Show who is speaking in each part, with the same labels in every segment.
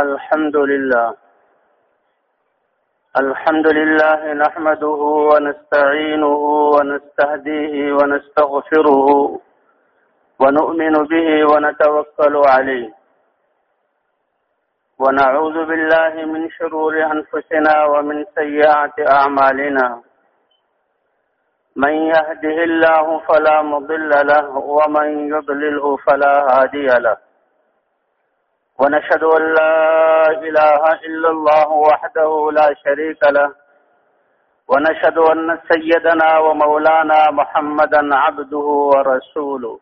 Speaker 1: الحمد لله. الحمد لله نحمده ونستعينه ونستهديه ونستغفره ونؤمن به ونتوكل عليه. ونعوذ بالله من شرور أنفسنا ومن سيئات أعمالنا. من يهده الله فلا مضل له ومن يضلله فلا هادي له. ونشهد أن لا إله إلا الله وحده لا شريك له. ونشهد أن سيدنا ومولانا محمدا عبده ورسوله.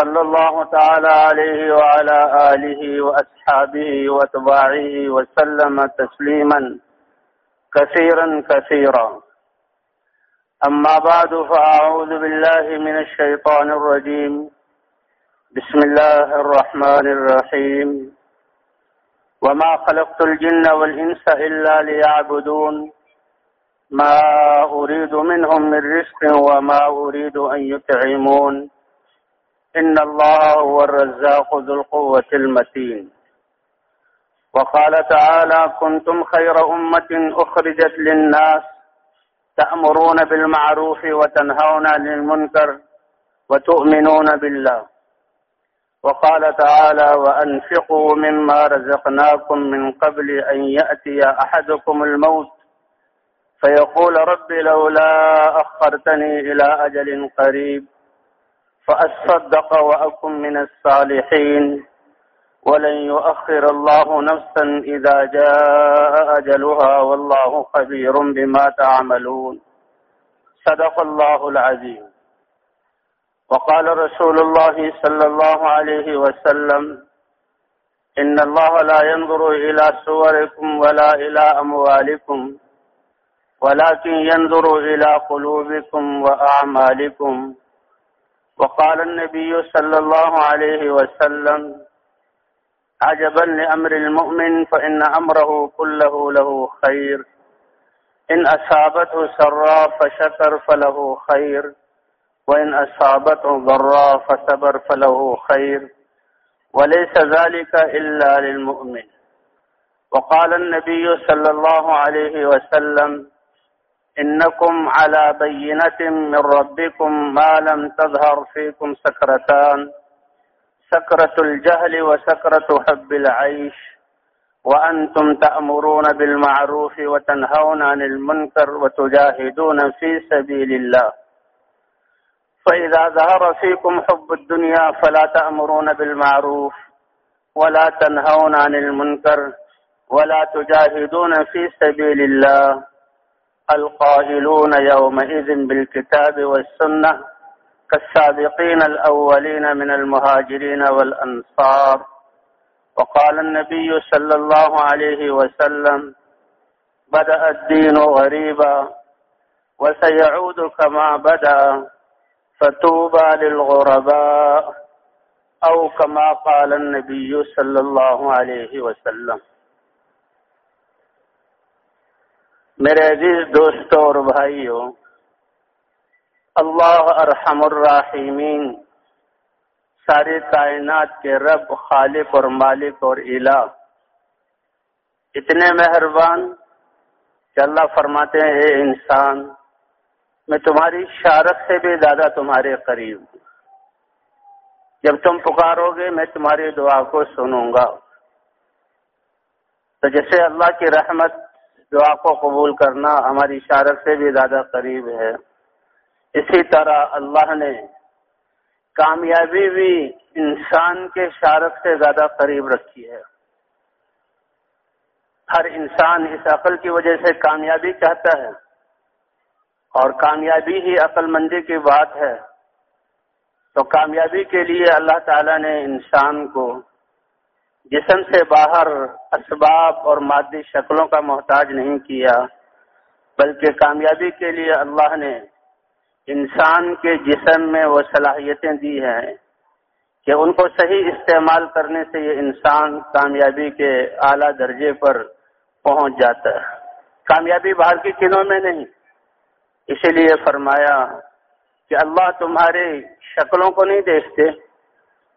Speaker 1: صلى الله تعالى عليه وعلى آله وأصحابه وتباعه وسلم تسليما كثيرا كثيرا. أما بعد فأعوذ بالله من الشيطان الرجيم. بسم الله الرحمن الرحيم. وما خلقت الجن والإنس إلا ليعبدون. ما أريد منهم من رزق وما أريد أن يتعمون إن الله هو الرزاق ذو القوة المتين. وقال تعالى كنتم خير أمة أخرجت للناس تأمرون بالمعروف وتنهون عن المنكر وتؤمنون بالله. وقال تعالى وأنفقوا مما رزقناكم من قبل أن يأتي أحدكم الموت. فيقول رب لولا أخرتني إلى أجل قريب فأصدق وأكن من الصالحين. ولن يؤخر الله نفسا إذا جاء أجلها والله خبير بما تعملون. صدق الله العظيم. وقال رسول الله صلى الله عليه وسلم، إن الله لا ينظر إلى صوركم ولا إلى أموالكم، ولكن ينظر إلى قلوبكم وأعمالكم. وقال النبي صلى الله عليه وسلم، عجبا لأمر المؤمن فإن أمره كله له خير. إن أصابته سرا فشكر فله خير. وإن أصابته ضرا فصبر فله خير وليس ذلك إلا للمؤمن. وقال النبي صلى الله عليه وسلم إنكم على بينة من ربكم ما لم تظهر فيكم سكرتان سكرة الجهل وسكرة حب العيش. وأنتم تأمرون بالمعروف وتنهون عن المنكر وتجاهدون في سبيل الله. فإذا ظهر فيكم حب الدنيا فلا تأمرون بالمعروف ولا تنهون عن المنكر ولا تجاهدون في سبيل الله القائلون يومئذ بالكتاب والسنة كالسابقين الأولين من المهاجرين والأنصار وقال النبي صلى الله عليه وسلم بدأ الدين غريبا وسيعود كما بدأ فتوبى للغرباء أو كما قال النبي صلى الله عليه وسلم۔ میرے عزیز دوستوں اور بھائیوں، اللہ ارحم الراحمین، ساری کائنات کے رب، خالق اور مالک اور الہ۔ اتنے مہربان کہ اللہ فرماتے ہیں، اے انسان میں تمہاری شارت سے بھی زیادہ تمہارے قریب ہوں۔ جب تم پکارو گے میں تمہاری دعا کو سنوں گا۔ تو جیسے اللہ کی رحمت دعا کو قبول کرنا ہماری شارت سے بھی زیادہ قریب ہے، اسی طرح اللہ نے کامیابی بھی انسان کے شارت سے زیادہ قریب رکھی ہے۔ ہر انسان اس عقل کی وجہ سے کامیابی چاہتا ہے۔ اور کامیابی ہی عقل مندی کی بات ہے۔ تو کامیابی کے لیے اللہ تعالیٰ نے انسان کو جسم سے باہر اسباب اور مادی شکلوں کا محتاج نہیں کیا، بلکہ کامیابی کے لیے اللہ نے انسان کے جسم میں وہ صلاحیتیں دی ہیں کہ ان کو صحیح استعمال کرنے سے یہ انسان کامیابی کے اعلیٰ درجے پر پہنچ جاتا ہے۔ کامیابی باہر کی کنوں میں نہیں اسی لیے فرمایا کہ اللہ تمہارے شکلوں کو نہیں دیکھتے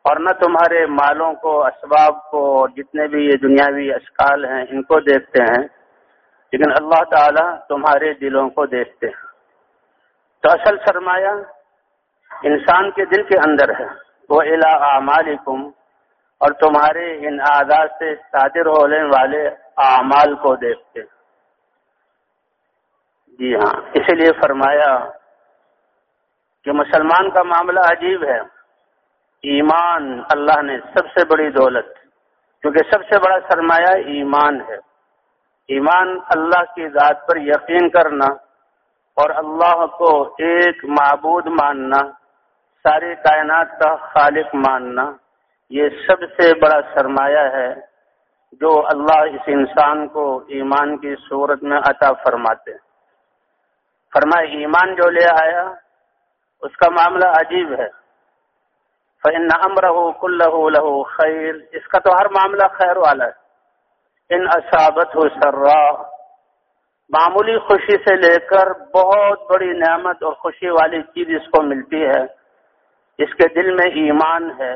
Speaker 1: اور نہ تمہارے مالوں کو، اسباب کو اور جتنے بھی یہ دنیاوی اشکال ہیں، ان کو دیکھتے ہیں۔ لیکن اللہ تعالی تمہارے دلوں کو دیکھتے ہیں۔ تو اصل سرمایہ انسان کے دل کے اندر ہے۔ وہ الا اعمالکم، اور تمہارے ان آداد سے صادر ہونے والے اعمال کو دیکھتے۔ جی ہاں۔ اسی لیے فرمایا کہ مسلمان کا معاملہ عجیب ہے۔ ایمان اللہ نے سب سے بڑی دولت، کیونکہ سب سے بڑا سرمایہ ایمان ہے۔ ایمان اللہ کی ذات پر یقین کرنا اور اللہ کو ایک معبود ماننا، ساری کائنات کا خالق ماننا، یہ سب سے بڑا سرمایہ ہے جو اللہ اس انسان کو ایمان کی صورت میں عطا فرماتے فرمائے ایمان جو لے آیا، اس کا معاملہ عجیب ہے۔ فن امرہ کل لہو خیر اس کا تو ہر معاملہ خیر والا ہے۔ ان اصابت ہو سرا معمولی خوشی سے لے کر بہت بڑی نعمت اور خوشی والی چیز اس کو ملتی ہے۔ اس کے دل میں ایمان ہے۔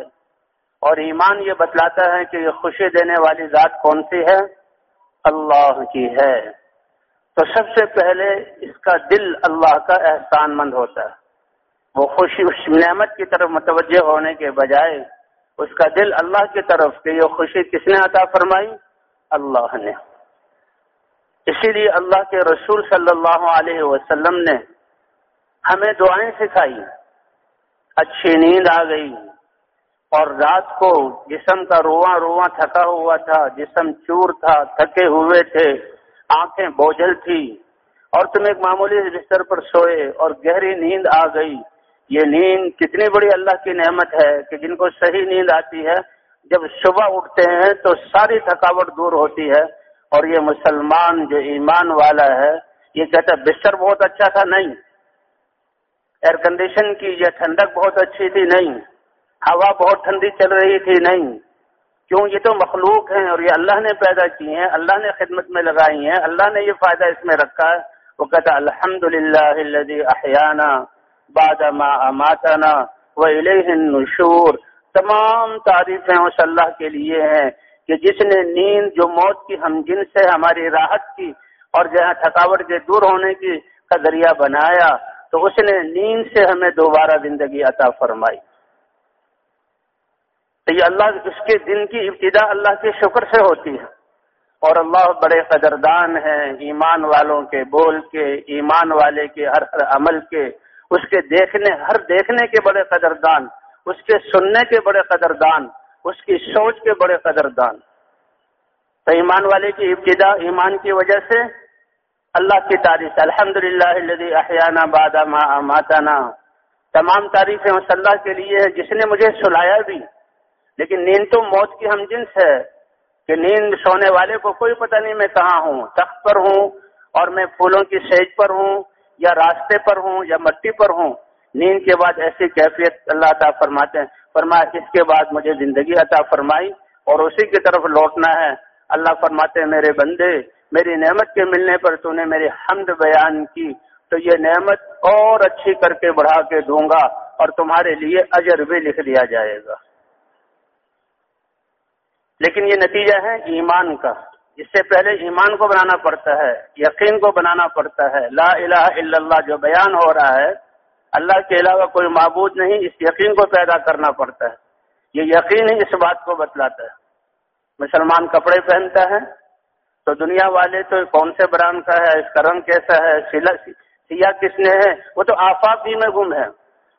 Speaker 1: اور ایمان یہ بتلاتا ہے کہ یہ خوشی دینے والی ذات کون سی ہے؟ اللہ کی ہے۔ تو سب سے پہلے اس کا دل اللہ کا احسان مند ہوتا ہے۔ وہ خوشی، اس نعمت کی طرف متوجہ ہونے کے بجائے اس کا دل اللہ کی طرف کہ یہ خوشی کس نے عطا فرمائی؟ اللہ نے۔ اسی لیے اللہ کے رسول صلی اللہ علیہ وسلم نے ہمیں دعائیں سکھائی۔ اچھی نیند آ گئی اور رات کو جسم کا رواں رواں تھکا ہوا تھا، جسم چور تھا، تھکے ہوئے تھے۔ آنکھیں بوجھل تھی اور تم ایک معمولی بستر پر سوئے اور گہری نیند آ گئی۔ یہ نیند کتنی بڑی اللہ کی نعمت ہے کہ جن کو صحیح نیند آتی ہے۔ جب صبح اٹھتے ہیں تو ساری تھکاوٹ دور ہوتی ہے اور یہ مسلمان جو ایمان والا ہے، یہ کہتا ہے، بستر بہت اچھا تھا، نہیں۔ ایئر کنڈیشن کی یہ ٹھنڈک بہت اچھی تھی، نہیں۔ ہوا بہت ٹھنڈی چل رہی تھی، نہیں۔ کیوں یہ تو مخلوق ہیں اور یہ اللہ نے پیدا کی ہیں، اللہ نے خدمت میں لگائی ہیں، اللہ نے یہ فائدہ اس میں رکھا ہے۔ وہ کہتا الحمد للہ احیانہ بعد ما اماتنا و النشور۔ تمام تعریفیں اس اللہ کے لیے ہیں کہ جس نے نیند جو موت کی ہم جن سے ہماری راحت کی اور جہاں تھکاوٹ کے دور ہونے کی کا ذریعہ بنایا، تو اس نے نیند سے ہمیں دوبارہ زندگی عطا فرمائی۔ تو یہ اللہ اس کے دن کی ابتدا اللہ کے شکر سے ہوتی ہے۔ اور اللہ بڑے قدردان ہیں ایمان والوں کے، بول کے، ایمان والے کے، ہر ہر عمل کے۔ اس کے دیکھنے، ہر دیکھنے کے بڑے قدردان۔ اس کے سننے کے بڑے قدردان۔ اس کی سوچ کے بڑے قدردان۔ تو ایمان والے کی ابتدا ایمان کی وجہ سے اللہ کی تعریف الحمد للہ احیانہ بادہ ماتانہ تمام تعریفیں اس اللہ کے لیے ہے جس نے مجھے سلایا بھی۔ لیکن نیند تو موت کی ہم جنس ہے کہ نیند سونے والے کو کوئی پتہ نہیں میں کہاں ہوں، تخت پر ہوں اور میں پھولوں کی سیج پر ہوں یا راستے پر ہوں یا مٹی پر ہوں۔ نیند کے بعد ایسی کیفیت اللہ عطا فرماتے ہیں۔ فرمایا، اس کے بعد مجھے زندگی عطا فرمائی اور اسی کی طرف لوٹنا ہے۔ اللہ فرماتے ہیں، میرے بندے، میری نعمت کے ملنے پر تو نے میری حمد بیان کی۔ تو یہ نعمت اور اچھی کر کے بڑھا کے دوں گا اور تمہارے لیے اجر بھی لکھ دیا جائے گا۔ لیکن یہ نتیجہ ہے ایمان کا۔ اس سے پہلے ایمان کو بنانا پڑتا ہے، یقین کو بنانا پڑتا ہے۔ لا الہ الا اللہ جو بیان ہو رہا ہے، اللہ کے علاوہ کوئی معبود نہیں، اس یقین کو پیدا کرنا پڑتا ہے۔ یہ یقین ہی اس بات کو بتلاتا ہے۔ مسلمان کپڑے پہنتا ہے، تو دنیا والے تو کون سے بران کا ہے، اس کا رنگ کیسا ہے سیاہ کس نے ہے؟ وہ تو آفاق ہی میں گم ہے۔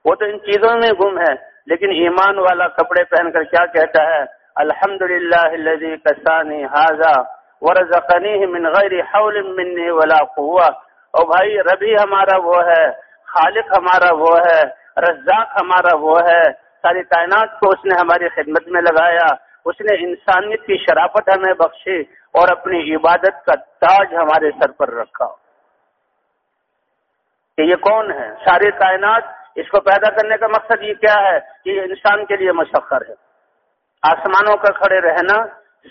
Speaker 1: وہ تو ان چیزوں میں گم ہے۔ لیکن ایمان والا کپڑے پہن کر کیا کہتا ہے؟ الحمد للہ کسانی حاضہ ورزقنی من غیر حول منی ولا قوہ او بھائی، ربی ہمارا وہ ہے، خالق ہمارا وہ ہے، رزاق ہمارا وہ ہے، ساری کائنات کو اس نے ہماری خدمت میں لگایا، اس نے انسانیت کی شرافت ہمیں بخشی اور اپنی عبادت کا تاج ہمارے سر پر رکھا۔ کہ یہ کون ہے؟ ساری کائنات، اس کو پیدا کرنے کا مقصد یہ کیا ہے؟ کہ یہ انسان کے لیے مسخر ہے۔ آسمانوں کا کھڑے رہنا،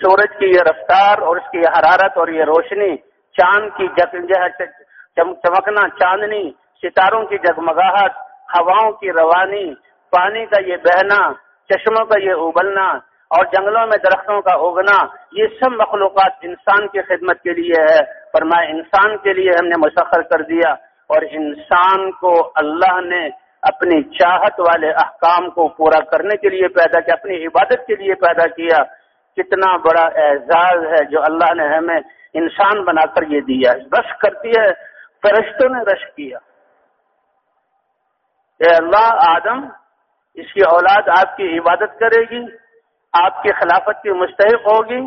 Speaker 1: سورج کی یہ رفتار اور اس کی یہ حرارت اور یہ روشنی، چاند کی چمکنا چاندنی، ستاروں کی جگمگاہٹ، ہواؤں کی روانی، پانی کا یہ بہنا، چشموں کا یہ ابلنا اور جنگلوں میں درختوں کا اگنا، یہ سب مخلوقات انسان کی خدمت کے لیے ہے۔ فرمایا، انسان کے لیے ہم نے مسخر کر دیا اور انسان کو اللہ نے اپنی چاہت والے احکام کو پورا کرنے کے لیے پیدا کیا، اپنی عبادت کے لیے پیدا کیا۔ کتنا بڑا اعزاز ہے جو اللہ نے ہمیں انسان بنا کر یہ دیا۔ رش کرتی ہے، فرشتوں نے رش کیا۔ اے اللہ، آدم، اس کی اولاد آپ کی عبادت کرے گی، آپ کی خلافت کی مستحق ہوگی۔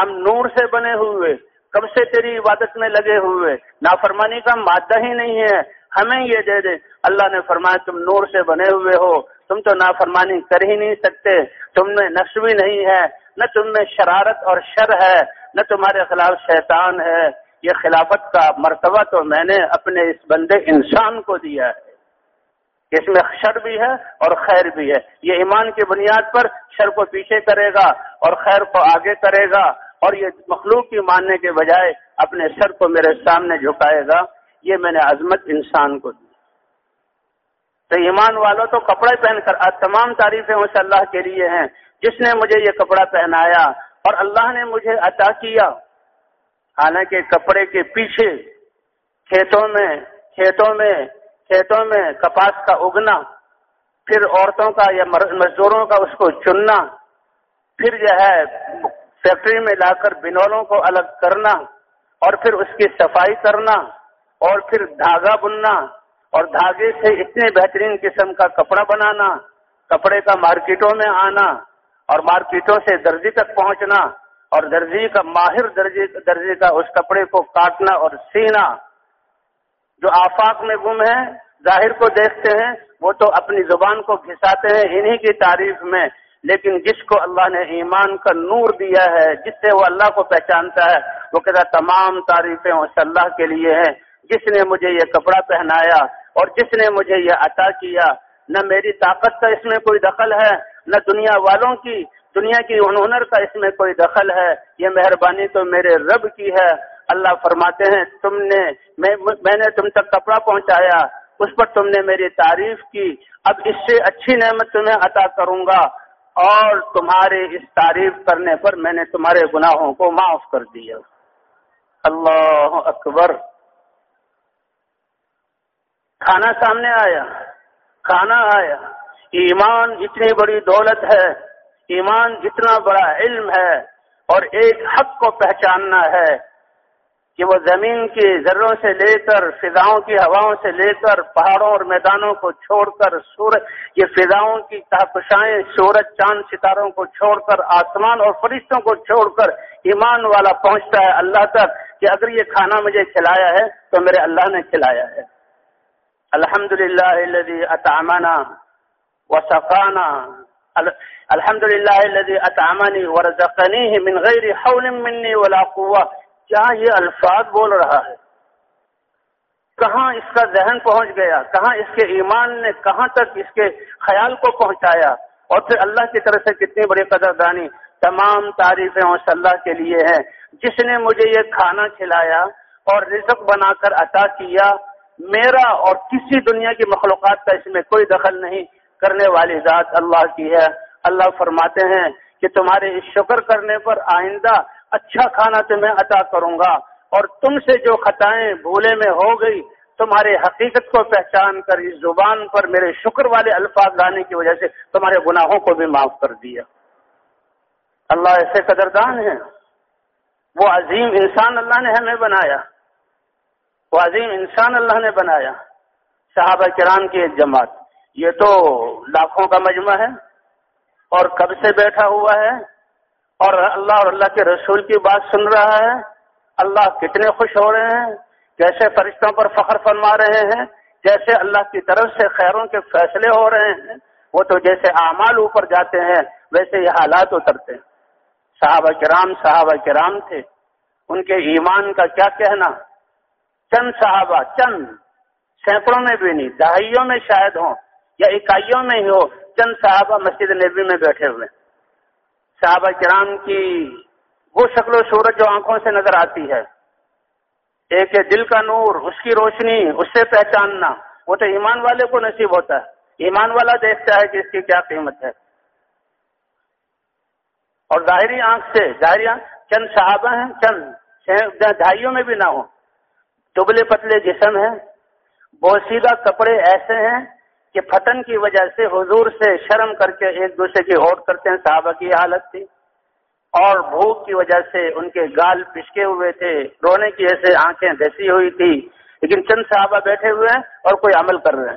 Speaker 1: ہم نور سے بنے ہوئے، کب سے تیری عبادت میں لگے ہوئے؟ نافرمانی کا مادہ ہی نہیں ہے۔ ہمیں یہ دے دے اللہ نے فرمایا، تم نور سے بنے ہوئے ہو۔ تم تو نافرمانی کر ہی نہیں سکتے۔ تم میں نقش بھی نہیں ہے۔ نہ تم میں شرارت اور شر ہے، نہ تمہارے خلاف شیطان ہے۔ یہ خلافت کا مرتبہ تو میں نے اپنے اس بندے انسان کو دیا ہے۔ اس میں شر بھی ہے اور خیر بھی ہے۔ یہ ایمان کی بنیاد پر شر کو پیچھے کرے گا اور خیر کو آگے کرے گا اور یہ مخلوق کی ماننے کے بجائے اپنے سر کو میرے سامنے جھکائے گا۔ یہ میں نے عظمت انسان کو دی۔ تو ایمان والوں تو کپڑے پہن کر تمام تعریفیں اس اللہ کے لیے ہیں۔ جس نے مجھے یہ کپڑا پہنایا اور اللہ نے مجھے عطا کیا۔ حالانکہ کپڑے کے پیچھے کھیتوں میں کھیتوں میں کھیتوں میں کپاس کا اگنا، پھر عورتوں کا یا مزدوروں کا اس کو چننا، پھر جو ہے فیکٹری میں لا کر بنولوں کو الگ کرنا اور پھر اس کی صفائی کرنا۔ اور پھر دھاگا بننا اور دھاگے سے اتنے بہترین قسم کا کپڑا بنانا، کپڑے کا مارکیٹوں میں آنا اور مارکیٹوں سے درجی تک پہنچنا اور درجی کا ماہر درجی درجے کا اس کپڑے کو کاٹنا اور سینا۔ جو آفاق میں گم ہیں، ظاہر کو دیکھتے ہیں، وہ تو اپنی زبان کو گھساتے ہیں انہی کی تعریف میں۔ لیکن جس کو اللہ نے ایمان کا نور دیا ہے، جس سے وہ اللہ کو پہچانتا ہے، وہ کہتا تمام تعریفیں اس اللہ کے لیے ہیں۔ جس نے مجھے یہ کپڑا پہنایا اور جس نے مجھے یہ عطا کیا، نہ میری طاقت کا اس میں کوئی دخل ہے، نہ دنیا والوں کی، دنیا کی ہنر کا اس میں کوئی دخل ہے۔ یہ مہربانی تو میرے رب کی ہے۔ اللہ فرماتے ہیں، تم نے میں نے تم تک کپڑا پہنچایا، اس پر تم نے میری تعریف کی۔ اب اس سے اچھی نعمت تمہیں عطا کروں گا اور تمہارے اس تعریف کرنے پر میں نے تمہارے گناہوں کو معاف کر دیا۔ اللہ اکبر۔ کھانا سامنے آیا، کھانا آیا۔ ایمان اتنی بڑی دولت ہے، ایمان اتنا بڑا علم ہے، اور ایک حق کو پہچاننا ہے کہ وہ زمین کی ذروں سے لے کر، فضاؤں کی ہواؤں سے لے کر، پہاڑوں اور میدانوں کو چھوڑ کر، سورج، یہ فضاؤں کی کہکشائیں سورج، چاند، ستاروں کو چھوڑ کر، آسمان اور فرشتوں کو چھوڑ کر ایمان والا پہنچتا ہے اللہ تک کہ اگر یہ کھانا مجھے کھلایا ہے تو میرے اللہ نے کھلایا ہے۔ الحمد للہ اطامانہ و سفانہ الحمد للہ اطامانی ورزقنی من غیر حول منی ولا قوہ کیا یہ الفاظ بول رہا ہے؟ کہاں اس کا ذہن پہنچ گیا؟ کہاں اس کے ایمان نے کہاں تک اس کے خیال کو پہنچایا؟ اور پھر اللہ کی طرف سے کتنی بڑی قدر دانی تمام تعریفیں اس اللہ کے لیے ہیں۔ جس نے مجھے یہ کھانا کھلایا اور رزق بنا کر عطا کیا میرا اور کسی دنیا کی مخلوقات کا اس میں کوئی دخل نہیں کرنے والی ذات اللہ کی ہے۔ اللہ فرماتے ہیں کہ تمہارے اس شکر کرنے پر آئندہ اچھا کھانا تمہیں عطا کروں گا اور تم سے جو خطائیں بھولے میں ہو گئی، تمہارے حقیقت کو پہچان کر اس زبان پر میرے شکر والے الفاظ لانے کی وجہ سے تمہارے گناہوں کو بھی معاف کر دیا۔ اللہ ایسے قدردان ہے وہ عظیم انسان اللہ نے ہمیں بنایا۔ وہ عظیم انسان اللہ نے بنایا صحابہ کرام کی ایک جماعت۔ یہ تو لاکھوں کا مجمع ہے اور کب سے بیٹھا ہوا ہے اور اللہ اور اللہ کے رسول کی بات سن رہا ہے۔ اللہ کتنے خوش ہو رہے ہیں، کیسے فرشتوں پر فخر فرما رہے ہیں، جیسے اللہ کی طرف سے خیروں کے فیصلے ہو رہے ہیں۔ وہ تو جیسے اعمال اوپر جاتے ہیں، ویسے یہ حالات اترتے ہیں۔ صحابہ کرام صحابہ کرام تھے۔ ان کے ایمان کا کیا کہنا؟ چند صحابہ، چند سینکڑوں میں بھی نہیں، دہائیوں میں شاید ہوں یا اکائیوں میں ہی ہو، چند صحابہ مسجد نبی میں بیٹھے ہوئے صحابہ کرام کی وہ شکل و صورت جو آنکھوں سے نظر آتی ہے، ایک ہے دل کا نور، اس کی روشنی، اس سے پہچاننا، وہ تو ایمان والے کو نصیب ہوتا ہے۔ ایمان والا دیکھتا ہے کہ اس کی کیا قیمت ہے۔ اور ظاہری آنکھ سے، ظاہری آنکھ، چند صحابہ ہیں، چند ڈھائیوں میں بھی نہ ہو دبلے پتلے جسم ہیں۔ بوسیدہ کپڑے ایسے ہیں کہ پھٹن کی وجہ سے حضور سے شرم کر کے ایک دوسرے کی ہوٹ کرتے ہیں، صحابہ کی حالت تھی۔ اور بھوک کی وجہ سے ان کے گال پسکے ہوئے تھے۔ رونے کی ایسے آنکھیں دسی ہوئی تھی لیکن چند صحابہ بیٹھے ہوئے ہیں اور کوئی عمل کر رہے ہیں۔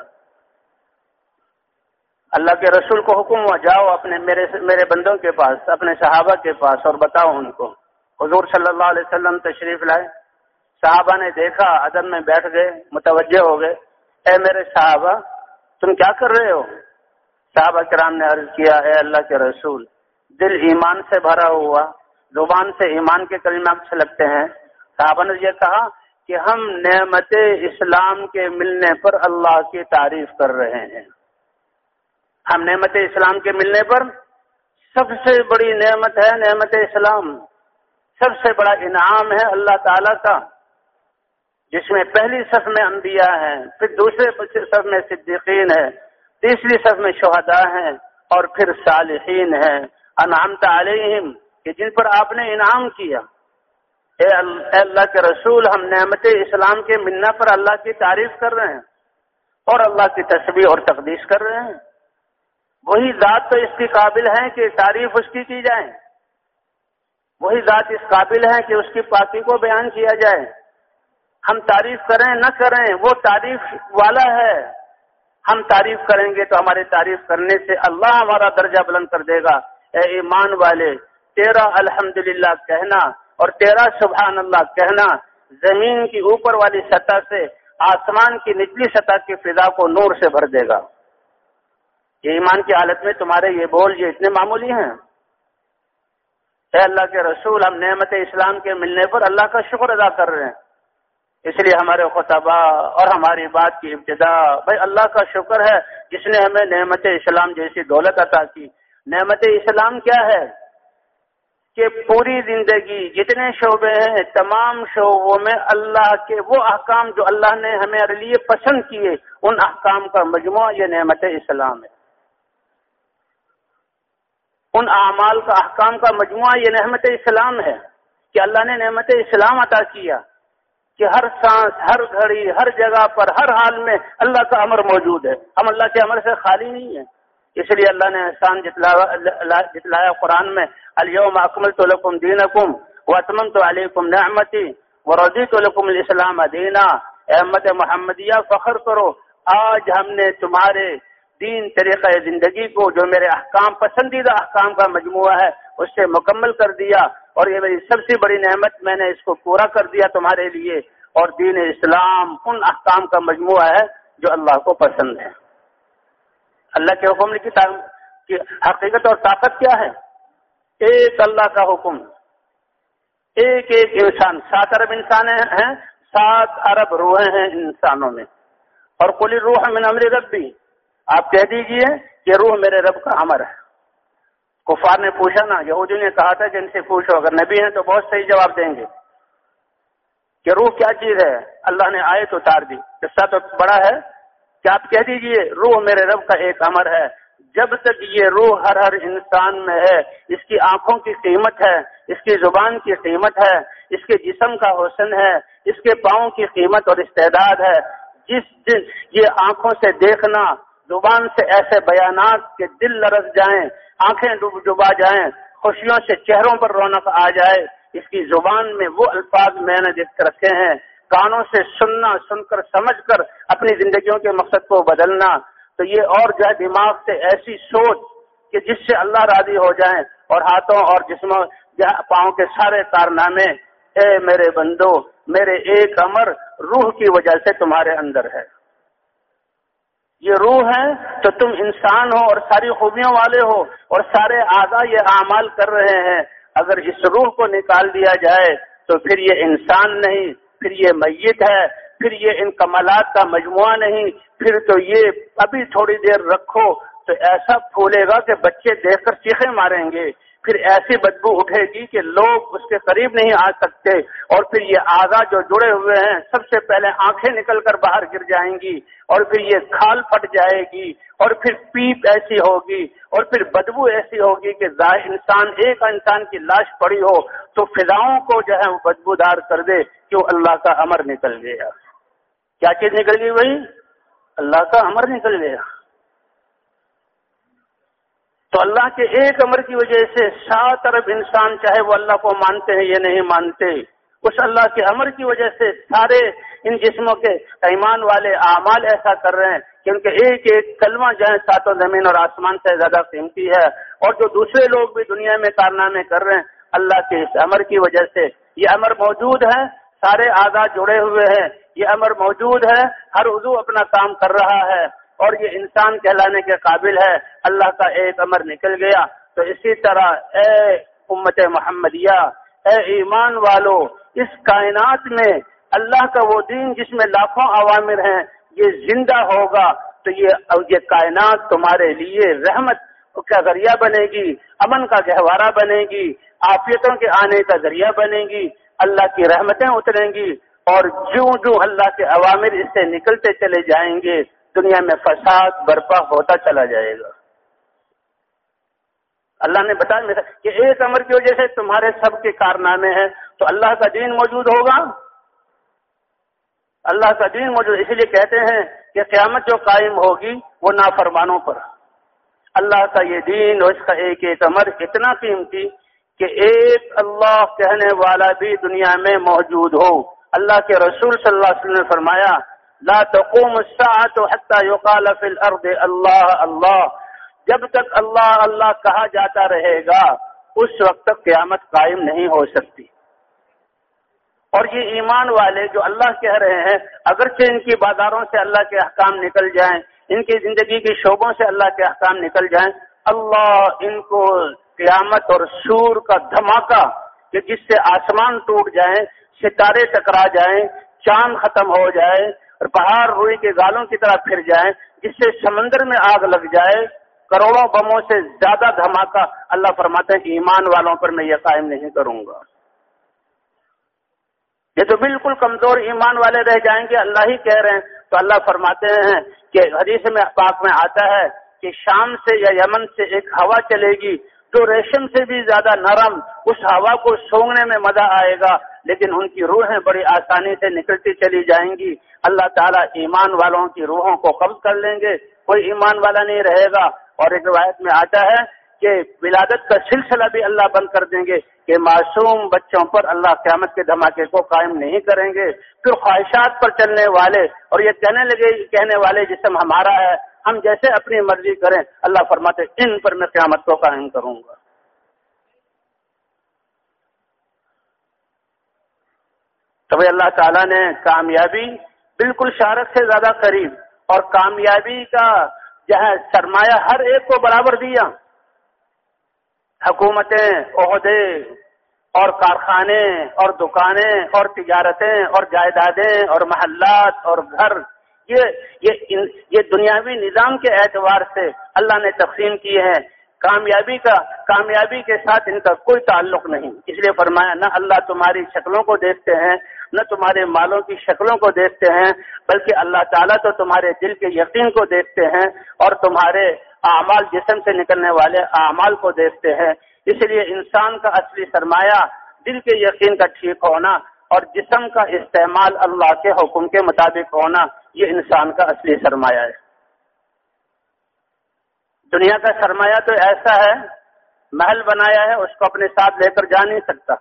Speaker 1: اللہ کے رسول کو حکم ہوا، جاؤ اپنے میرے میرے بندوں کے پاس، اپنے صحابہ کے پاس اور بتاؤ ان کو۔ حضور صلی اللہ علیہ وسلم تشریف لائے۔ صحابہ نے دیکھا ادب میں بیٹھ گئے، متوجہ ہو گئے، اے میرے صحابہ، تم کیا کر رہے ہو؟ صحابہ کرام نے عرض کیا، اے اللہ کے رسول، دل ایمان سے بھرا ہوا، زبان سے ایمان کے کلمات سے لگتے ہیں۔ صحابہ نے یہ کہا کہ ہم نعمت اسلام کے ملنے پر اللہ کی تعریف کر رہے ہیں۔ ہم نعمت اسلام کے ملنے پر سب سے بڑی نعمت ہے نعمت اسلام۔ سب سے بڑا انعام ہے اللہ تعالی کا۔ جس میں پہلی صف میں انبیاء ہیں، پھر دوسرے صف میں صدیقین ہے تیسری صف میں شہداء ہیں اور پھر صالحین ہیں۔ انعام علیہم، کہ جن پر آپ نے انعام کیا۔ اے اللہ کے رسول، ہم نعمت اسلام کے ملنا پر اللہ کی تعریف کر رہے ہیں اور اللہ کی تصویر اور تقدیس کر رہے ہیں۔ وہی ذات تو اس کی قابل ہے کہ تعریف اس کی کی جائے۔ وہی ذات اس قابل ہے کہ اس کی پاکی کو بیان کیا جائے۔ ہم تعریف کریں، نہ کریں، وہ تعریف والا ہے۔ ہم تعریف کریں گے تو ہماری تعریف کرنے سے اللہ ہمارا درجہ بلند کر دے گا۔ اے ایمان والے، تیرا الحمد کہنا اور تیرا سبحان اللہ کہنا زمین کی اوپر والی سطح سے، آسمان کی نچلی سطح کی فضا کو نور سے بھر دے گا۔ یہ ایمان کی حالت میں تمہارے یہ بول یہ اتنے معمولی ہیں۔ اے اللہ کے رسول، ہم نعمت اسلام کے ملنے پر اللہ کا شکر ادا کر رہے ہیں۔ اس لیے ہمارے خطبہ اور ہماری بات کی ابتدا، بھائی اللہ کا شکر ہے جس نے ہمیں نعمت اسلام جیسی دولت عطا کی۔ نعمت اسلام کیا ہے؟ کہ پوری زندگی جتنے شعبے ہیں، تمام شعبوں میں اللہ کے وہ احکام جو اللہ نے ہمارے لیے پسند کیے، ان احکام کا مجموعہ یہ نعمت اسلام ہے۔ ان اعمال کا احکام کا مجموعہ یہ نعمت اسلام ہے کہ اللہ نے نعمت اسلام عطا کیا۔ کہ ہر سانس، ہر گھڑی، ہر جگہ پر، ہر حال میں اللہ کا امر موجود ہے۔ ہم اللہ کے امر سے خالی نہیں ہیں۔ اس لیے اللہ نے احسان جتلایا قرآن میں الیوم اکمل تو لکم دین اکم و تو علیکم نعمتی و رضی تو لکم الاسلام دینا۔ احمد محمدیہ، فخر کرو، آج ہم نے تمہارے دین طریقہ زندگی کو جو میرے احکام، پسندیدہ احکام کا مجموعہ ہے، اس سے مکمل کر دیا اور یہ میری سب سے بڑی نعمت میں نے اس کو پورا کر دیا تمہارے لیے اور دین اسلام ان احکام کا مجموعہ ہے جو اللہ کو پسند ہے۔ اللہ کے حکم کی حقیقت اور طاقت کیا ہے؟ ایک اللہ کا حکم۔ ایک ایک انسان، سات ارب انسان ہیں، سات ارب روحیں ہیں انسانوں میں۔ اور کلی روح من امر ربی۔ آپ کہہ دیجیے کہ روح میرے رب کا امر ہے۔ کفار نے پوچھا نا یہودی نے کہا تھا کہ ان سے پوچھو، اگر نبی ہیں تو بہت صحیح جواب دیں گے۔ کہ روح کیا چیز ہے؟ اللہ نے آئے تو اتار دی۔ قصہ تو بڑا ہے۔ کہ آپ کہہ دیجیے، روح میرے رب کا ایک امر ہے۔ جب تک یہ روح ہر ہر انسان میں ہے، اس کی آنکھوں کی قیمت ہے، اس کی زبان کی قیمت ہے، اس کے جسم کا حسن ہے، اس کے پاؤں کی قیمت اور استعداد ہے۔ جس دن یہ آنکھوں سے دیکھنا زبان سے ایسے بیانات کے دل لرس جائیں، آنکھیں ڈوب ڈبا جائیں، خوشیوں سے چہروں پر رونق آ جائے۔ اس کی زبان میں وہ الفاظ میں نے جس رکھے ہیں، کانوں سے سننا، سن کر، سمجھ کر اپنی زندگیوں کے مقصد کو بدلنا۔ تو یہ اور جو ہے، دماغ سے ایسی سوچ کہ جس سے اللہ راضی ہو جائیں اور ہاتھوں اور جسموں پاؤں کے سارے کارنامے، اے میرے بندو، میرے ایک امر، روح کی وجہ سے تمہارے اندر ہے۔ یہ روح ہے تو تم انسان ہو اور ساری خوبیوں والے ہو اور سارے آگاہ یہ اعمال کر رہے ہیں۔ اگر اس روح کو نکال دیا جائے تو پھر یہ انسان نہیں، پھر یہ میت ہے، پھر یہ ان کمالات کا مجموعہ نہیں، پھر تو یہ ابھی تھوڑی دیر رکھو تو ایسا پھولے گا کہ بچے دیکھ کر چیخے ماریں گے۔ پھر ایسی بدبو اٹھے گی کہ لوگ اس کے قریب نہیں آ سکتے اور پھر یہ آگا جو جڑے ہوئے ہیں سب سے پہلے آنکھیں نکل کر باہر گر جائیں گی اور پھر یہ کھال پھٹ جائے گی اور پھر پیپ ایسی ہوگی اور پھر بدبو ایسی ہوگی کہ انسان، ایک انسان کی لاش پڑی ہو تو فضاؤں کو جو ہے وہ بدبو دار کر دے کہ وہ اللہ کا امر نکل گیا۔ کیا چیز نکل گئی بھائی؟ اللہ کا امر نکل گیا۔ تو اللہ کے ایک امر کی وجہ سے سات ارب انسان چاہے وہ اللہ کو مانتے ہیں یا نہیں مانتے، اس اللہ کے امر کی وجہ سے سارے ان جسموں کے ایمان والے اعمال ایسا کر رہے ہیں کہ ان کے ایک ایک کلمہ جو ہے ساتوں زمین اور آسمان سے زیادہ قیمتی ہے۔ اور جو دوسرے لوگ بھی دنیا میں کارنامے کر رہے ہیں، اللہ کے اس امر کی وجہ سے یہ امر موجود ہے، سارے آزاد جڑے ہوئے ہیں۔ یہ امر موجود ہے، ہر عضو اپنا کام کر رہا ہے۔ اور یہ انسان کہلانے کے قابل ہے، اللہ کا ایک امر نکل گیا۔ تو اسی طرح اے امت محمدیہ، اے ایمان والو، اس کائنات میں اللہ کا وہ دین جس میں لاکھوں عوامر ہیں، یہ زندہ ہوگا۔ تو یہ یہ کائنات تمہارے لیے رحمت کا ذریعہ بنے گی، امن کا گہوارہ بنے گی آفیتوں کے آنے کا ذریعہ بنے گی، اللہ کی رحمتیں اتریں گی اور جو جو اللہ کے عوامر اس سے نکلتے چلے جائیں گے۔ دنیا میں فساد برپا ہوتا چلا جائے گا۔ اللہ نے بتایا کہ ایک امر کی وجہ سے تمہارے سب کے کارنامے ہیں، تو اللہ کا دین موجود ہوگا۔ اللہ کا دین موجود اس لیے کہتے ہیں کہ قیامت جو قائم ہوگی وہ نافرمانوں پر۔ اللہ کا یہ دین اور اس کا ایک ایک امر اتنا قیمتی کہ ایک اللہ کہنے والا بھی دنیا میں موجود ہو۔ اللہ کے رسول صلی اللہ علیہ وسلم نے فرمایا لا تقوم الساعة حتى يقال في الارض اللہ اللہ جب تک اللہ اللہ کہا جاتا رہے گا، اس وقت تک قیامت قائم نہیں ہو سکتی۔ اور یہ ایمان والے جو اللہ کہہ رہے ہیں، اگرچہ ان کی بازاروں سے اللہ کے احکام نکل جائیں، ان کی زندگی کی شعبوں سے اللہ کے احکام نکل جائیں، اللہ ان کو قیامت اور سور کا دھماکہ کہ جس سے آسمان ٹوٹ جائیں، ستارے ٹکرا جائیں، چاند ختم ہو جائے پہاڑ روئی کے گالوں کی طرح پھر جائیں، جس سے سمندر میں آگ لگ جائے، کروڑوں بموں سے زیادہ دھماکہ اللہ فرماتے ہیں کہ ایمان والوں پر میں یہ قائم نہیں کروں گا۔ یہ تو بالکل کمزور ایمان والے رہ جائیں گے، اللہ ہی کہہ رہے ہیں۔ تو اللہ فرماتے ہیں کہ حدیث میں پاک میں آتا ہے کہ شام سے یا یمن سے ایک ہوا چلے گی، جو ریشم سے بھی زیادہ نرم، اس ہوا کو سونگنے میں مزہ آئے گا۔ لیکن ان کی روحیں بڑی آسانی سے نکلتی چلی جائیں گی۔ اللہ تعالیٰ ایمان والوں کی روحوں کو قبض کر لیں گے۔ کوئی ایمان والا نہیں رہے گا۔ اور ایک روایت میں آتا ہے کہ ولادت کا سلسلہ بھی اللہ بند کر دیں گے کہ معصوم بچوں پر اللہ قیامت کے دھماکے کو قائم نہیں کریں گے۔ پھر خواہشات پر چلنے والے اور یہ کہنے لگے، کہنے والے جسم ہمارا ہے، ہم جیسے اپنی مرضی کریں۔ اللہ فرماتے ان پر میں قیامت کو قائم کروں گا۔ تو بھائی اللہ تعالیٰ نے کامیابی بالکل شارک سے زیادہ قریب اور کامیابی کا جو ہے سرمایہ ہر ایک کو برابر دیا۔ حکومتیں، عہدے اور کارخانے اور دکانیں اور تجارتیں اور جائیدادیں اور محلات اور گھر، یہ یہ یہ دنیاوی نظام کے اعتبار سے اللہ نے تقسیم کیے ہیں۔ کامیابی کا کامیابی کے ساتھ ان کا کوئی تعلق نہیں۔ اس لیے فرمایا، نہ اللہ تمہاری شکلوں کو دیکھتے ہیں، نہ تمہارے مالوں کی شکلوں کو دیکھتے ہیں، بلکہ اللہ تعالیٰ تو تمہارے دل کے یقین کو دیکھتے ہیں اور تمہارے اعمال جسم سے نکلنے والے اعمال کو دیکھتے ہیں۔ اس لیے انسان کا اصلی سرمایہ دل کے یقین کا ٹھیک ہونا اور جسم کا استعمال اللہ کے حکم کے مطابق ہونا، یہ انسان کا اصلی سرمایہ ہے۔ دنیا کا سرمایہ تو ایسا ہے، محل بنایا ہے، اس کو اپنے ساتھ لے کر جا نہیں سکتا۔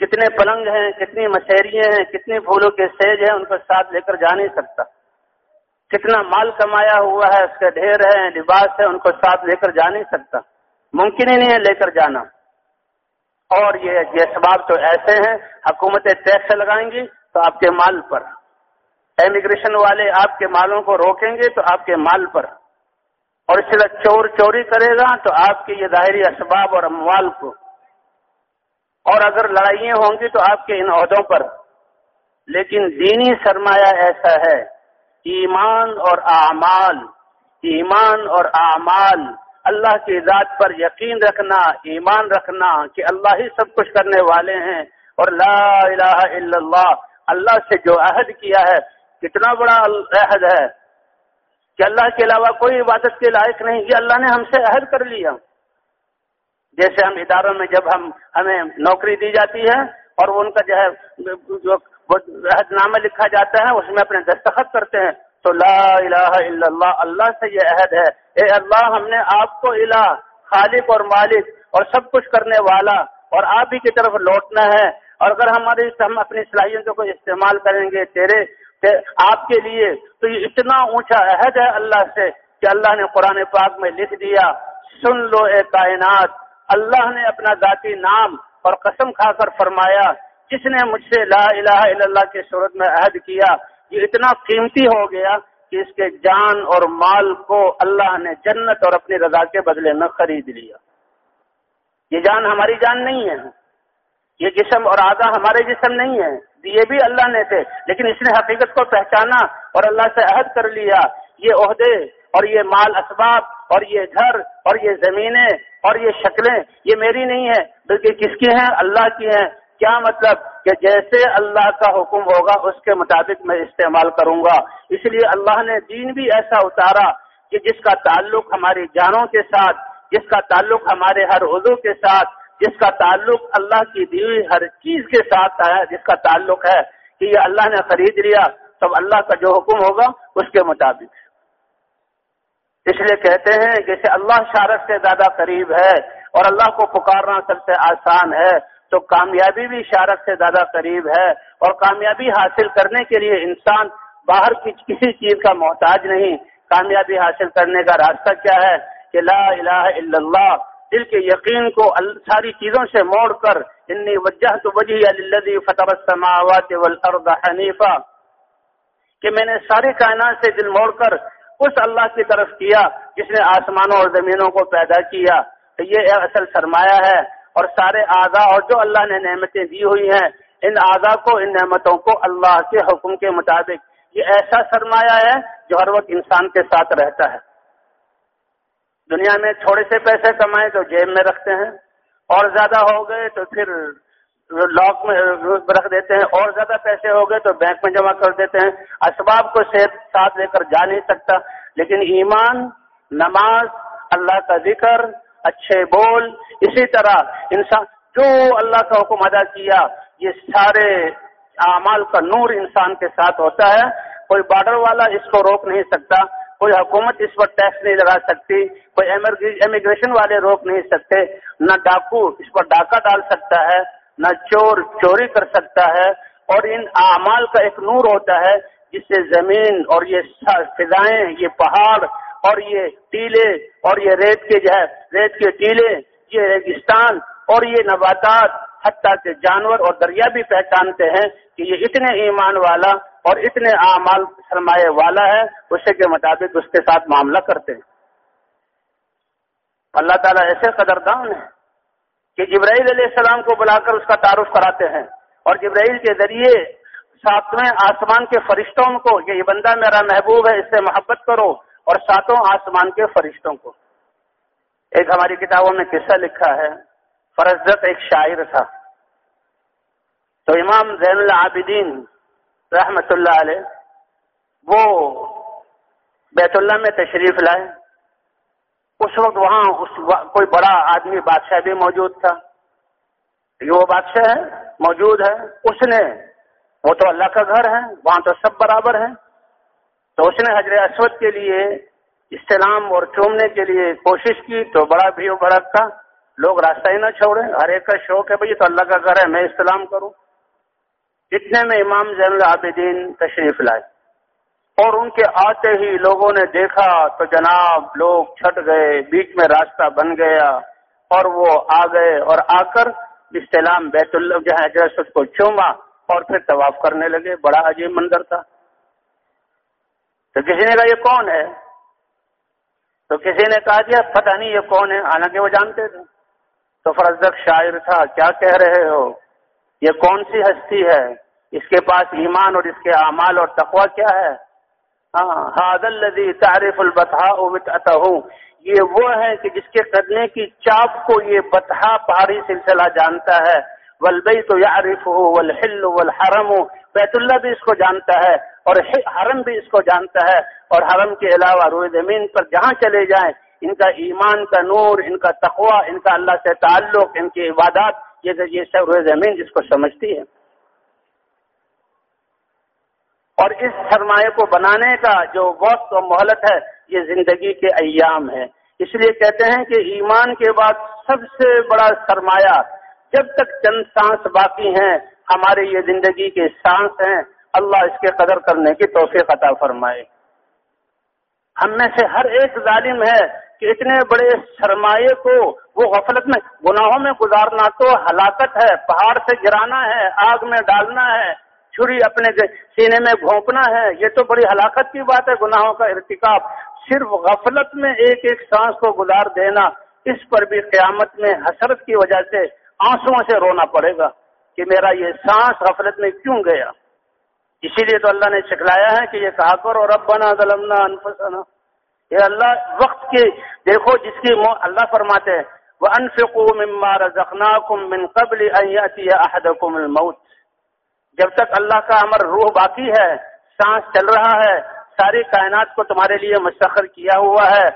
Speaker 1: کتنے پلنگ ہیں، کتنی مشہریے ہیں، کتنی پھولوں کے سیج ہیں، ان کو ساتھ لے کر جا نہیں سکتا۔ کتنا مال کمایا ہوا ہے، اس کے ڈھیر ہے لباس ہے ان کو ساتھ لے کر جا نہیں سکتا۔ ممکن ہی نہیں ہے لے کر جانا۔ اور یہ یہ سباب تو ایسے ہیں حکومتیں ٹیکس لگائیں گی تو آپ کے مال پر۔ امیگریشن والے آپ کے مالوں کو روکیں گے تو آپ کے مال پر۔ اور اس طرح چور چوری کرے گا تو آپ کے یہ ظاہری اسباب اور اموال کو۔ اور اگر لڑائیاں ہوں گی تو آپ کے ان عہدوں پر۔ لیکن دینی سرمایہ ایسا ہے ایمان اور اعمال، ایمان اور اعمال، اللہ کی ذات پر یقین رکھنا، ایمان رکھنا کہ اللہ ہی سب کچھ کرنے والے ہیں۔ اور لا الہ الا اللہ اللہ سے جو عہد کیا ہے، کتنا بڑا عہد ہے۔ کہ اللہ کے علاوہ کوئی عبادت کے لائق نہیں، یہ اللہ نے ہم سے عہد کر لیا جیسے ہم اداروں میں جب ہم، ہمیں نوکری دی جاتی ہے اور ان کا جو ہے، جو عہد نامہ لکھا جاتا ہے، اس میں اپنے دستخط کرتے ہیں۔ تو لا الہ الا اللہ اللہ سے یہ عہد ہے۔ اے اللہ، ہم نے آپ کو الہ، خالق اور مالک اور سب کچھ کرنے والا اور آپ ہی کی طرف لوٹنا ہے۔ اور اگر ہماری، ہم اپنی صلاحیتوں کو استعمال کریں گے، تیرے آپ کے لیے تو یہ اتنا اونچا عہد ہے اللہ سے کہ اللہ نے قرآن پاک میں لکھ دیا، سن لو اے کائنات، اللہ نے اپنا ذاتی نام اور قسم کھا کر فرمایا، جس نے مجھ سے لا الہ الا اللہ کے صورت میں عہد کیا، یہ اتنا قیمتی ہو گیا کہ اس کے جان اور مال کو اللہ نے جنت اور اپنی رضا کے بدلے میں خرید لیا۔ یہ جان ہماری جان نہیں ہے۔ یہ جسم اور آگا ہمارے جسم نہیں ہے یہ بھی اللہ نے تھے۔ لیکن اس نے حقیقت کو پہچانا اور اللہ سے عہد کر لیا۔ یہ عہدے اور یہ مال اسباب اور یہ گھر اور یہ زمینیں اور یہ شکلیں، یہ میری نہیں ہے بلکہ کس کی ہیں؟ اللہ کی ہیں۔ کیا مطلب کہ جیسے اللہ کا حکم ہوگا، اس کے مطابق میں استعمال کروں گا اس لیے اللہ نے دین بھی ایسا اتارا کہ جس کا تعلق ہماری جانوں کے ساتھ، جس کا تعلق ہمارے ہر عضو کے ساتھ جس کا تعلق اللہ کی دی ہوئی ہر چیز کے ساتھ ہے جس کا تعلق ہے کہ یہ اللہ نے خرید لیا تب اللہ کا جو حکم ہوگا، اس کے مطابق۔ اس لیے کہتے ہیں جیسے اللہ شارت سے زیادہ قریب ہے اور اللہ کو پکارنا سب سے آسان ہے، تو کامیابی بھی اشارت سے زیادہ قریب ہے۔ اور کامیابی حاصل کرنے کے لیے انسان باہر کی کسی چیز کا محتاج نہیں۔ کامیابی حاصل کرنے کا راستہ کیا ہے؟ کہ لا الہ الا اللہ دل کے یقین کو ساری چیزوں سے موڑ کر انی وجہ تو وجہ فتح السماوات والارض حنیفہ کہ میں نے ساری کائنات سے دل موڑ کر اس اللہ کی طرف کیا جس نے آسمانوں اور زمینوں کو پیدا کیا۔ تو یہ اصل سرمایہ ہے اور سارے اعضا اور جو اللہ نے نعمتیں دی ہوئی ہیں، ان اعضا کو، ان نعمتوں کو اللہ کے حکم کے مطابق یہ ایسا سرمایہ ہے جو ہر وقت انسان کے ساتھ رہتا ہے۔ دنیا میں تھوڑے سے پیسے کمائے تو جیب میں رکھتے ہیں، اور زیادہ ہو گئے تو پھر لاک میں رکھ دیتے ہیں، اور زیادہ پیسے ہو گئے تو بینک میں جمع کر دیتے ہیں۔ اسباب کو صحت ساتھ لے کر جا نہیں سکتا۔ لیکن ایمان، نماز، اللہ کا ذکر، اچھے بول، اسی طرح انسان، جو اللہ کا حکم ادا کیا، یہ سارے اعمال کا نور انسان کے ساتھ ہوتا ہے۔ کوئی بارڈر والا اس کو روک نہیں سکتا۔ کوئی حکومت اس پر ٹیکس نہیں لگا سکتی، کوئی امیگریشن والے روک نہیں سکتے، نہ ڈاکو اس پر ڈاکہ ڈال سکتا ہے، نہ چور چوری کر سکتا ہے، اور ان اعمال کا ایک نور ہوتا ہے جس سے زمین اور یہ فضائیں، یہ پہاڑ اور یہ ٹیلے اور یہ ریت کے جو ہے، ریت کے ٹیلے، یہ ریگستان اور یہ نباتات حتیٰ کے جانور اور دریا بھی پہچانتے ہیں کہ یہ اتنے ایمان والا اور اتنے اعمال سرمایہ والا ہے اسے کے مطابق اس کے ساتھ معاملہ کرتے ہیں۔ اللہ تعالیٰ ایسے قدردان ہیں کہ جبرائیل علیہ السلام کو بلا کر اس کا تعارف کراتے ہیں اور جبرائیل کے ذریعے ساتویں آسمان کے فرشتوں کو یہ بندہ میرا محبوب ہے، اس سے محبت کرو، اور ساتوں آسمان کے فرشتوں کو۔ ایک ہماری کتابوں میں قصہ لکھا ہے فرزت ایک شاعر تھا۔ تو امام زین العابدین رحمت اللہ علیہ وہ بیت اللہ میں تشریف لائے۔ اس وقت وہاں اس کوئی بڑا آدمی بادشاہ بھی موجود تھا۔ یہ وہ بادشاہ ہے، موجود ہے۔ اس نے، وہ تو اللہ کا گھر ہے، وہاں تو سب برابر ہیں۔ تو اس نے حضرت اسود کے لیے استعلام اور چومنے کے لیے کوشش کی تو بڑا بھی بھڑک تھا۔ لوگ راستہ ہی نہ چھوڑے ہر ایک کا شوق ہے بھائی تو اللہ کا گھر ہے، میں استعلام کروں۔ اتنے میں امام زین العابدین تشریف لائے اور ان کے آتے ہی لوگوں نے دیکھا تو جناب لوگ چھٹ گئے، بیچ میں راستہ بن گیا اور وہ آ گئے اور آ کر استعلام بیت اللہ جو ہے اس کو چوما اور پھر طواف کرنے لگے۔ بڑا عجیب منظر تھا۔ تو کسی نے کہا، یہ کون ہے؟ تو کسی نے کہا دیا پتہ نہیں یہ کون ہے۔ حالانکہ وہ جانتے تھے۔ تو فرزق شاعر تھا، کیا کہہ رہے ہو؟ یہ کون سی ہستی ہے؟ اس کے پاس ایمان اور اس کے اعمال اور تقوی کیا ہے؟ ہاں، الذي تعرف البتہ یہ وہ ہے کہ جس کے قدمے کی چاپ کو یہ بتہ پہاڑی سلسلہ جانتا ہے۔ ولبئی تو یارف ہو ولحل والحرم ہو بیت اللہ بھی اس کو جانتا ہے اور حرم بھی اس کو جانتا ہے۔ اور حرم کے علاوہ روئے زمین پر جہاں چلے جائیں ان کا ایمان کا نور، ان کا تقوی، ان کا اللہ سے تعلق، ان کی عبادات، یہ سب زمین جس کو سمجھتی ہے۔ اور اس سرمایہ کو بنانے کا جو وقت و مہلت ہے، یہ زندگی کے ایام ہے اس لیے کہتے ہیں کہ ایمان کے بعد سب سے بڑا سرمایہ جب تک چند سانس باقی ہیں ہمارے یہ زندگی کے سانس ہیں۔ اللہ اس کے قدر کرنے کی توفیق عطا فرمائے۔ ہم میں سے ہر ایک ظالم ہے کہ اتنے بڑے سرمایہ کو وہ غفلت میں، گناہوں میں گزارنا تو ہلاکت ہے، پہاڑ سے گرانا ہے، آگ میں ڈالنا ہے، چھری اپنے سینے میں گھونپنا ہے، یہ تو بڑی ہلاکت کی بات ہے، گناہوں کا ارتکاب۔ صرف غفلت میں ایک ایک سانس کو گزار دینا، اس پر بھی قیامت میں حسرت کی وجہ سے آنسو سے رونا پڑے گا کہ میرا یہ سانس غفلت میں کیوں گیا؟ اسی لیے تو اللہ نے سکھلایا ہے کہ یہ کہا کرو، ربنا ظلمنا انفسنا۔ یہ اللہ، وقت کی، دیکھو جس کی اللہ فرماتے ہیں وہ انفقو مما رزقناکم من قبل ان یاتی الموت۔ جب تک اللہ کا امر روح باقی ہے، سانس چل رہا ہے، ساری کائنات کو تمہارے لیے مستخر کیا ہوا ہے،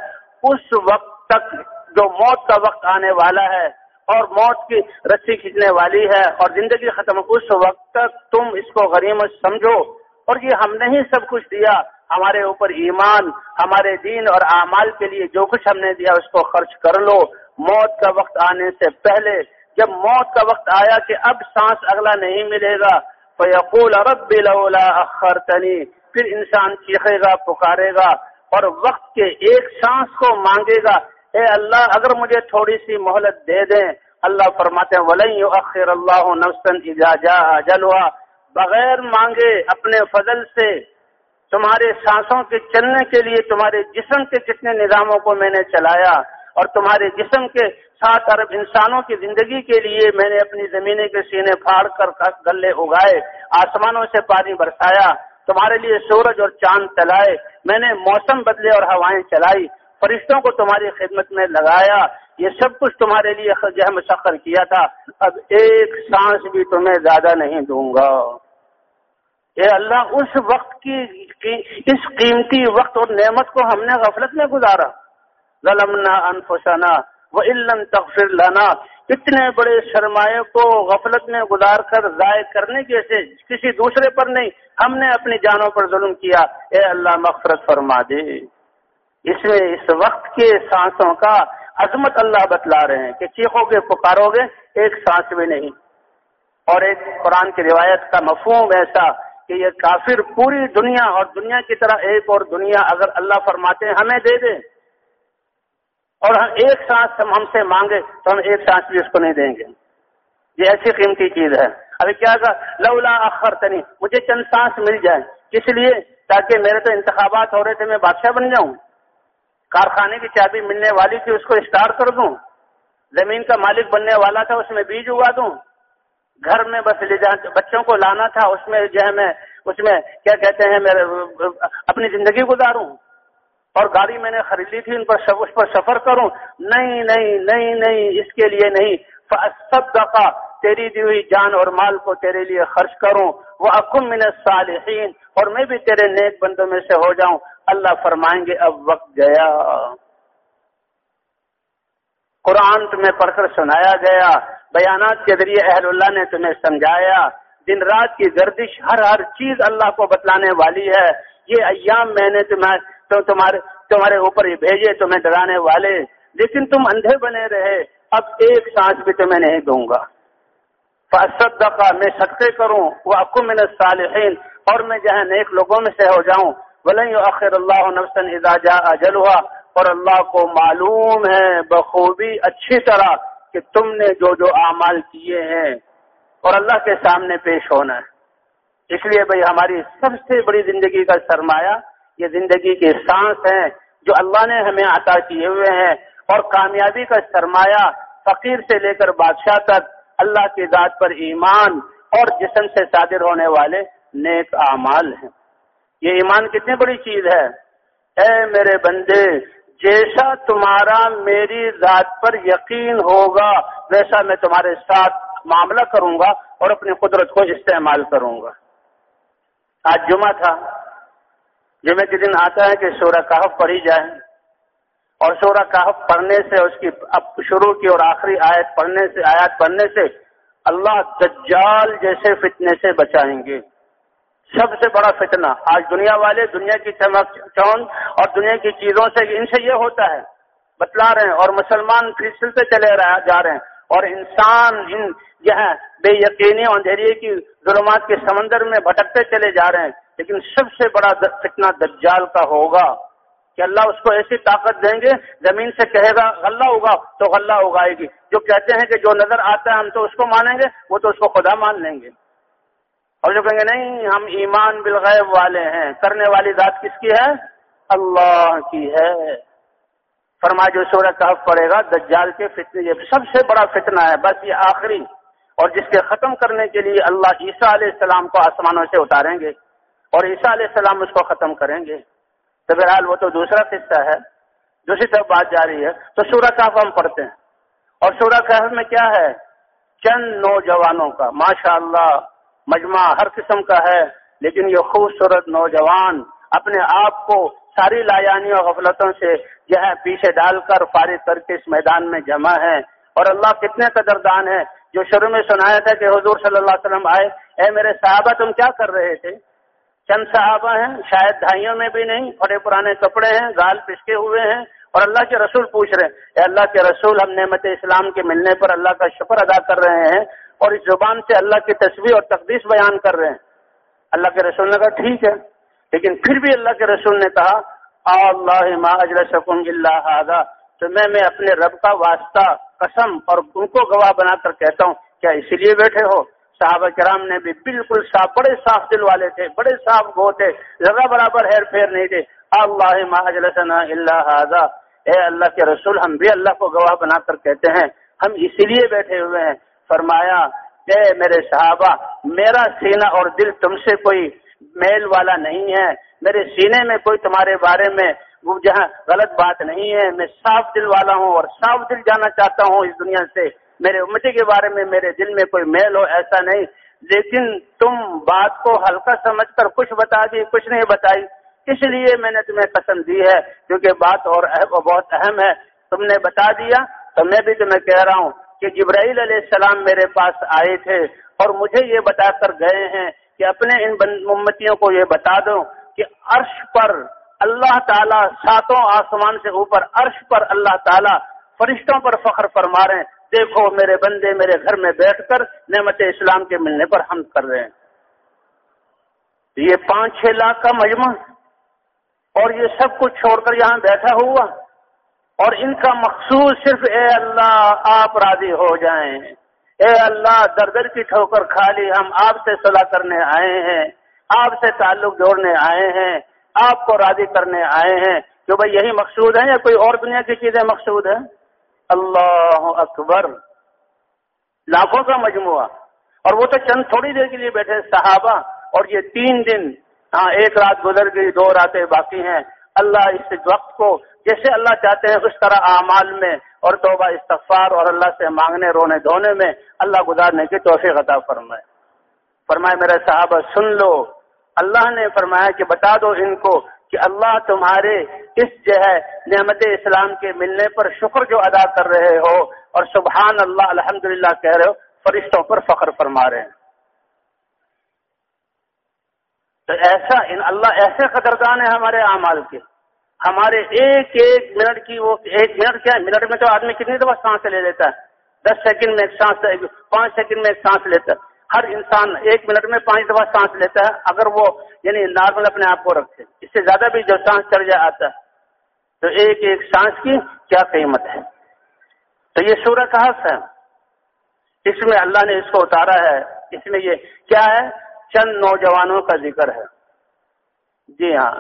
Speaker 1: اس وقت تک جو موت کا وقت آنے والا ہے اور موت کی رسی کھینچنے والی ہے اور زندگی ختم، اس وقت تک تم اس کو غریمت سمجھو۔ اور یہ ہم نے ہی سب کچھ دیا ہمارے اوپر ایمان، ہمارے دین اور اعمال کے لیے جو کچھ ہم نے دیا اس کو خرچ کر لو۔ موت کا وقت آنے سے پہلے، جب موت کا وقت آیا کہ اب سانس اگلا نہیں ملے گا، فیقول رب لولا اخرتنی۔ پھر انسان چیخے گا، پکارے گا اور وقت کے ایک سانس کو مانگے گا۔ اے اللہ، اگر مجھے تھوڑی سی مہلت دے دیں۔ اللہ فرماتے ہیں اللہ نفسن جلوا بغیر مانگے، اپنے فضل سے تمہارے سانسوں کے چلنے کے لیے، تمہارے جسم کے کتنے نظاموں کو میں نے چلایا اور تمہارے جسم کے سات ارب انسانوں کی زندگی کے لیے میں نے اپنی زمینیں کے سینے پھاڑ کر گلے اگائے، آسمانوں سے پانی برسایا، تمہارے لیے سورج اور چاند چلائے میں نے موسم بدلے اور ہوائیں چلائی، فرشتوں کو تمہاری خدمت میں لگایا، یہ سب کچھ تمہارے لیے مسخر کیا تھا۔ اب ایک سانس بھی تمہیں زیادہ نہیں دوں گا۔ اے اللہ، اس وقت کی اس قیمتی وقت اور نعمت کو ہم نے غفلت میں گزارا۔ ظلمنا انفسنا وہ علم تغفر لانا اتنے بڑے سرمایہ کو غفلت میں گزار کر ضائع کرنے کے سے کسی دوسرے پر نہیں، ہم نے اپنی جانوں پر ظلم کیا۔ اے اللہ، مغفرت فرما دے۔ اس میں، اس وقت کے سانسوں کا عظمت اللہ بتلا رہے ہیں کہ چیخو گے، پکارو گے، ایک سانس بھی نہیں۔ اور ایک قرآن کی روایت کا مفہوم ایسا کہ یہ کافر پوری دنیا اور دنیا کی طرح ایک اور دنیا اگر اللہ فرماتے ہیں، ہمیں دے دیں اور ہم ایک سانس ہم سے مانگے تو ہم ایک سانس بھی اس کو نہیں دیں گے۔ یہ ایسی قیمتی چیز ہے۔ ابھی کیا کہا لولا اخر تنی مجھے چند سانس مل جائے کس لیے؟ تاکہ میرے تو انتخابات ہو رہے تھے، میں بادشاہ بن جاؤں۔ کارخانے کی چابی ملنے والی تھی، اس کو اسٹارٹ کر دوں۔ زمین کا مالک بننے والا تھا، اس میں بیج اگا دوں۔ گھر میں بس لے جا بچوں کو لانا تھا، اس میں جو ہے میں اس میں کیا کہتے ہیں، میرے اپنی زندگی گزاروں۔ اور گاڑی میں نے خرید لی تھی، ان پر اس پر سفر کروں۔ نہیں نہیں نہیں نہیں، اس کے لیے نہیں۔ سب دفعہ تیری دی ہوئی جان اور مال کو تیرے لیے خرچ کروں۔ وہ اکم من صالحین اور میں بھی تیرے نیک بندوں میں سے ہو جاؤں۔ اللہ فرمائیں گے، اب وقت گیا۔ قرآن تمہیں پڑھ کر سنایا گیا، بیانات کے ذریعے اہل اللہ نے تمہیں سمجھایا۔ دن رات کی گردش ہر ہر چیز اللہ کو بتلانے والی ہے۔ یہ ایام میں نے تمہیں تو تمہارے تمہارے اوپر بھیجے، تمہیں ڈرانے والے۔ لیکن تم اندھے بنے رہے۔ اب ایک سانس بھی تمہیں نہیں دوں گا۔ صدقہ میں صدقے کروں۔ وہ آپ کو میں صالحین اور میں جہاں نیک لوگوں میں سے ہو جاؤں۔ بھلے آخر اللہ نفسن اجا اجل ہوا اور اللہ کو معلوم ہے بخوبی اچھی طرح کہ تم نے جو جو اعمال کیے ہیں اور اللہ کے سامنے پیش ہونا ہے۔ اس لیے بھائی ہماری سب سے بڑی زندگی کا سرمایہ یہ زندگی کے سانس ہیں جو اللہ نے ہمیں عطا کیے ہوئے ہیں۔ اور کامیابی کا سرمایہ فقیر سے لے کر بادشاہ تک اللہ کی ذات پر ایمان اور جسم سے صادر ہونے والے نیک اعمال ہیں۔ یہ ایمان کتنی بڑی چیز ہے۔ اے میرے بندے جیسا تمہارا میری ذات پر یقین ہوگا، ویسا میں تمہارے ساتھ معاملہ کروں گا اور اپنی قدرت کو استعمال کروں گا۔ آج جمعہ تھا۔ جمعے کے دن آتا ہے کہ سورہ کہف پڑھی جائے۔ اور سورہ کہف پڑھنے سے، اس کی اب شروع کی اور آخری آیت پڑھنے سے، آیات پڑھنے سے اللہ دجال جیسے فتنے سے بچائیں گے۔ سب سے بڑا فتنہ۔ آج دنیا والے دنیا کی چمک چون اور دنیا کی چیزوں سے ان سے یہ ہوتا ہے، بتلا رہے ہیں اور مسلمان پھر سلتے چلے جا رہے ہیں۔ اور انسان ان یہ بے یقینی اندھیری کی ظلمات کے سمندر میں بھٹکتے چلے جا رہے ہیں۔ لیکن سب سے بڑا فتنہ دجال کا ہوگا کہ اللہ اس کو ایسی طاقت دیں گے، زمین سے کہے گا، غلہ ہوگا تو غلہ اگائے گی۔ جو کہتے ہیں کہ جو نظر آتا ہے ہم تو اس کو مانیں گے، وہ تو اس کو خدا مان لیں گے۔ اور جو کہیں گے، نہیں، ہم ایمان بالغیب والے ہیں۔ کرنے والی ذات کس کی ہے؟ اللہ کی ہے۔ فرما جو سورہ کہف پڑے گا، دجال کے فتنے، یہ سب سے بڑا فتنہ ہے، بس یہ آخری۔ اور جس کے ختم کرنے کے لیے اللہ عیسیٰ علیہ السلام کو آسمانوں سے اتاریں گے، اور عیسیٰ علیہ السلام اس کو ختم کریں گے۔ تو بہرحال وہ تو دوسرا قصہ ہے، دوسری طرف بات جاری ہے۔ تو سورہ کہف ہم پڑھتے ہیں۔ اور سورہ کہف میں کیا ہے؟ چند نوجوانوں کا ماشاء اللہ مجمع ہر قسم کا ہے، لیکن یہ خوبصورت نوجوان اپنے آپ کو ساری لایانی اور غفلتوں سے جو ہے پیچھے ڈال کر فارغ کر کے اس میدان میں جمع ہے اور اللہ کتنے قدردان ہے جو شروع میں سنایا تھا کہ حضور صلی اللہ علیہ وسلم آئے، اے میرے صحابہ تم کیا کر رہے تھے؟ چند صحابہ ہیں، شاید دھائیوں میں بھی نہیں بڑے پرانے کپڑے ہیں گال پسکے ہوئے ہیں۔ اور اللہ کے رسول پوچھ رہے ہیں، اے اللہ کے رسول، ہم نعمت اسلام کے ملنے پر اللہ کا شکر ادا کر رہے ہیں۔ اور اس زبان سے اللہ کی تصویر اور تقدیس بیان کر رہے ہیں۔ اللہ کے رسول نے کہا ٹھیک ہے، لیکن پھر بھی اللہ کے رسول نے کہا اللہ ما اجلسکم اللہ تو میں میں اپنے رب کا واسطہ، قسم اور ان کو گواہ بنا کر کہتا ہوں، کیا اسی لیے بیٹھے ہو؟ صحابہ کرام نے بھی بالکل صاف، بڑے صاف دل والے تھے، بڑے صاف گو تھے ذرا برابر ہیر پھیر نہیں تھے۔ اللہ اللہ اے اللہ کے رسول، ہم بھی اللہ کو گواہ بنا کر کہتے ہیں، ہم اسی لیے بیٹھے ہوئے ہیں۔ فرمایا، اے میرے صحابہ، میرا سینہ اور دل تم سے کوئی میل والا نہیں ہے۔ میرے سینے میں کوئی تمہارے بارے میں وہ جہاں غلط بات نہیں ہے۔ میں صاف دل والا ہوں اور صاف دل جانا چاہتا ہوں اس دنیا سے۔ میرے امتی کے بارے میں میرے دل میں کوئی میل ہو ایسا نہیں۔ لیکن تم بات کو ہلکا سمجھ کر کچھ بتا دی، کچھ نہیں بتائی۔ اس لیے میں نے تمہیں پسند دی ہے، کیونکہ بات اور بہت اہم ہے۔ تم نے بتا دیا، تو میں بھی تمہیں کہہ رہا ہوں۔ کہ جبرائیل علیہ السلام میرے پاس آئے تھے اور مجھے یہ بتا کر گئے ہیں کہ اپنے ان امتیوں کو یہ بتا دو کہ عرش پر اللہ تعالیٰ ساتوں آسمان سے اوپر عرش پر اللہ تعالیٰ فرشتوں پر فخر فرما رہے ہیں۔ دیکھو میرے بندے میرے گھر میں بیٹھ کر نعمت اسلام کے ملنے پر ہم کر رہے ہیں۔ یہ پانچ چھ لاکھ کا مجمع اور یہ سب کچھ چھوڑ کر یہاں بیٹھا ہوا۔ اور ان کا مقصود صرف اے اللہ آپ راضی ہو جائیں۔ اے اللہ در در کی ٹھوکر کھا لی ہم آپ سے صلاح کرنے آئے ہیں، آپ سے تعلق جوڑنے آئے ہیں، آپ کو راضی کرنے آئے ہیں۔ جو بھائی یہی مقصود ہے یا کوئی اور دنیا کی چیزیں مقصود ہیں؟ اللہ اکبر۔ لاکھوں کا مجموعہ۔ اور وہ تو چند تھوڑی دیر کے لیے بیٹھے صحابہ۔ اور یہ تین دن ہاں ایک رات گزر گئی، دو راتیں باقی ہیں۔ اللہ اس وقت کو جیسے اللہ چاہتے ہیں اس طرح اعمال میں اور توبہ استغفار اور اللہ سے مانگنے، رونے، دھونے میں اللہ گزارنے کی توفیق عطا فرمائے۔ فرمائے میرے صحابہ، سن لو۔ اللہ نے فرمایا کہ بتا دو ان کو کہ اللہ تمہارے اس جو ہے نعمت اسلام کے ملنے پر شکر جو ادا کر رہے ہو اور سبحان اللہ الحمد کہہ رہے ہو، فرشتوں پر فخر فرما رہے ہیں۔ تو ایسا ان، اللہ ایسے قدردان ہے ہمارے اعمال کے۔ ہمارے ایک ایک منٹ کی وہ ایک منٹ کیا منٹ میں تو آدمی کتنی دفعہ سانس لے لیتا ہے؟ دس سیکنڈ میں ایک سانس پانچ سیکنڈ میں ایک سانس لیتا ہے۔ ہر انسان ایک منٹ میں پانچ دفعہ سانس لیتا ہے، اگر وہ یعنی نارمل اپنے آپ کو رکھتے اس سے زیادہ بھی جو سانس چڑھ جائے آتا ہے۔ تو ایک ایک سانس کی کیا قیمت ہے؟ تو یہ سورہ حق ہے؟ اس میں اللہ نے اس کو اتارا ہے۔ اس میں یہ کیا ہے؟ چند نوجوانوں کا ذکر ہے۔ جی ہاں۔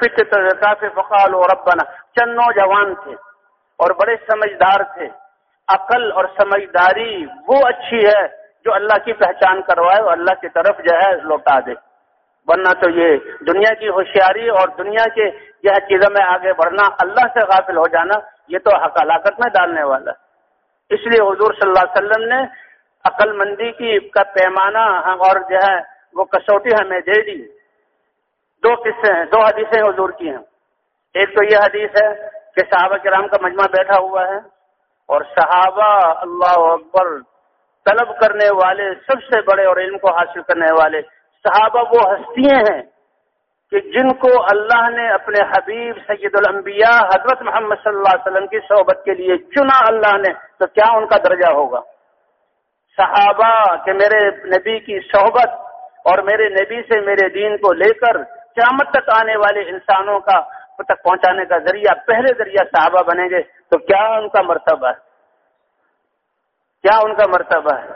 Speaker 1: فکر فقال اور ربنا۔ چند نوجوان تھے اور بڑے سمجھدار تھے۔ عقل اور سمجھداری وہ اچھی ہے جو اللہ کی پہچان کروائے اور اللہ کی طرف جو ہے لوٹا دے۔ ورنہ تو یہ دنیا کی ہوشیاری اور دنیا کے یہ چیزوں میں آگے بڑھنا، اللہ سے غافل ہو جانا، یہ تو حق ہلاکت میں ڈالنے والا اس لیے حضور صلی اللہ علیہ وسلم نے عقل مندی کی کا پیمانہ اور جو ہے وہ کسوٹی ہمیں دے دی۔ دو قصے ہیں، دو حدیثیں حضور کی ہیں۔ ایک تو یہ حدیث ہے کہ صحابہ کرام کا مجمع بیٹھا ہوا ہے اور صحابہ اللہ اکبر طلب کرنے والے سب سے بڑے اور علم کو حاصل کرنے والے صحابہ وہ ہستیاں ہیں کہ جن کو اللہ نے اپنے حبیب سید الانبیاء حضرت محمد صلی اللہ علیہ وسلم کی صحبت کے لیے چنا اللہ نے، تو کیا ان کا درجہ ہوگا؟ صحابہ کہ میرے نبی کی صحبت اور میرے نبی سے میرے دین کو لے کر قیامت تک آنے والے انسانوں کا تک پہنچانے کا ذریعہ، پہلے ذریعہ صحابہ بنیں گے، تو کیا ان کا مرتبہ ہے؟ کیا ان کا مرتبہ ہے؟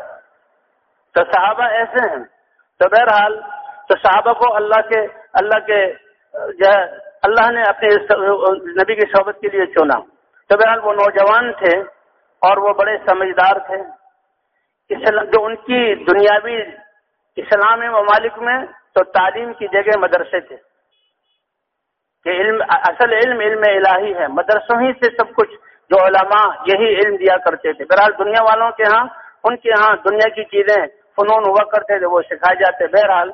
Speaker 1: تو صحابہ ایسے ہیں۔ تو بہرحال، تو صحابہ کو اللہ کے اللہ کے جو ہے، اللہ نے اپنے نبی کی صحبت کے لیے چنا۔ تو بہرحال وہ نوجوان تھے اور وہ بڑے سمجھدار تھے۔ جو ان کی دنیاوی اسلامی ممالک میں تو تعلیم کی جگہ مدرسے تھے۔ کہ علم، اصل علم علم الہی ہے۔ مدرسوں ہی سے سب کچھ جو علماء یہی علم دیا کرتے تھے۔ بہرحال دنیا والوں کے ہاں ان کے ہاں دنیا کی چیزیں فنون ہوا کرتے تھے، وہ سکھائے جاتے۔ بہرحال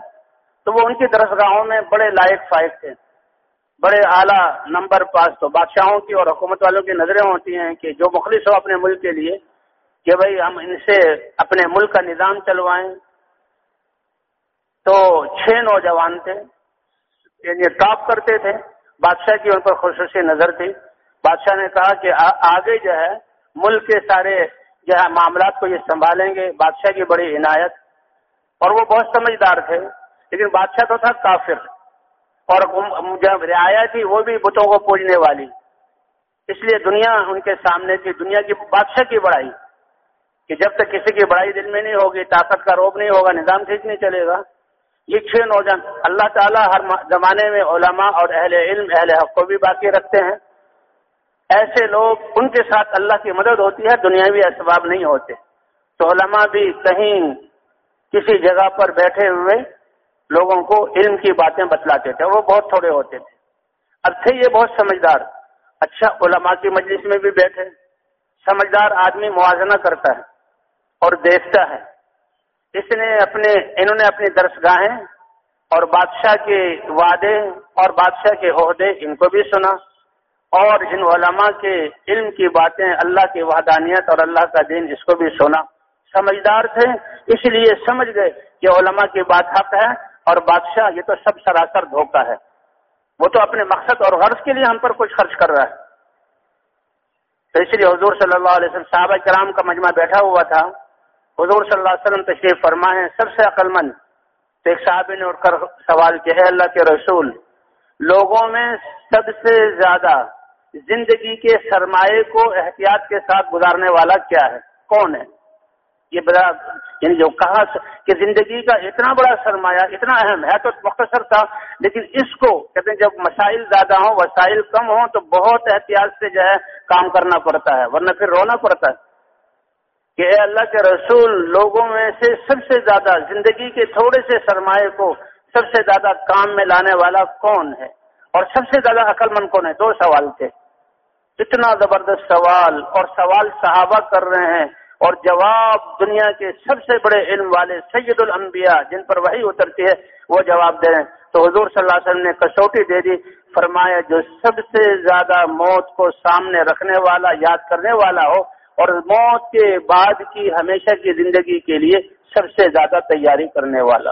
Speaker 1: تو وہ ان کی درسگاہوں میں بڑے لائق فائق تھے۔ بڑے اعلیٰ نمبر پاس تو بادشاہوں کی اور حکومت والوں کی نظریں ہوتی ہیں کہ جو مخلص ہو اپنے ملک کے لیے، کہ بھائی ہم ان سے اپنے ملک کا نظام چلوائیں۔ تو چھ نوجوان تھے یعنی ٹاپ کرتے تھے۔ بادشاہ کی ان پر خصوصی نظر تھی۔ بادشاہ نے کہا کہ آگے جو ہے، ملک کے سارے جو ہے معاملات کو یہ سنبھالیں گے۔ بادشاہ کی بڑی عنایت۔ اور وہ بہت سمجھدار تھے۔ لیکن بادشاہ تو تھا کافر۔ اور جب رعایا تھی، وہ بھی بتوں کو پوجنے والی۔ اس لیے دنیا ان کے سامنے تھی۔ دنیا کی بادشاہ کی بڑائی۔ کہ جب تک کسی کی بڑائی دل میں نہیں ہوگی، طاقت کا روب نہیں ہوگا، نظام ٹھیک نہیں چلے گا۔ یہ چھ نوجوان اللہ تعالیٰ ہر زمانے میں علماء اور اہل علم، اہل حق کو بھی باقی رکھتے ہیں۔ ایسے لوگ ان کے ساتھ اللہ کی مدد ہوتی ہے، دنیاوی اسباب نہیں ہوتے۔ تو علماء بھی کہیں کسی جگہ پر بیٹھے ہوئے لوگوں کو علم کی باتیں بتلاتے تھے، وہ بہت تھوڑے ہوتے تھے۔ اب تھے یہ بہت سمجھدار۔ اچھا علماء کی مجلس میں بھی بیٹھے۔ سمجھدار آدمی موازنہ کرتا ہے اور دیکھتا ہے۔ اس نے اپنے انہوں نے اپنی درسگاہیں اور بادشاہ کے وعدے اور بادشاہ کے عہدے ان کو بھی سنا اور ان علماء کے علم کی باتیں اللہ کی وحدانیت اور اللہ کا دین اس کو بھی سنا۔ سمجھدار تھے، اس لیے سمجھ گئے کہ علماء کی بات حق ہے اور بادشاہ یہ تو سب سراسر دھوکہ ہے۔ وہ تو اپنے مقصد اور غرض کے لیے ہم پر کچھ خرچ کر رہا ہے۔ تو اس لیے حضور صلی اللہ علیہ وسلم صحابہ کرام کا مجمع بیٹھا ہوا تھا۔ حضور صلی اللہ علیہ وسلم تشریف فرمائے، سب سے عقل مند تو ایک صحابی نے اٹھ کر سوال کیا ہے اللہ کے رسول، لوگوں میں سب سے زیادہ زندگی کے سرمایہ کو احتیاط کے ساتھ گزارنے والا کیا ہے؟ کون ہے؟ یہ بڑا یعنی جو کہا کہ زندگی کا اتنا بڑا سرمایہ، اتنا اہم ہے تو مختصر تھا، لیکن اس کو کہتے ہیں جب مسائل زیادہ ہوں، وسائل کم ہوں، تو بہت احتیاط سے جو ہے کام کرنا پڑتا ہے، ورنہ پھر رونا پڑتا ہے۔ کہ اے اللہ کے رسول لوگوں میں سے سب سے زیادہ زندگی کے تھوڑے سے سرمایہ کو سب سے زیادہ کام میں لانے والا کون ہے؟ اور سب سے زیادہ عقل مند کون ہے؟ دو سوال تھے۔ اتنا زبردست سوال اور سوال صحابہ کر رہے ہیں اور جواب دنیا کے سب سے بڑے علم والے سید الانبیاء جن پر وہی اترتی ہے، وہ جواب دے رہے ہیں۔ تو حضور صلی اللہ علیہ وسلم نے کسوٹی دے دی، فرمایا جو سب سے زیادہ موت کو سامنے رکھنے والا، یاد کرنے والا ہو اور موت کے بعد کی ہمیشہ کی زندگی کے لیے سب سے زیادہ تیاری کرنے والا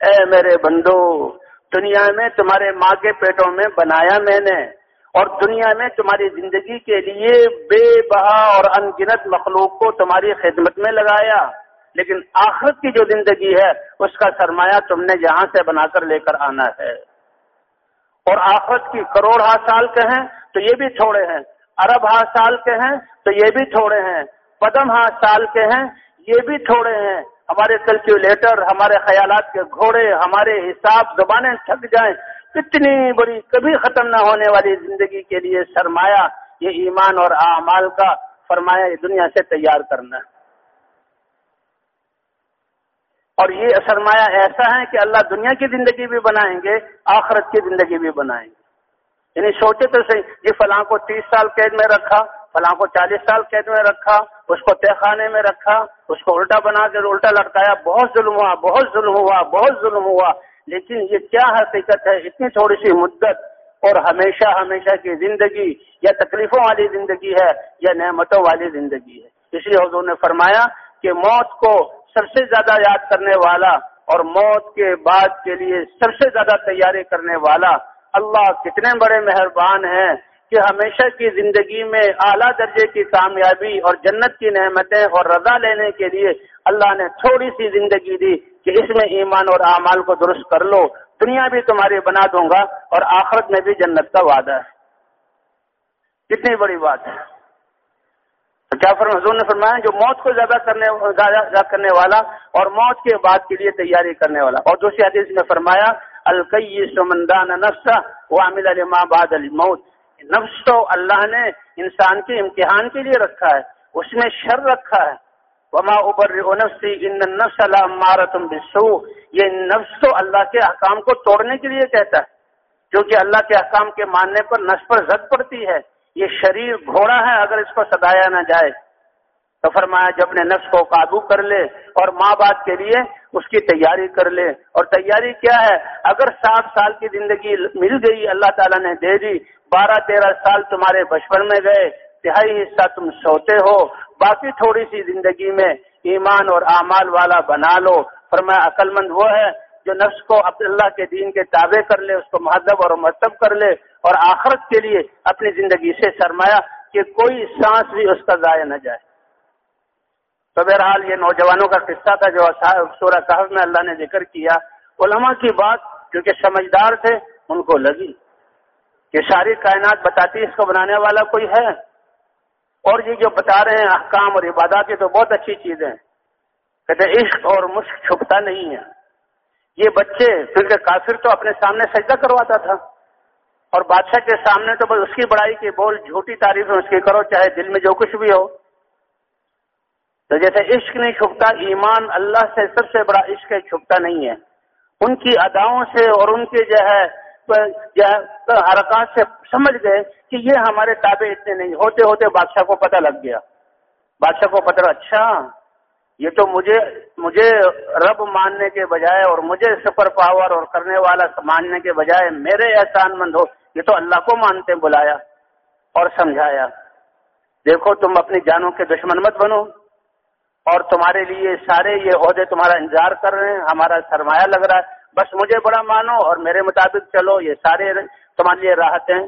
Speaker 1: اے میرے بندو، دنیا میں تمہارے ماں کے پیٹوں میں بنایا میں نے، اور دنیا میں تمہاری زندگی کے لیے بے بہا اور ان گنت مخلوق کو تمہاری خدمت میں لگایا۔ لیکن آخرت کی جو زندگی ہے، اس کا سرمایہ تم نے جہاں سے بنا کر لے کر آنا ہے۔ اور آخرت کی کروڑ ہا سال کے ہیں تو یہ بھی تھوڑے ہیں۔ ارب ہا سال کے ہیں تو یہ بھی تھوڑے ہیں۔ پدم ہا سال کے ہیں، یہ بھی تھوڑے ہیں۔ ہمارے کیلکولیٹر ہمارے خیالات کے گھوڑے، ہمارے حساب زبانیں تھک جائیں۔ اتنی بڑی کبھی ختم نہ ہونے والی زندگی کے لیے سرمایہ، یہ ایمان اور اعمال کا فرمایا یہ دنیا سے تیار کرنا۔ اور یہ سرمایہ ایسا ہے کہ اللہ دنیا کی زندگی بھی بنائیں گے، آخرت کی زندگی بھی بنائیں گے۔ یعنی سوچے تو صحیح یہ فلاں کو تیس سال قید میں رکھا، فلاں کو چالیس سال قید میں رکھا، اس کو تہ خانے میں رکھا، اس کو الٹا بنا کے الٹا لٹکایا، بہت ظلم ہوا، بہت ظلم ہوا، بہت ظلم ہوا۔ لیکن یہ کیا حقیقت ہے؟ اتنی تھوڑی سی مدت اور ہمیشہ ہمیشہ کی زندگی یا تکلیفوں والی زندگی ہے یا نعمتوں والی زندگی ہے۔ اس لیے حضور نے فرمایا کہ موت کو سب سے زیادہ یاد کرنے والا اور موت کے بعد کے لیے سب سے زیادہ تیاری کرنے والا اللہ کتنے بڑے مہربان ہیں کہ ہمیشہ کی زندگی میں اعلیٰ درجے کی کامیابی اور جنت کی نعمتیں اور رضا لینے کے لیے اللہ نے تھوڑی سی زندگی دی کہ اس میں ایمان اور اعمال کو درست کر لو۔ دنیا بھی تمہاری بنا دوں گا اور آخرت میں بھی جنت کا وعدہ ہے۔ کتنی بڑی بات ہے۔ کیا فرم حضور نے فرمایا جو موت کو زیادہ کرنے زیادہ کرنے والا اور موت کے بعد کے لیے تیاری کرنے والا۔ اور دوسری حدیث میں فرمایا القی سمندان نفس وہ عامل بعد الموت۔ نفس تو اللہ نے انسان کے امتحان کے لیے رکھا ہے، اس میں شر رکھا ہے۔ وما ابر نفسی ان نفس اللہ مارا تم بسو یہ نفس تو اللہ کے احکام کو توڑنے کے لیے کہتا ہے، کیونکہ اللہ کے احکام کے ماننے پر، نفس پر زد پڑتی ہے۔ یہ شریر گھوڑا ہے، اگر اس کو سدایا نہ جائے۔ تو فرمایا جب اپنے نفس کو قابو کر لے اور ماں باپ کے لیے اس کی تیاری کر لے۔ اور تیاری کیا ہے؟ اگر سات سال کی زندگی مل گئی، اللہ تعالیٰ نے دے دی۔ بارہ تیرہ سال تمہارے بچپن میں گئے، تہائی حصہ تم سوتے ہو۔ باقی تھوڑی سی زندگی میں ایمان اور اعمال والا بنا لو۔ فرمایا عقل مند وہ ہے جو نفس کو اللہ کے دین کے تابع کر لے، اس کو مہذب اور مرتب کر لے۔ اور آخرت کے لیے اپنی زندگی سے سرمایا کہ کوئی سانس بھی اس کا ضائع نہ جائے۔ تو بہرحال یہ نوجوانوں کا قصہ تھا جو سورہ صاحب میں اللہ نے ذکر کیا۔ علماء کی بات جو کہ سمجھدار تھے، ان کو لگی کہ ساری کائنات بتاتی اس کو بنانے والا کوئی ہے۔ اور یہ جو بتا رہے ہیں احکام اور عبادات، یہ تو بہت اچھی چیزیں کہتے عشق اور مشق چھپتا نہیں ہے۔ یہ بچے، کیونکہ کافر تو اپنے سامنے سجدہ کرواتا تھا۔ اور بادشاہ کے سامنے تو بس اس کی بڑائی کی، بول جھوٹی تعریف اس کی کرو، چاہے دل میں جو کچھ بھی ہو۔ تو جیسے عشق نہیں چھپتا، ایمان اللہ سے سب سے بڑا عشق چھپتا نہیں ہے۔ ان کی اداؤں سے اور ان کے جو ہے حرکات سے سمجھ گئے کہ یہ ہمارے تابع اتنے نہیں۔ ہوتے ہوتے بادشاہ کو پتہ لگ گیا۔ بادشاہ کو پتہ اچھا یہ تو مجھے مجھے رب ماننے کے بجائے اور مجھے سپر پاور اور کرنے والا ماننے کے بجائے میرے احسان مند ہو، یہ تو اللہ کو مانتے، بلایا اور سمجھایا۔ دیکھو تم اپنی جانوں کے دشمن مت بنو۔ اور تمہارے لیے سارے یہ عہدے تمہارا انتظار کر رہے ہیں، ہمارا سرمایہ لگ رہا ہے۔ بس مجھے بڑا مانو اور میرے مطابق چلو، یہ سارے تمہارے لیے راحت ہیں۔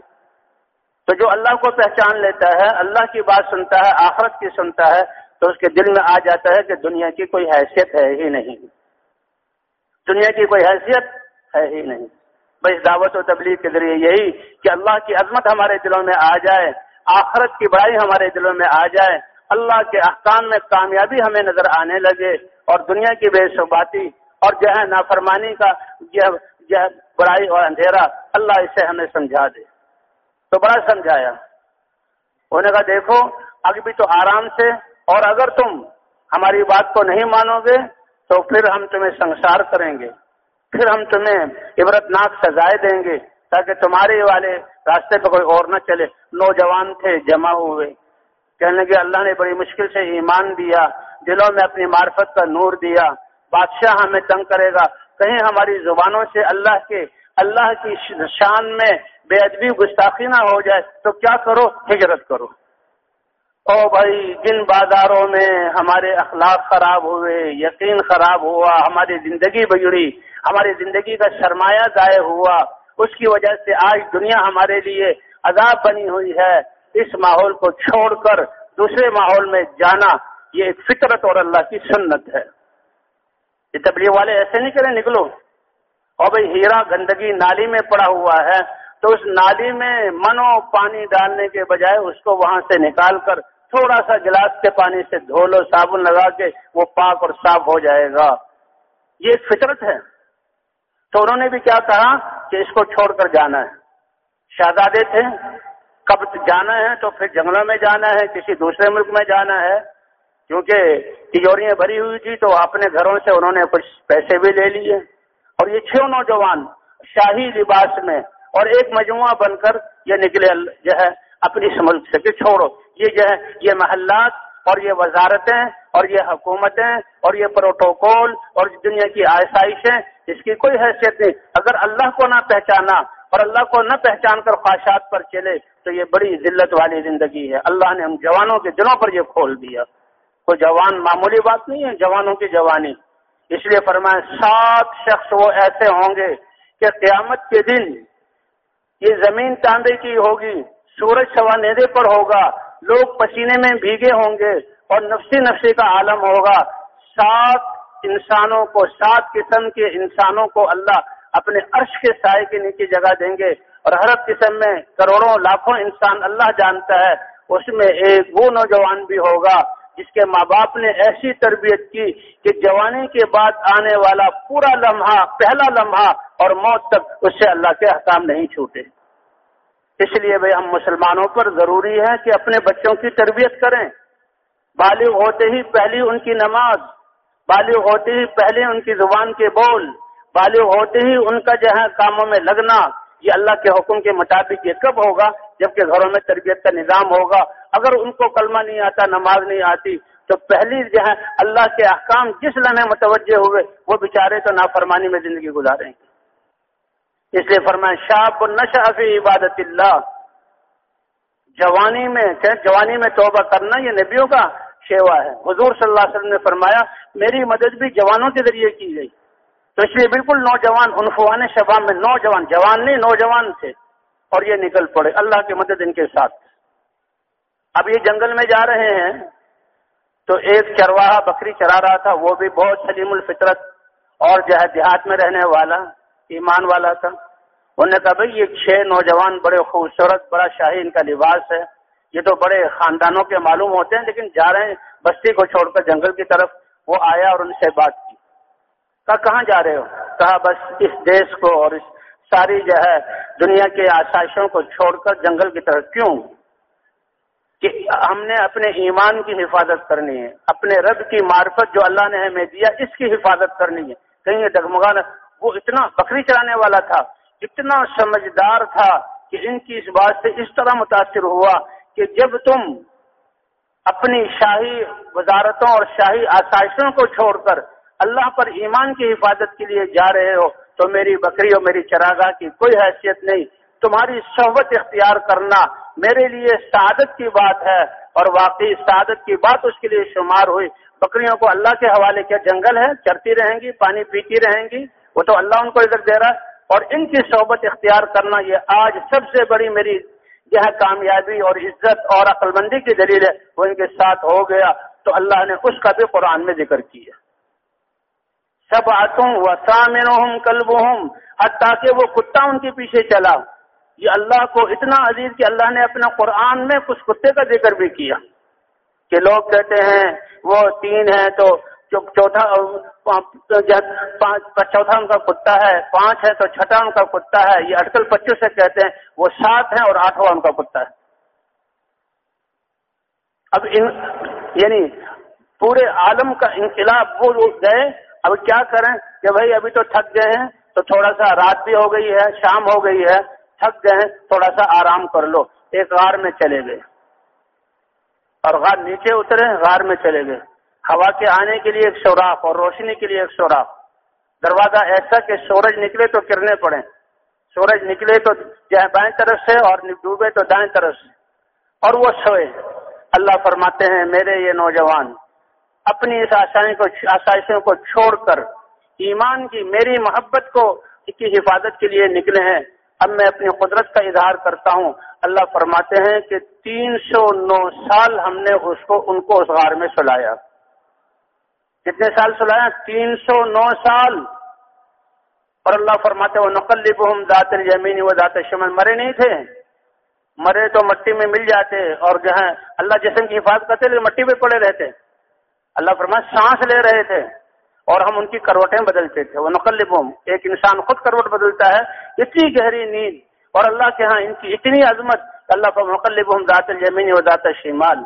Speaker 1: تو جو اللہ کو پہچان لیتا ہے، اللہ کی بات سنتا ہے، آخرت کی سنتا ہے، تو اس کے دل میں آ جاتا ہے کہ دنیا کی کوئی حیثیت ہے ہی نہیں۔ دنیا کی کوئی حیثیت ہے ہی نہیں۔ بس دعوت و تبلیغ کے ذریعے یہی کہ اللہ کی عظمت ہمارے دلوں میں آ جائے، آخرت کی بڑائی ہمارے دلوں میں آ جائے۔ اللہ کے احکام میں کامیابی ہمیں نظر آنے لگے اور دنیا کی بے ثباتی اور جو ہے نافرمانی کا یہ بڑائی اور اندھیرا اللہ اسے ہمیں سمجھا دے۔ تو بڑا سمجھایا۔ انہوں نے کہا، دیکھو، ابھی بھی تو آرام سے اور اگر تم ہماری بات کو نہیں مانو گے تو پھر ہم تمہیں سنسار کریں گے۔ پھر ہم تمہیں عبرت ناک سزائے دیں گے تاکہ تمہارے والے راستے پہ کوئی اور نہ چلے۔ نوجوان تھے، جمع ہوئے۔ کہنے لگے، اللہ نے بڑی مشکل سے ایمان دیا، دلوں میں اپنی معرفت کا نور دیا، بادشاہ ہمیں تنگ کرے گا۔ کہیں ہماری زبانوں سے اللہ کے، اللہ کی شان میں بے ادبی گستاخی نہ ہو جائے، تو کیا کرو؟ ہجرت کرو۔ او بھائی، جن بازاروں میں ہمارے اخلاق خراب ہوئے، یقین خراب ہوا، ہماری زندگی بگڑی، ہماری زندگی کا سرمایہ ضائع ہوا، اس کی وجہ سے آج دنیا ہمارے لیے عذاب بنی ہوئی ہے۔ اس ماحول کو چھوڑ کر دوسرے ماحول میں جانا یہ ایک فطرت اور اللہ کی سنت ہے۔ یہ تبلیغ والے ایسے نہیں کریں نکلو۔ اور بھائی ہیرا گندگی نالی میں پڑا ہوا ہے تو اس نالی میں منو پانی ڈالنے کے بجائے اس کو وہاں سے نکال کر تھوڑا سا گلاس کے پانی سے دھو لو، صابن لگا کے وہ پاک اور صاف ہو جائے گا۔ یہ ایک فطرت ہے۔ تو انہوں نے بھی کیا کہا کہ اس کو چھوڑ کر جانا ہے۔ شہزادے تھے۔ کب جانا ہے تو پھر جنگلوں میں جانا ہے، کسی دوسرے ملک میں جانا ہے۔ کیونکہ تجوریاں بھری ہوئی تھی تو اپنے گھروں سے انہوں نے کچھ پیسے بھی لے لیے۔ اور یہ چھ نوجوان شاہی لباس میں اور ایک مجموعہ بن کر یہ نکلے جو ہے اپنی اس ملک سے کہ چھوڑو۔ یہ جو ہے، یہ محلات اور یہ وزارتیں اور یہ حکومتیں اور یہ پروٹوکول اور دنیا کی آسائشیں، اس کی کوئی حیثیت نہیں۔ اگر اللہ کو نہ پہچانا اور اللہ کو نہ پہچان کر خواہشات پر چلے تو یہ بڑی ذلت والی زندگی ہے۔ اللہ نے ہم جوانوں کے دنوں پر یہ کھول دیا۔ کوئی جوان معمولی بات نہیں ہے، جوانوں کی جوانی۔ اس لیے فرمائے سات شخص وہ ایسے ہوں گے کہ قیامت کے دن یہ زمین تانبے کی ہوگی، سورج سوا نیدے پر ہوگا، لوگ پسینے میں بھیگے ہوں گے اور نفسی نفسی کا عالم ہوگا۔ سات انسانوں کو، سات قسم کے انسانوں کو اللہ اپنے عرش کے سائے کے نیچے جگہ دیں گے اور ہر قسم میں کروڑوں لاکھوں انسان اللہ جانتا ہے، اس میں ایک وہ نوجوان بھی ہوگا جس کے ماں باپ نے ایسی تربیت کی کہ جوانی کے بعد آنے والا پورا لمحہ، پہلا لمحہ اور موت تک اس سے اللہ کے حکام نہیں چھوٹے۔ اس لیے بھائی ہم مسلمانوں پر ضروری ہے کہ اپنے بچوں کی تربیت کریں۔ بالغ ہوتے ہی پہلی ان کی نماز، بالغ ہوتے ہی پہلے ان کی زبان کے بول بالغ ہوتے ہی ان کا جو ہے کاموں میں لگنا، یہ اللہ کے حکم کے مطابق یہ کب ہوگا، جبکہ گھروں میں تربیت کا نظام ہوگا۔ اگر ان کو کلمہ نہیں آتا، نماز نہیں آتی، تو پہلی جو ہے اللہ کے احکام جس لمحے متوجہ ہوئے، وہ بیچارے تو نافرمانی میں زندگی گزاریں گے۔ اس لیے فرمائیں شاپ نشا فی عبادت اللہ۔ جوانی میں جوانی میں توبہ کرنا یہ نبیوں کا شیوا ہے۔ حضور صلی اللہ علیہ وسلم نے فرمایا، میری مدد بھی جوانوں کے ذریعے کی گئی۔ تو اس لیے بالکل نوجوان انفوان شباب میں نوجوان جوان نہیں، نوجوان تھے۔ اور یہ نکل پڑے۔ اللہ کی مدد ان کے ساتھ۔ اب یہ جنگل میں جا رہے ہیں تو ایک چرواہا بکری چرا رہا تھا، وہ بھی بہت سلیم الفطرت اور جو ہے دیہات میں رہنے والا، ایمان والا تھا۔ انہوں نے کہا، بھائی، یہ چھ نوجوان بڑے خوبصورت، بڑا شاہی ان کا لباس ہے۔ یہ تو بڑے خاندانوں کے معلوم ہوتے ہیں، لیکن جا رہے ہیں بستی کو چھوڑ کر جنگل کی طرف۔ وہ آیا اور ان سے بات کہا، کہاں جا رہے ہو؟ کہا، بس اس دیش کو اور اس ساری جو ہے دنیا کے آسائشوں کو چھوڑ کر جنگل کی طرف کیوں؟ کہ ہم نے اپنے ایمان کی حفاظت کرنی ہے، اپنے رب کی معرفت جو اللہ نے ہمیں دیا، اس کی حفاظت کرنی ہے۔ کہیں یہ ڈگمگانا وہ اتنا بکری چلانے والا تھا، اتنا سمجھدار تھا کہ ان کی اس بات سے اس طرح متاثر ہوا کہ جب تم اپنی شاہی وزارتوں اور شاہی آسائشوں کو چھوڑ کر اللہ پر ایمان کی حفاظت کے لیے جا رہے ہو تو میری بکری اور میری چراگاہ کی کوئی حیثیت نہیں۔ تمہاری صحبت اختیار کرنا میرے لیے سعادت کی بات ہے۔ اور واقعی سعادت کی بات اس کے لیے شمار ہوئی۔ بکریوں کو اللہ کے حوالے کیا جنگل ہے چرتی رہیں گی، پانی پیتی رہیں گی۔ وہ تو اللہ ان کو ادھر دے رہا ہے۔ اور ان کی صحبت اختیار کرنا یہ آج سب سے بڑی میری یہ کامیابی اور عزت اور عقل مندی کی دلیل ہے۔ وہ ان کے ساتھ ہو گیا۔ تو اللہ نے اس کا بھی قرآن میں ذکر کیا۔ سب آتوں و سامن کلب ہوں کہ وہ کتا ان کے پیچھے چلا۔ یہ اللہ کو اتنا عزیز کہ اللہ نے اپنے قرآن میں کچھ کتے کا ذکر بھی کیا۔ کہ لوگ کہتے ہیں، وہ تین ہیں تو چوتھا چوتھا ان کا کتا ہے، پانچ ہے تو چھٹا ان کا کتا ہے۔ یہ اٹکل پچیس سے کہتے ہیں، وہ سات ہیں اور آٹھواں ان کا کتا ہے۔ اب ان یعنی پورے عالم کا انقلاب وہ گئے۔ اب کیا کریں کہ بھائی ابھی تو تھک گئے ہیں، تو تھوڑا سا رات بھی ہو گئی ہے، شام ہو گئی ہے، تھک گئے ہیں، تھوڑا سا آرام کر لو۔ ایک غار میں چلے گئے۔ اور غار نیچے اترے، غار میں چلے گئے۔ ہوا کے آنے کے لیے ایک سوراخ اور روشنی کے لیے ایک سوراخ۔ دروازہ ایسا کہ سورج نکلے تو کرنے پڑے سورج نکلے تو بائیں طرف سے اور ڈوبے تو دائیں طرف سے۔ اور وہ سوئے۔ اللہ فرماتے ہیں، میرے یہ نوجوان اپنی اس آسانی کو آسائشوں کو چھوڑ کر ایمان کی میری محبت کو کی حفاظت کے لیے نکلے ہیں۔ اب میں اپنی قدرت کا اظہار کرتا ہوں۔ اللہ فرماتے ہیں کہ تین سو نو سال ہم نے اس کو ان کو اس غار میں سلایا۔ کتنے سال سلایا؟ تین سو نو سال۔ اور اللہ فرماتے وہ نقل ہم دات زمین و دات شمن مرے نہیں تھے۔ مرے تو مٹی میں مل جاتے اور جو ہے اللہ جسم کی حفاظت کرتے لیکن مٹی پہ پڑے رہتے۔ اللہ فرمایا سانس لے رہے تھے اور ہم ان کی کروٹیں بدلتے تھے۔ وہ نقل ایک انسان خود کروٹ بدلتا ہے، اتنی گہری نیند اور اللہ کے ہاں ان کی اتنی عظمت اللہ پر مقلب ہم دات الجمین و دات شمال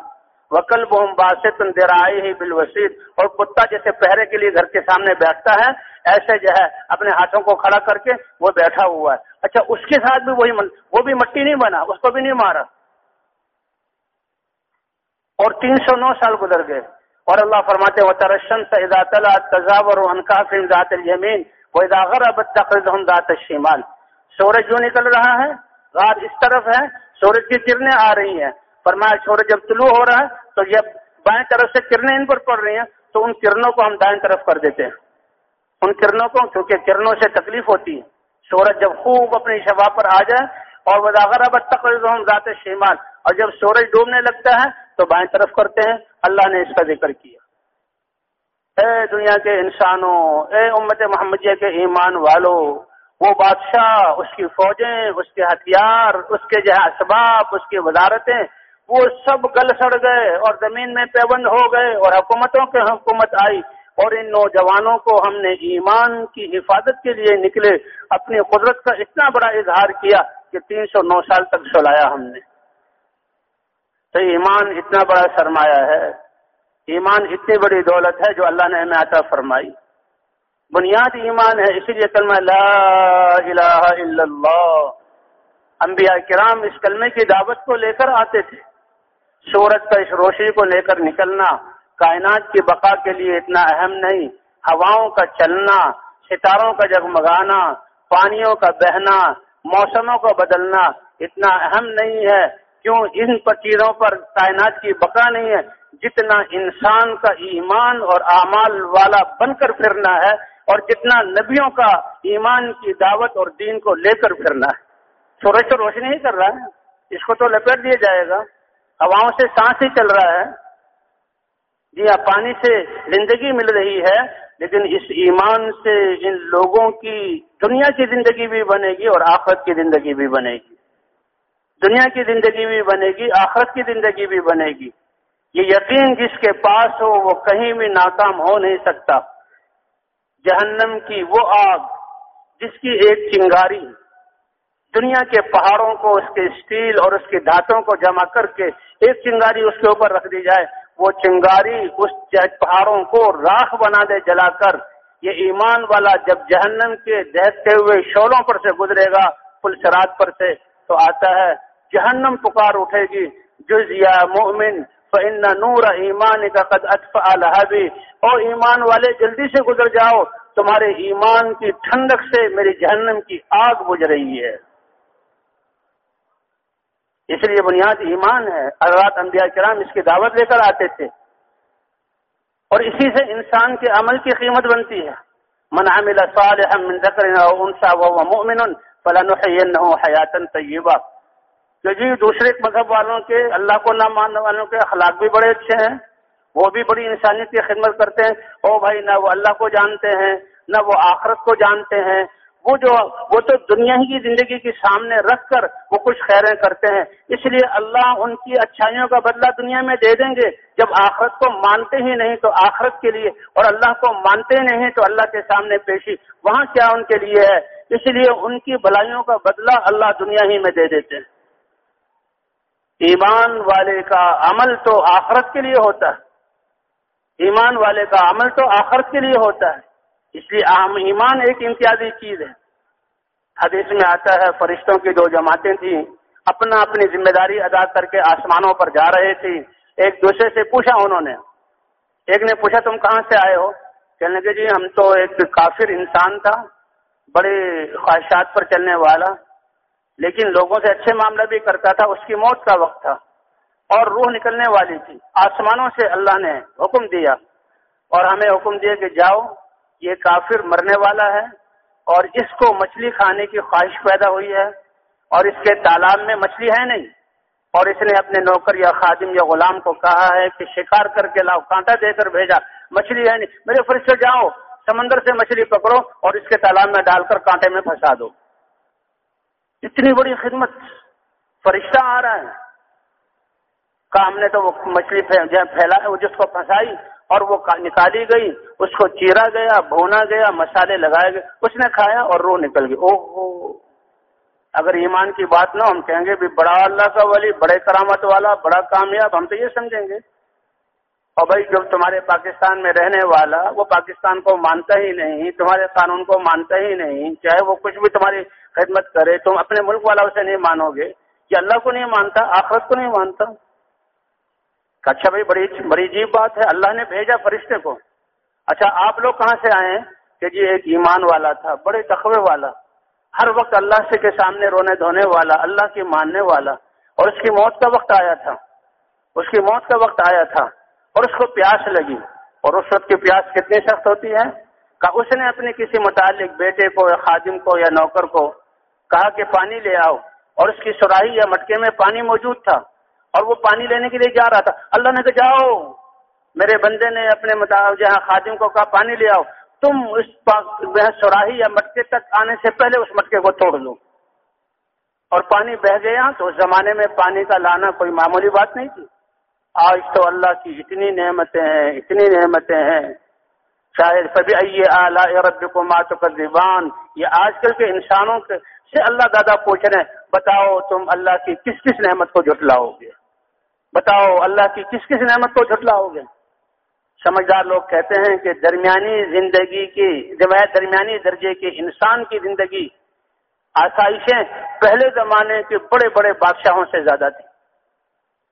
Speaker 1: وکل بہم باسط درائی ہی بالوسید اور کتا جیسے پہرے کے لیے گھر کے سامنے بیٹھتا ہے، ایسے جو ہے اپنے ہاتھوں کو کھڑا کر کے وہ بیٹھا ہوا ہے۔ اچھا اس کے ساتھ بھی وہی من... وہ بھی مٹی نہیں بنا، اس کو بھی نہیں مارا۔ اور تین سو نو سال گزر گئے۔ اور اللہ فرماتے و ترشن سدا تلا تضاور انکا فن ذات الجمین وہ اداغر اب ذات الشمال سورج جو نکل رہا ہے رات اس طرف ہے، سورج کی کرنیں آ رہی ہیں۔ فرمایا، سورج جب طلوع ہو رہا ہے، تو جب بائیں طرف سے کرنیں ان پر پڑ رہی ہیں، تو ان کرنوں کو ہم دائیں طرف کر دیتے ہیں۔ ان کرنوں کو، کیونکہ کرنوں سے تکلیف ہوتی ہے۔ سورج جب خوب اپنی شبا پر آ جائے اور وزاغر اب تقرض ذات شیمان اور جب سورج ڈوبنے لگتا ہے تو بائیں طرف کرتے ہیں۔ اللہ نے اس کا ذکر کیا۔ اے دنیا کے انسانوں، اے امت محمدیہ کے ایمان والوں وہ بادشاہ، اس کی فوجیں، اس کے ہتھیار، اس کے جو اسباب، اس کی وزارتیں، وہ سب گل سڑ گئے اور زمین میں پیبند ہو گئے اور حکومتوں کے حکومت آئی اور ان نوجوانوں کو ہم نے ایمان کی حفاظت کے لیے نکلے، اپنی قدرت کا اتنا بڑا اظہار کیا کہ تین سو نو سال تک سلایا ہم نے۔ تو ایمان اتنا بڑا سرمایہ ہے، ایمان اتنی بڑی دولت ہے جو اللہ نے ہمیں عطا فرمائی۔ بنیاد ایمان ہے، اسی لیے کلمہ لا الہ الا اللہ۔ انبیاء کرام اس کلمے کی دعوت کو لے کر آتے تھے۔ سورج کا اس روشنی کو لے کر نکلنا، کائنات کی بقا کے لیے اتنا اہم نہیں۔ ہواؤں کا چلنا، ستاروں کا جگمگانا، پانیوں کا بہنا، موسموں کو بدلنا اتنا اہم نہیں ہے۔ کیوں ان پر چیزوں پر کائنات کی بقا نہیں ہے؟ جتنا انسان کا ایمان اور اعمال والا بن کر پھرنا ہے اور جتنا نبیوں کا ایمان کی دعوت اور دین کو لے کر پھرنا ہے۔ سورج تو روشنی ہی کر رہا ہے۔ اس کو تو لپیٹ دیا جائے گا۔ ہواؤں سے سانس ہی چل رہا ہے۔ جی ہاں پانی سے زندگی مل رہی ہے، لیکن اس ایمان سے ان لوگوں کی دنیا کی زندگی بھی بنے گی اور آخرت کی زندگی بھی بنے گی۔ دنیا کی زندگی بھی بنے گی، آخرت کی زندگی بھی بنے گی۔ یہ یقین جس کے پاس ہو، وہ کہیں بھی ناکام ہو نہیں سکتا۔ جہنم کی وہ آگ جس کی ایک چنگاری دنیا کے پہاڑوں کو، اس کے اسٹیل اور اس کے دھاتوں کو جمع کر کے ایک چنگاری اس کے اوپر رکھ دی جائے۔ وہ چنگاری اس پہاڑوں کو راکھ بنا دے، جلا کر۔ یہ ایمان والا جب جہنم کے دہتے ہوئے شولوں پر سے گزرے گا، پل سرات پر سے تو آتا ہے جہنم پکار اٹھے گی۔ جز یا مومن فن نور ایمان کا قد اطفا الحبی اور ایمان والے، جلدی سے گزر جاؤ۔ تمہارے ایمان کی ٹھنڈک سے میری جہنم کی آگ بجھ رہی ہے۔ اس لیے بنیاد ایمان ہے۔ رات انبیاء کرام اس کی دعوت لے کر آتے تھے۔ اور اسی سے انسان کے عمل کی قیمت بنتی ہے۔ من عمل صالحا من ذکر او انثى وهو مؤمن فلنحيينه حیاتا طیبہ۔ کہ جی دوسرے مذہب والوں کے اللہ کو نہ ماننے والوں کے اخلاق بھی بڑے اچھے ہیں، وہ بھی بڑی انسانیت کی خدمت کرتے ہیں۔ او بھائی، نہ وہ اللہ کو جانتے ہیں، نہ وہ آخرت کو جانتے ہیں۔ وہ جو، وہ تو دنیا ہی کی زندگی کے سامنے رکھ کر وہ کچھ خیریں کرتے ہیں۔ اس لیے اللہ ان کی اچھائیوں کا بدلہ دنیا میں دے دیں گے۔ جب آخرت کو مانتے ہی نہیں تو آخرت کے لیے، اور اللہ کو مانتے نہیں تو اللہ کے سامنے پیشی۔ وہاں کیا ان کے لیے ہے؟ اس لیے ان کی بھلائیوں کا بدلہ اللہ دنیا ہی میں دے دیتے ہیں۔ ایمان والے کا عمل تو آخرت کے لیے ہوتا ہے۔ ایمان والے کا عمل تو آخرت کے لیے ہوتا ہے۔ اس لیے ایمان ایک امتیازی چیز ہے۔ حدیث میں آتا ہے، فرشتوں کی دو جماعتیں تھیں، اپنا اپنی ذمہ داری ادا کر کے آسمانوں پر جا رہے تھے ایک دوسرے سے پوچھا انہوں نے۔ ایک نے پوچھا، تم کہاں سے آئے ہو؟ کہنے کے جی ہم تو ایک کافر انسان تھا، بڑے خواہشات پر چلنے والا۔ لیکن لوگوں سے اچھے معاملہ بھی کرتا تھا، اس کی موت کا وقت تھا۔ اور روح نکلنے والی تھی۔ آسمانوں سے اللہ نے حکم دیا اور ہمیں حکم دیا کہ جاؤ، یہ کافر مرنے والا ہے اور اس کو مچھلی کھانے کی خواہش پیدا ہوئی ہے اور اس کے تالاب میں مچھلی ہے نہیں۔ اور اس نے اپنے نوکر یا خادم یا غلام کو کہا ہے کہ شکار کر کے لاؤ، کانٹا دے کر بھیجا۔ مچھلی ہے نہیں۔ میرے فرشتے جاؤ، سمندر سے مچھلی پکڑو اور اس کے تالاب میں ڈال کر کانٹے میں پھنسا دو۔ اتنی بڑی خدمت، فرشتہ آ رہا ہے۔ کام نے تو وہ مچھلی پھیلا وہ جس کو پھنسائی اور وہ نکالی گئی، اس کو چیرا گیا، بھونا گیا، مسالے لگائے گئے، اس نے کھایا اور رو نکل گئی۔ او ہو اگر ایمان کی بات نہ ہم کہیں گے بھی بڑا اللہ کا ولی، بڑے کرامت والا، بڑا کامیاب، ہم تو یہ سمجھیں گے۔ اور بھائی، جو تمہارے پاکستان میں رہنے والا، وہ پاکستان کو مانتا ہی نہیں، تمہارے قانون کو مانتا ہی نہیں، چاہے وہ کچھ بھی تمہاری خدمت کرے، تم اپنے ملک والا اسے نہیں مانو گے کہ اللہ کو نہیں مانتا، آخرت کو نہیں مانتا۔ اچھا بھائی، بڑی بڑی عجیب بات ہے، اللہ نے بھیجا فرشتے کو۔ اچھا آپ لوگ کہاں سے آئے ہیں؟ کہ جی ایک ایمان والا تھا، بڑے تخوے والا۔ ہر وقت اللہ سے کے سامنے رونے دھونے والا، اللہ کی ماننے والا۔ اور اس کی موت کا وقت آیا تھا۔ اس کی موت کا وقت آیا تھا۔ اور اس کو پیاس لگی۔ اور اس وقت کی پیاس کتنی سخت ہوتی ہے؟ کہ اس نے اپنے کسی متعلق بیٹے کو یا خادم کو یا نوکر کو کہا کہ پانی لے آؤ۔ اور اس کی سراہی یا مٹکے میں پانی موجود تھا۔ اور وہ پانی لینے کے لیے جا رہا تھا۔ اللہ نے کہا، جاؤ۔ میرے بندے نے اپنے مطابق جہاں خادم کو کہا، پانی لے آؤ۔ تم اس سوراہی یا مٹکے تک آنے سے پہلے اس مٹکے کو توڑ لو۔ اور پانی بہ گیا تو اس زمانے میں پانی کا لانا کوئی معمولی بات نہیں تھی۔ آج تو اللہ کی اتنی نعمتیں ہیں، اتنی نعمتیں ہیں۔ شاید سبھی آئیے اعلیٰ رب کو مات یہ آج کل کے انسانوں کے سے اللہ دادا پوچھ رہے ہیں، بتاؤ تم اللہ کی کس کس نعمت کو جھٹلاؤ گے بتاؤ اللہ کی کس کس نعمت کو جھٹلاؤ گے سمجھدار لوگ کہتے ہیں کہ درمیانی زندگی کی روایت درمیانی درجے کے انسان کی زندگی، آسائشیں پہلے زمانے کے بڑے بڑے بادشاہوں سے زیادہ تھی۔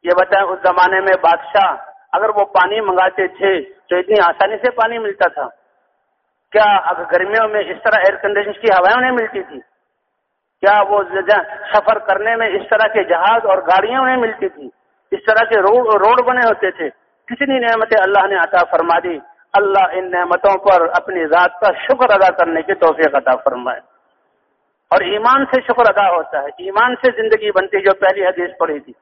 Speaker 1: یہ بتائیں، اس زمانے میں بادشاہ اگر وہ پانی منگاتے تھے تو اتنی آسانی سے پانی ملتا تھا۔ کیا اگر گرمیوں میں اس طرح ایئر کنڈیشن کی ہوائیں انہیں ملتی تھی؟ کیا وہ سفر کرنے میں اس طرح کے جہاز اور گاڑیاں انہیں ملتی تھی اس طرح کے روڈ روڈ بنے ہوتے تھے۔ کتنی نعمتیں اللہ نے عطا فرما دی۔ اللہ ان نعمتوں پر اپنی ذات کا شکر ادا کرنے کی توفیق عطا فرمائے۔ اور ایمان سے شکر ادا ہوتا ہے۔ ایمان سے زندگی بنتی جو پہلی حدیث پڑھی تھی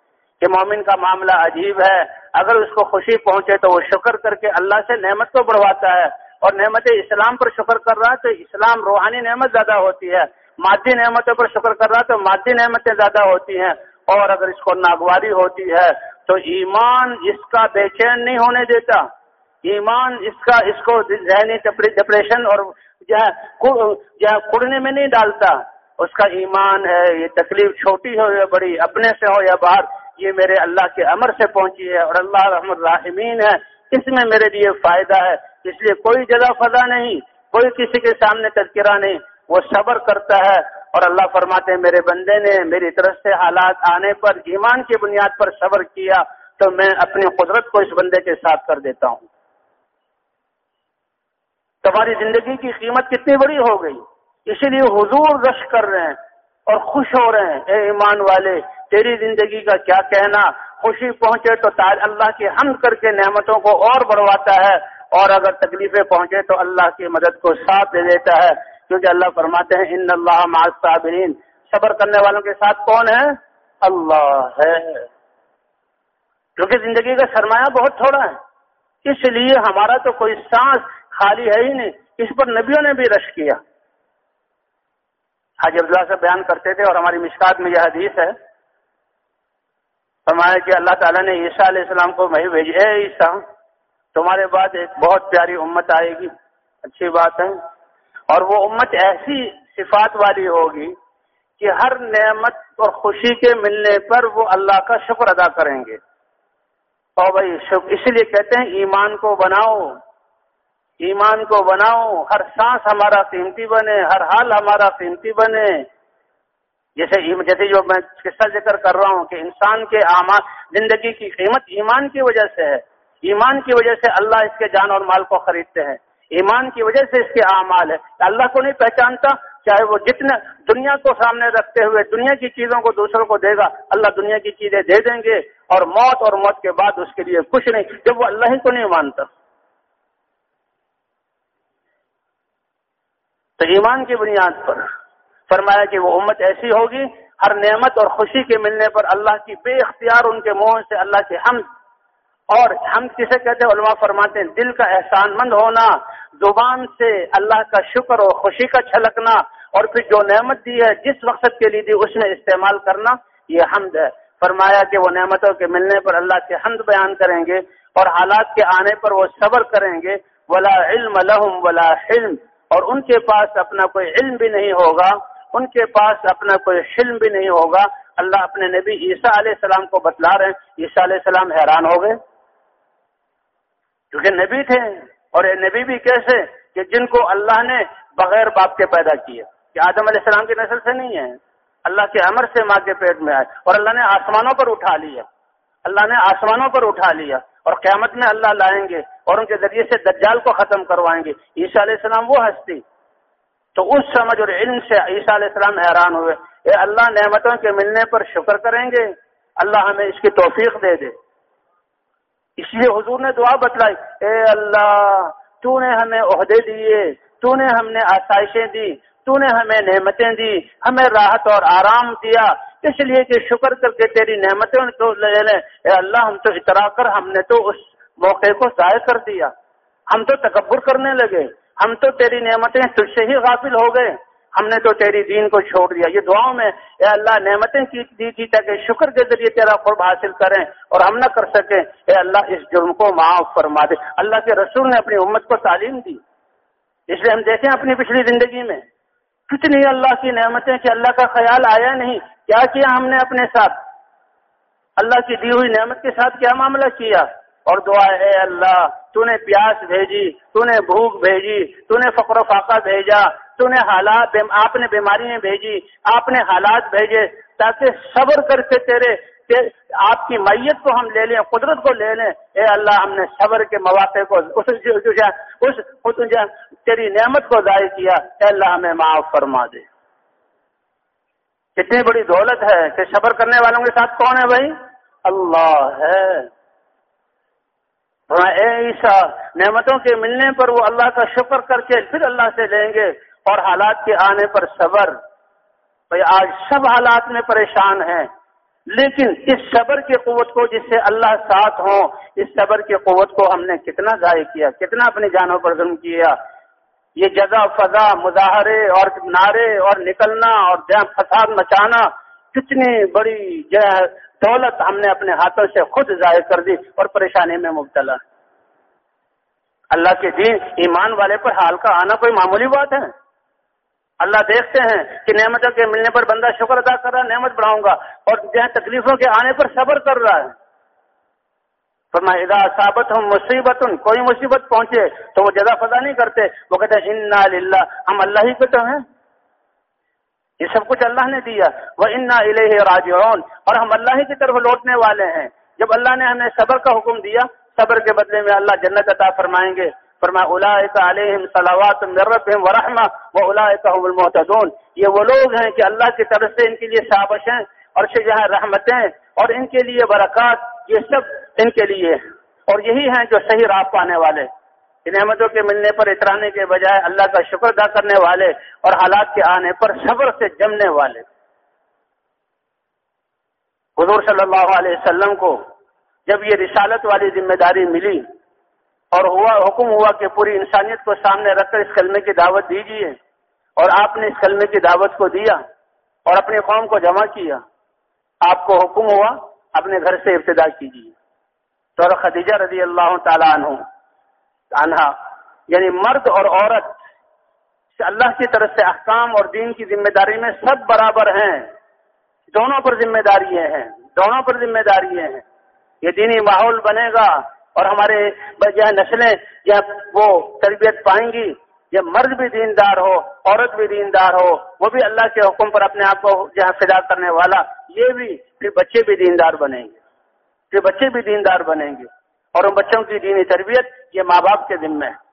Speaker 1: کہ مومن کا معاملہ عجیب ہے۔ اگر اس کو خوشی پہنچے تو وہ شکر کر کے اللہ سے نعمت کو بڑھواتا ہے۔ اور نعمت اسلام پر شکر کر رہا ہے تو اسلام روحانی نعمت زیادہ ہوتی ہے۔ مادی نعمتوں پر شکر کر رہا ہے تو مادی نعمتیں زیادہ ہوتی ہیں اور اگر اس کو ناگواری ہوتی ہے تو ایمان اس کا بے چین نہیں ہونے دیتا۔ ایمان اس کا اس کو ذہنی ڈپریشن اور جو ہے کڑنے میں نہیں ڈالتا۔ اس کا ایمان ہے، یہ تکلیف چھوٹی ہو یا بڑی، اپنے سے ہو یا باہر، یہ میرے اللہ کے امر سے پہنچی ہے اور اللہ رحم الرحمین ہے۔ اس میں میرے لیے فائدہ ہے۔ اس لیے کوئی جگہ فضا نہیں، کوئی کسی کے سامنے تذکرہ نہیں۔ وہ صبر کرتا ہے اور اللہ فرماتے ہیں، میرے بندے نے میری طرف سے حالات آنے پر ایمان کی بنیاد پر صبر کیا تو میں اپنی قدرت کو اس بندے کے ساتھ کر دیتا ہوں۔ تمہاری زندگی کی قیمت کتنی بڑی ہو گئی، اسی لیے حضور رش کر رہے ہیں اور خوش ہو رہے ہیں۔ اے ایمان والے، تیری زندگی کا کیا کہنا؟ خوشی پہنچے تو تاج اللہ کی حمد کر کے نعمتوں کو اور بڑھواتا ہے اور اگر تکلیفیں پہنچے تو اللہ کی مدد کو ساتھ دے دیتا ہے۔ کیونکہ اللہ فرماتے ہیں ان اللہ صابرین صبر کرنے والوں کے ساتھ کون ہے؟ اللہ ہے۔ کیونکہ زندگی کا سرمایہ بہت تھوڑا ہے۔ اس لیے ہمارا تو کوئی سانس خالی ہے ہی نہیں۔ اس پر نبیوں نے بھی رش کیا۔ حاجی عبداللہ سے بیان کرتے تھے اور ہماری مشکات میں یہ حدیث ہے۔ فرمایا کہ اللہ تعالیٰ نے عیسیٰ علیہ السلام کو میں بھیجے عیسیٰ، تمہارے بعد ایک بہت پیاری امت آئے گی۔ اچھی بات ہے۔ اور وہ امت ایسی صفات والی ہوگی کہ ہر نعمت اور خوشی کے ملنے پر وہ اللہ کا شکر ادا کریں گے۔ اور بھائی اس لیے کہتے ہیں ایمان کو بناؤ، ایمان کو بناؤ، ہر سانس ہمارا قیمتی بنے، ہر حال ہمارا قیمتی بنے۔ جیسے جیسے جو میں قصہ ذکر کر رہا ہوں کہ انسان کے اعمال، زندگی کی قیمت ایمان کی وجہ سے ہے۔ ایمان کی وجہ سے اللہ اس کے جان اور مال کو خریدتے ہیں۔ ایمان کی وجہ سے اس کے اعمال ہے اللہ کو نہیں پہچانتا، چاہے وہ جتنے دنیا کو سامنے رکھتے ہوئے دنیا کی چیزوں کو دوسروں کو دے گا، اللہ دنیا کی چیزیں دے دیں گے اور موت اور موت کے بعد اس کے لیے کچھ نہیں۔ جب وہ اللہ ہی کو نہیں مانتا۔ تو ایمان کی بنیاد پر فرمایا کہ وہ امت ایسی ہوگی، ہر نعمت اور خوشی کے ملنے پر اللہ کی بے اختیار ان کے منہ سے اللہ کے حمد اور ہم کسے کہتے ہیں علماء فرماتے ہیں دل کا احسان مند ہونا، زبان سے اللہ کا شکر اور خوشی کا چھلکنا اور پھر جو نعمت دی ہے، جس وقت کے لیے دی، اس میں استعمال کرنا، یہ حمد ہے۔ فرمایا کہ وہ نعمتوں کے ملنے پر اللہ کے حمد بیان کریں گے اور حالات کے آنے پر وہ صبر کریں گے۔ ولا علم لہم ولا علم اور ان کے پاس اپنا کوئی علم بھی نہیں ہوگا، ان کے پاس اپنا کوئی حلم بھی نہیں ہوگا۔ اللہ اپنے نبی عیسیٰ علیہ السلام کو بتلا رہے ہیں، عیسیٰ علیہ السلام حیران ہو گئے۔ کیونکہ نبی تھے اور یہ نبی بھی کیسے کہ جن کو اللہ نے بغیر باپ کے پیدا کیا کہ آدم علیہ السلام کی نسل سے نہیں ہے۔ اللہ کے امر سے ماں کے پیٹ میں آئے اور اللہ نے آسمانوں پر اٹھا لیا۔ اللہ نے آسمانوں پر اٹھا لیا اور قیامت میں اللہ لائیں گے اور ان کے ذریعے سے دجال کو ختم کروائیں گے۔ عیسیٰ علیہ السلام وہ ہستی۔ تو اس سمجھ اور علم سے عیسیٰ علیہ السلام حیران ہوئے۔ اے اللہ نعمتوں کے ملنے پر شکر کریں گے۔ اللہ ہمیں اس کی توفیق دے دے۔ اس لیے حضور نے دعا بتلائی، اے اللہ، تو نے ہمیں عہدے دیے، تو نے ہم نے آسائشیں دی، تو نے ہمیں نعمتیں دی، ہمیں راحت اور آرام دیا۔ اس لیے کہ شکر کر کے تیری نعمتیں کو لے لیں اے اللہ، ہم تو اترا کر، ہم نے تو اس موقع کو ضائع کر دیا۔ ہم تو تکبر کرنے لگے۔ ہم تو تیری نعمتیں تجھ سے ہی غافل ہو گئے۔ ہم نے تو تیری دین کو چھوڑ دیا۔ یہ دعاؤں میں اے اللہ نعمتیں کی دی تھی تاکہ شکر کے ذریعے تیرا قرب حاصل کریں اور ہم نہ کر سکیں۔ اے اللہ اس جرم کو معاف فرما دے۔ اللہ کے رسول نے اپنی امت کو تعلیم دی۔ اس لیے ہم دیکھیں اپنی پچھلی زندگی میں۔ کتنی اللہ کی نعمتیں کہ اللہ کا خیال آیا نہیں۔ کیا کیا ہم نے اپنے ساتھ؟ اللہ کی دی ہوئی نعمت کے ساتھ کیا معاملہ کیا؟ اور دعا اے اللہ، تو نے پیاس بھیجی، تو نے بھوک بھیجی، تو نے فقر و فاقہ بھیجا۔ تو نے حالات آپ نے بیماریاں بھیجی، آپ نے حالات بھیجے تاکہ صبر کر کے تیرے آپ کی میت کو ہم لے لیں، قدرت کو لے لیں۔ اے اللہ، ہم نے صبر کے مواقع کو اس اس تیری نعمت کو ضائع کیا۔ اے اللہ، ہمیں معاف فرما دے۔ کتنی بڑی دولت ہے کہ صبر کرنے والوں کے ساتھ کون ہے بھائی؟ اللہ ہے۔ ہاں، اے عیسیٰ، نعمتوں کے ملنے پر وہ اللہ کا شکر کر کے پھر اللہ سے لیں گے۔ اور حالات کے آنے پر صبر۔ بھائی، آج سب حالات میں پریشان ہیں، لیکن اس صبر کی قوت کو جس سے اللہ ساتھ ہوں، اس صبر کی قوت کو ہم نے کتنا ضائع کیا، کتنا اپنی جانوں پر ظلم کیا۔ یہ جگہ فضا، مظاہرے اور نعرے اور نکلنا اور فساد مچانا، کتنی بڑی دولت ہم نے اپنے ہاتھوں سے خود ضائع کر دی اور پریشانی میں مبتلا۔ اللہ کے دین، ایمان والے پر حال کا آنا کوئی معمولی بات ہے؟ اللہ دیکھتے ہیں کہ نعمتوں کے ملنے پر بندہ شکر ادا کر رہا ہے، نعمت بڑھاؤں گا اور جہاں تکلیفوں کے آنے پر صبر کر رہا ہے۔ ادا ثابت ہوں مصیبت، کوئی مصیبت پہنچے تو وہ جگہ فضا نہیں کرتے۔ وہ کہتے ہیں، انا للہ ہم اللہ ہی کے تو ہیں۔ یہ سب کچھ اللہ نے دیا۔ وہ انا الہ راجعون۔ اور ہم اللہ ہی کی طرف لوٹنے والے ہیں۔ جب اللہ نے ہمیں صبر کا حکم دیا، صبر کے بدلے میں اللہ جنت عطا فرمائیں گے۔ فرما علیہم صلوات و رحمہ و هم المحتدون یہ وہ لوگ ہیں کہ اللہ کی طرف سے ان کے لیے سابش ہیں اور جہاں رحمتیں اور ان کے لیے برکات، یہ سب ان کے لیے اور یہی ہیں جو صحیح راہ پانے والے۔ ان احمدوں کے ملنے پر، اترانے کے بجائے اللہ کا شکر ادا کرنے والے اور حالات کے آنے پر صبر سے جمنے والے۔ حضور صلی اللہ علیہ وسلم کو جب یہ رسالت والی ذمہ داری ملی اور ہوا حکم ہوا کہ پوری انسانیت کو سامنے رکھ کر اس کلمے کی دعوت دیجیے اور آپ نے اس کلمے کی دعوت کو دیا اور اپنے قوم کو جمع کیا۔ آپ کو حکم ہوا، اپنے گھر سے ابتدا کیجیے۔ تو خدیجہ رضی اللہ تعالیٰ عنہ عنہ یعنی مرد اور عورت، اللہ کی طرف سے احکام اور دین کی ذمہ داری میں سب برابر ہیں۔ دونوں پر ذمہ داریاں ہیں، دونوں پر ذمہ داریاں ہیں۔ یہ دینی ماحول بنے گا۔ اور ہمارے نسلیں جہاں وہ تربیت پائیں گی یہ مرد بھی دیندار ہو، عورت بھی دیندار ہو، وہ بھی اللہ کے حکم پر اپنے آپ کو جہاں فدا کرنے والا، یہ بھی پھر بچے بھی دیندار بنیں گے۔ پھر بچے بھی دیندار بنیں گے۔ اور ان بچوں کی دینی تربیت یہ ماں باپ کے ذمے ہے۔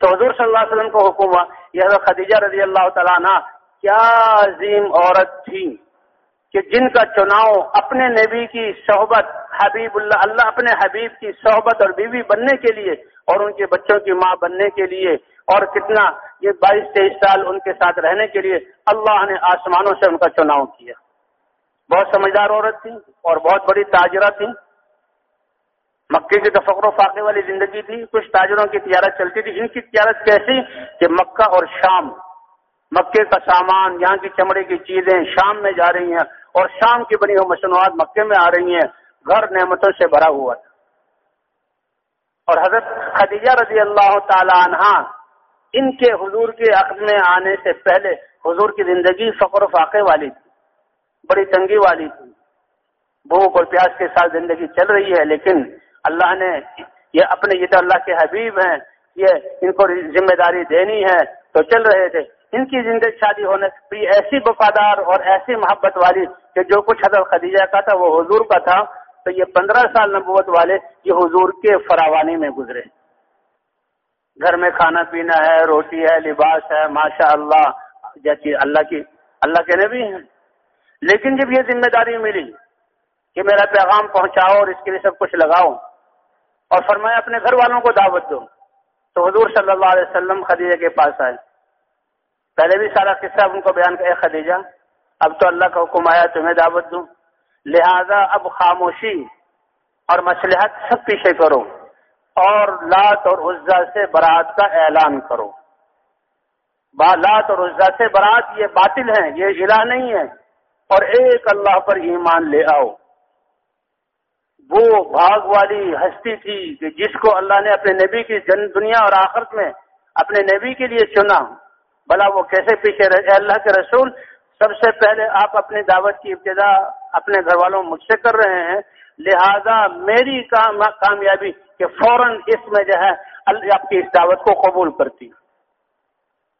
Speaker 1: تو حضور صلی اللہ علیہ وسلم کو حکم ہوا، یہ خدیجہ رضی اللہ تعالیٰ عنہ، کیا عظیم عورت تھی۔ کہ جن کا چناؤ اپنے نبی کی صحبت، حبیب اللہ اللہ اپنے حبیب کی صحبت اور بیوی بننے کے لیے اور ان کے بچوں کی ماں بننے کے لیے اور کتنا یہ بائیس تیئیس سال ان کے ساتھ رہنے کے لیے اللہ نے آسمانوں سے ان کا چناؤ کیا۔ بہت سمجھدار عورت تھی اور بہت بڑی تاجرہ تھی۔ مکے کی تو فقر و فاقے والی زندگی تھی، کچھ تاجروں کی تجارت چلتی تھی۔ ان کی تجارت کیسی کہ مکہ اور شام، مکے کا سامان، یہاں کی چمڑے کی چیزیں شام میں جا رہی ہیں۔ اور شام کی بنی ہوئی مصنوعات مکے میں آ رہی ہیں گھر نعمتوں سے بھرا ہوا تھا۔ اور حضرت خدیجہ رضی اللہ تعالی عنہ ان کے حضور کے عقد میں آنے سے پہلے حضور کی زندگی فقر و فاقے والی تھی، بڑی تنگی والی تھی۔ بھوک اور پیاس کے ساتھ زندگی چل رہی ہے، لیکن اللہ نے یہ اپنے یہ تو اللہ کے حبیب ہیں، یہ ان کو ذمہ داری دینی ہے، تو چل رہے تھے۔ ان کی زندگی شادی ہونے ایسی وفادار اور ایسی محبت والی کہ جو کچھ حضرت خدیجہ کا تھا وہ حضور کا تھا، تو یہ پندرہ سال نبوت والے یہ حضور کے فراوانی میں گزرے۔ گھر میں کھانا پینا ہے، روٹی ہے، لباس ہے ماشاء اللہ جیسی اللہ کی، اللہ کے نبی ہیں۔ لیکن جب یہ ذمہ داری ملی کہ میرا پیغام پہنچاؤ اور اس کے لیے سب کچھ لگاؤ اور فرمایا اپنے گھر والوں کو دعوت دو، تو حضور صلی اللہ علیہ وسلم خدیجہ کے پاس آئے۔ پہلے بھی سارا قصہ ان کو بیان کیا خدیجہ، اب تو اللہ کا حکم آیا، تمہیں دعوت دوں۔ لہذا اب خاموشی اور مسلحت سب پیچھے کرو اور لات اور عزا سے برات کا اعلان کرو۔ لات اور عزا سے برات یہ باطل ہیں یہ الہ نہیں ہے۔ اور ایک اللہ پر ایمان لے آؤ۔ وہ بھاگ والی ہستی تھی کہ جس کو اللہ نے اپنے نبی کی جن دنیا اور آخرت میں اپنے نبی کے لیے چنا۔ بلا وہ کیسے پیچھے رہے اللہ کے رسول، سب سے پہلے آپ اپنی دعوت کی ابتدا اپنے گھر والوں مجھ سے کر رہے ہیں۔ لہذا میری کامیابی کہ فوراً اس میں جو ہے آپ کی اس دعوت کو قبول کرتی۔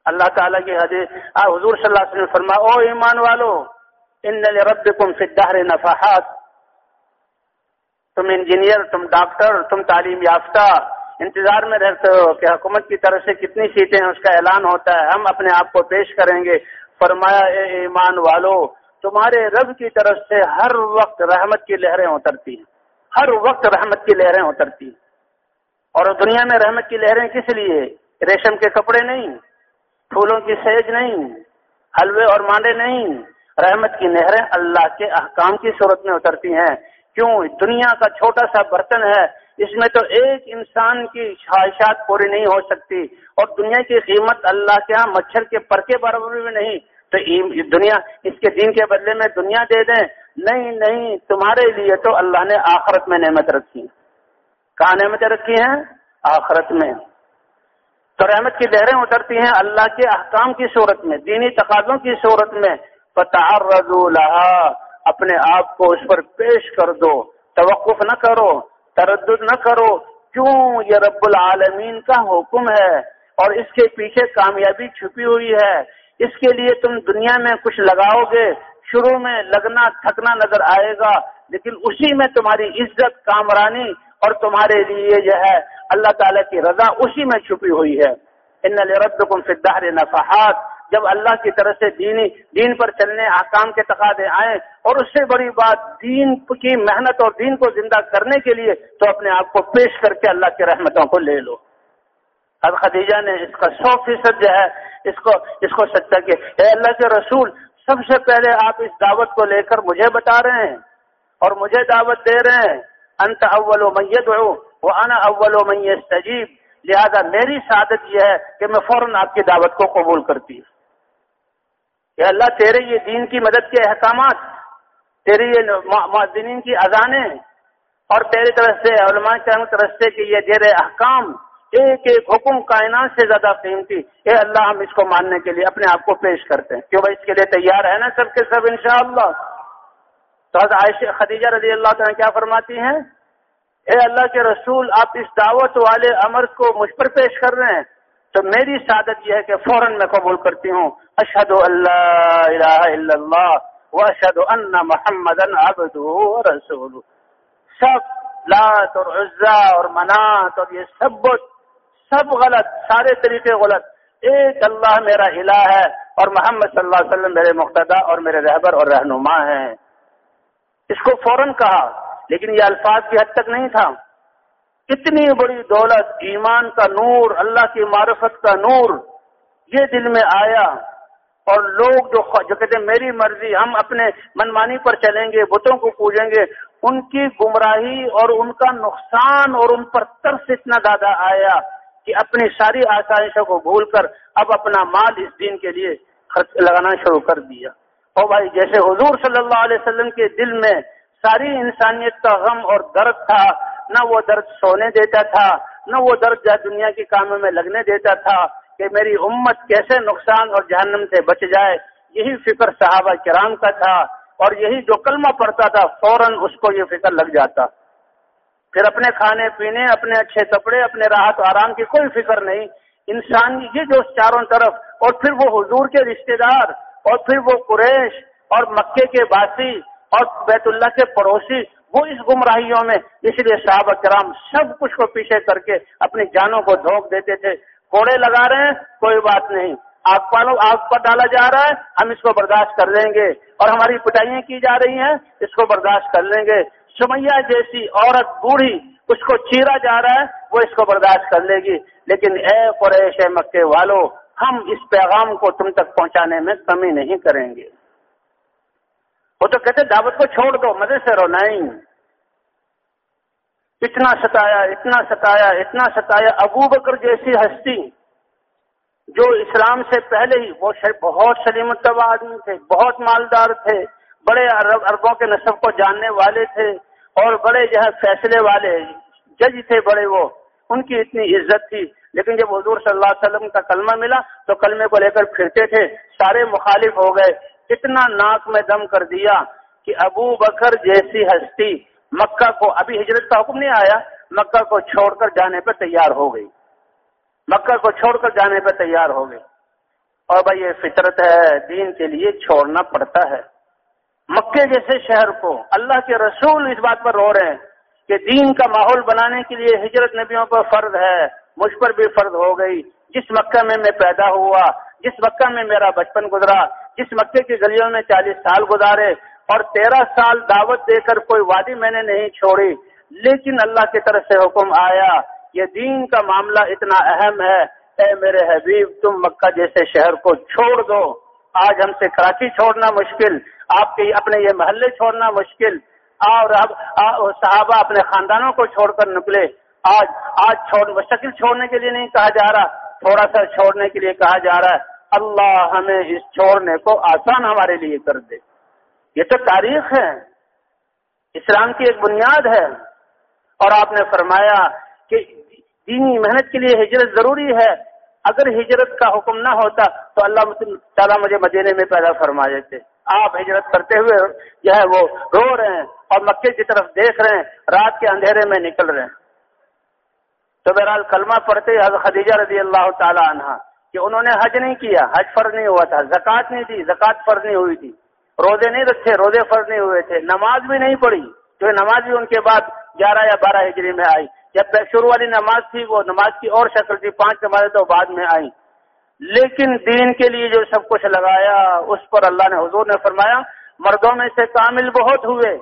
Speaker 1: اللہ تعالیٰ کی حدیث حضور صلی اللہ علیہ وسلم فرما او ایمان والو، ان رب کم فدار نفاحات تم انجینئر، تم ڈاکٹر، تم تعلیم یافتہ انتظار میں رہتے ہو کہ حکومت کی طرف سے کتنی سیٹیں ہیں اس کا اعلان ہوتا ہے، ہم اپنے آپ کو پیش کریں گے۔ فرمایا، اے ایمان والو، تمہارے رب کی طرف سے ہر وقت رحمت کی لہریں اترتی ہیں۔ ہر وقت رحمت کی لہریں اترتی ہیں۔ اور دنیا میں رحمت کی لہریں کس لیے؟ ریشم کے کپڑے نہیں، پھولوں کی سیج نہیں، حلوے اور مانڈے نہیں۔ رحمت کی نہریں اللہ کے احکام کی صورت میں اترتی ہیں۔ کیوں؟ دنیا کا چھوٹا سا برتن ہے۔ اس میں تو ایک انسان کی خواہشات پوری نہیں ہو سکتی اور دنیا کی قیمت اللہ کے ہاں مچھر کے پرکے برابر بھی نہیں۔ تو دنیا اس کے دین کے بدلے میں دنیا دے دیں۔ نہیں نہیں، تمہارے لیے تو اللہ نے آخرت میں نعمت رکھی۔ کہاں نعمتیں رکھی ہیں؟ آخرت میں۔ تو رحمت کی لہریں اترتی ہیں اللہ کے احکام کی صورت میں، دینی تقاضوں کی صورت میں۔ فتح اپنے آپ کو اس پر پیش کر دو۔ توقف نہ کرو۔ تردد نہ کرو۔ کیوں؟ یہ رب العالمین کا حکم ہے اور اس کے پیچھے کامیابی چھپی ہوئی ہے۔ اس کے لیے تم دنیا میں کچھ لگاؤ گے۔ شروع میں لگنا تھکنا نظر آئے گا، لیکن اسی میں تمہاری عزت، کامرانی اور تمہارے لیے جو ہے۔ اللہ تعالیٰ کی رضا اسی میں چھپی ہوئی ہے۔ ان رب فدار نفحات۔ جب اللہ کی طرف سے دینی دین پر چلنے آکام کے تقاضے آئے اور اس سے بڑی بات دین کی محنت اور دین کو زندہ کرنے کے لیے تو اپنے آپ کو پیش کر کے اللہ کی رحمتوں کو لے لو۔ اب خدیجہ نے اس کا سو فیصد جو ہے اس کو اس کو سچا کہ اے اللہ کے رسول، سب سے پہلے آپ اس دعوت کو لے کر مجھے بتا رہے ہیں اور مجھے دعوت دے رہے ہیں۔ انت اول و میت ہو وہ انا اول و میت تجیب لہذا میری سعادت یہ ہے کہ میں فوراً آپ کی دعوت کو قبول کرتی ہوں۔ کہ اللہ، تیرے یہ دین کی مدد کے احکامات، تیرے یہ معدنین کی اذانیں، اور تیری طرف سے علماء طرف سے کہ یہ دیر احکام ایک ایک حکم کائنات سے زیادہ قیمتی۔ اے اللہ، ہم اس کو ماننے کے لیے اپنے آپ کو پیش کرتے ہیں۔ کیوں بھائی؟ اس کے لیے تیار ہے نا سب کے سب، انشاءاللہ۔ تو حضرت عائشہ خدیجہ رضی اللہ تعالیٰ کیا فرماتی ہیں؟ اے اللہ کے رسول، آپ اس دعوت والے امر کو مجھ پر پیش کر رہے ہیں۔ تو میری سعادت یہ ہے کہ فوراً میں قبول کرتی ہوں۔ اشد اللہ اللہ و اشد ان محمد رسول سب لات اور عزا اور منات اور یہ سب سب غلط، سارے طریقے غلط۔ ایک اللہ میرا الہ ہے اور محمد صلی اللہ علیہ وسلم میرے مقتدا اور میرے رہبر اور رہنما ہیں۔ اس کو فوراً کہا، لیکن یہ الفاظ کی حد تک نہیں تھا۔ اتنی بڑی دولت، ایمان کا نور، اللہ کی معرفت کا نور، یہ دل میں آیا۔ اور لوگ جو جو کہتے ہیں میری مرضی، ہم اپنے منمانی پر چلیں گے، بتوں کو پوجیں گے، ان کی گمراہی اور ان کا نقصان اور ان پر ترس اتنا زیادہ آیا کہ اپنی ساری آسائشوں کو بھول کر اب اپنا مال اس دین کے لیے خرچ لگانا شروع کر دیا۔ اور بھائی، جیسے حضور صلی اللہ علیہ وسلم کے دل میں ساری انسانیت کا غم اور درد تھا، نہ وہ درد سونے دیتا تھا، نہ وہ درد دنیا کے کاموں میں لگنے دیتا تھا کہ میری امت کیسے نقصان اور جہنم سے بچ جائے، یہی فکر صحابہ کرام کا تھا اور یہی جو کلمہ پڑتا تھا، فوراً اس کو یہ فکر لگ جاتا۔ پھر اپنے کھانے پینے، اپنے اچھے کپڑے، اپنے راحت آرام کی کوئی فکر نہیں۔ انسان یہ جو چاروں طرف، اور پھر وہ حضور کے رشتہ دار، اور پھر وہ قریش اور مکے کے باسی اور بیت اللہ کے پڑوسی، وہ اس گمراہیوں میں۔ اس لیے صحابہ کرام سب کچھ کو پیچھے کر کے اپنی جانوں کو دھوک دیتے تھے۔ کوڑے لگا رہے ہیں، کوئی بات نہیں۔ آگ پالو آگ پر ڈالا جا رہا ہے، ہم اس کو برداشت کر لیں گے۔ اور ہماری پٹائیاں کی جا رہی ہیں، اس کو برداشت کر لیں گے۔ سمیا جیسی عورت، بوڑھی، اس کو چیرا جا رہا ہے، وہ اس کو برداشت کر لے گی۔ لیکن اے قریش، اے مکے والو، ہم اس پیغام کو تم تک پہنچانے میں کمی نہیں کریں گے۔ وہ تو کہتے دعوت کو چھوڑ دو، مزے سے رو نہیں اتنا ستایا اتنا ستایا اتنا ستایا، ابو بکر جیسی ہستی جو اسلام سے پہلے ہی وہ بہت سلیم طبع آدمی تھے، بہت مالدار تھے، بڑے اربوں کے نصب کو جاننے والے تھے اور بڑے جو ہے فیصلے والے جج تھے بڑے وہ۔ ان کی اتنی عزت تھی۔ لیکن جب حضور صلی اللہ علیہ وسلم کا کلمہ ملا تو کلمے کو لے کر پھرتے تھے، سارے مخالف ہو گئے۔ اتنا ناک میں دم کر دیا کہ ابو بکر جیسی ہستی مکہ کو ابھی ہجرت کا حکم نہیں آیا، مکہ کو چھوڑ کر جانے پہ تیار ہو گئی۔ مکہ کو چھوڑ کر جانے پہ تیار ہو گئی۔ اور بھائی یہ فطرت ہے، دین کے لیے چھوڑنا پڑتا ہے۔ مکے جیسے شہر کو اللہ کے رسول اس بات پر رو رہے ہیں کہ دین کا ماحول بنانے کے لیے ہجرت نبیوں پر فرض ہے۔ مجھ پر بھی فرض ہو گئی۔ جس مکہ میں میں پیدا ہوا، جس مکہ میں میرا بچپن گزرا، جس مکے کی گلیوں میں چالیس سال گزارے اور تیرہ سال دعوت دے کر کوئی وادی میں نے نہیں چھوڑی، لیکن اللہ کی طرف سے حکم آیا، یہ دین کا معاملہ اتنا اہم ہے۔ اے میرے حبیب، تم مکہ جیسے شہر کو چھوڑ دو۔ آج ہم سے کراچی چھوڑنا مشکل، آپ کے اپنے یہ محلے چھوڑنا مشکل۔ اور اب صحابہ اپنے خاندانوں کو چھوڑ کر نکلے۔ آج آج چھوڑ، مستقل چھوڑنے کے لیے نہیں کہا جا رہا، تھوڑا سا چھوڑنے کے لیے کہا جا رہا ہے۔ اللہ ہمیں اس چھوڑنے کو آسان ہمارے لیے کر دے۔ یہ تو تاریخ ہے۔ اسلام کی ایک بنیاد ہے۔ اور آپ نے فرمایا کہ دینی محنت کے لیے ہجرت ضروری ہے۔ اگر ہجرت کا حکم نہ ہوتا تو اللہ تعالیٰ مجھے مدینے میں پیدا فرما دیتے۔ آپ ہجرت کرتے ہوئے جو ہے وہ رو رہے ہیں اور مکے کی طرف دیکھ رہے ہیں۔ رات کے اندھیرے میں نکل رہے ہیں۔ تو بہرحال کلمہ پڑھتے حضرت خدیجہ رضی اللہ تعالی عنہ کہ انہوں نے حج نہیں کیا، حج فرض نہیں ہوا تھا، زکوٰۃ نہیں تھی زکوٰۃ فرض نہیں ہوئی تھی۔ روزے نہیں رکھے، روزے فرض نہیں ہوئے تھے۔ نماز بھی نہیں پڑھی، جو نماز بھی ان کے بعد گیارہ یا بارہ ہجری میں آئی۔ جب شروع والی نماز تھی، وہ نماز کی اور شکل تھی، پانچ نمازیں تو بعد میں آئیں۔ لیکن دین کے لیے جو سب کچھ لگایا، اس پر اللہ نے حضور نے فرمایا، مردوں میں سے کامل بہت ہوئے۔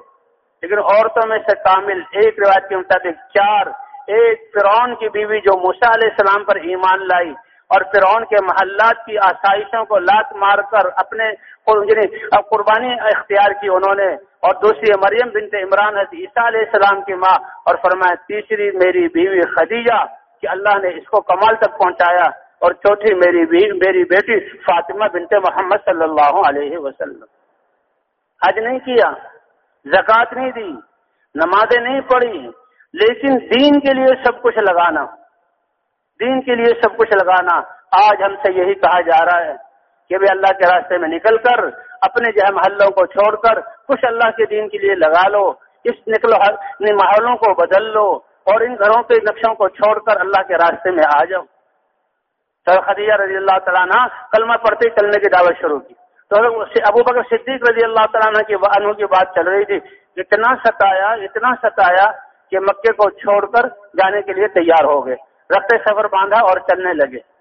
Speaker 1: لیکن عورتوں میں سے کامل، ایک روایت کے مطابق چار۔ ایک فرعون کی بیوی جو موسا علیہ السلام پر ایمان لائی اور فرعون کے محلات کی آسائشوں کو لات مار کر اپنے یعنی قربانی اختیار کی انہوں نے، اور دوسری مریم بنت عمران عیسیٰ علیہ السلام کی ماں، اور فرمایا، تیسری میری بیوی خدیجہ، کہ اللہ نے اس کو کمال تک پہنچایا، اور چوتھی میری میری بیٹی فاطمہ بنت محمد صلی اللہ علیہ وسلم۔ حج نہیں کیا، زکوٰۃ نہیں دی، نمازیں نہیں پڑھی، لیکن دین کے لیے سب کچھ لگانا۔ دین کے لیے سب کچھ لگانا۔ آج ہم سے یہی کہا جا رہا ہے۔ کہ بھی اللہ کے راستے میں نکل کر، اپنے جو ہے محلوں کو چھوڑ کر، کچھ اللہ کے دین کے لیے لگا لو، اس نکلو ماحولوں کو بدل لو، اور ان گھروں کے نقشوں کو چھوڑ کر اللہ کے راستے میں آ جاؤ۔ سر خدیجہ رضی اللہ تعالیٰ نے کلمہ پڑھتے چلنے کی دعوت شروع کی۔ تو ابو بکر صدیق رضی اللہ تعالیٰ کی عنہ کی بات چل رہی تھی۔ اتنا ستایا اتنا ستایا کہ مکے کو چھوڑ کر جانے کے لیے تیار ہو گئے۔ رفتے سفر باندھا اور چلنے لگے۔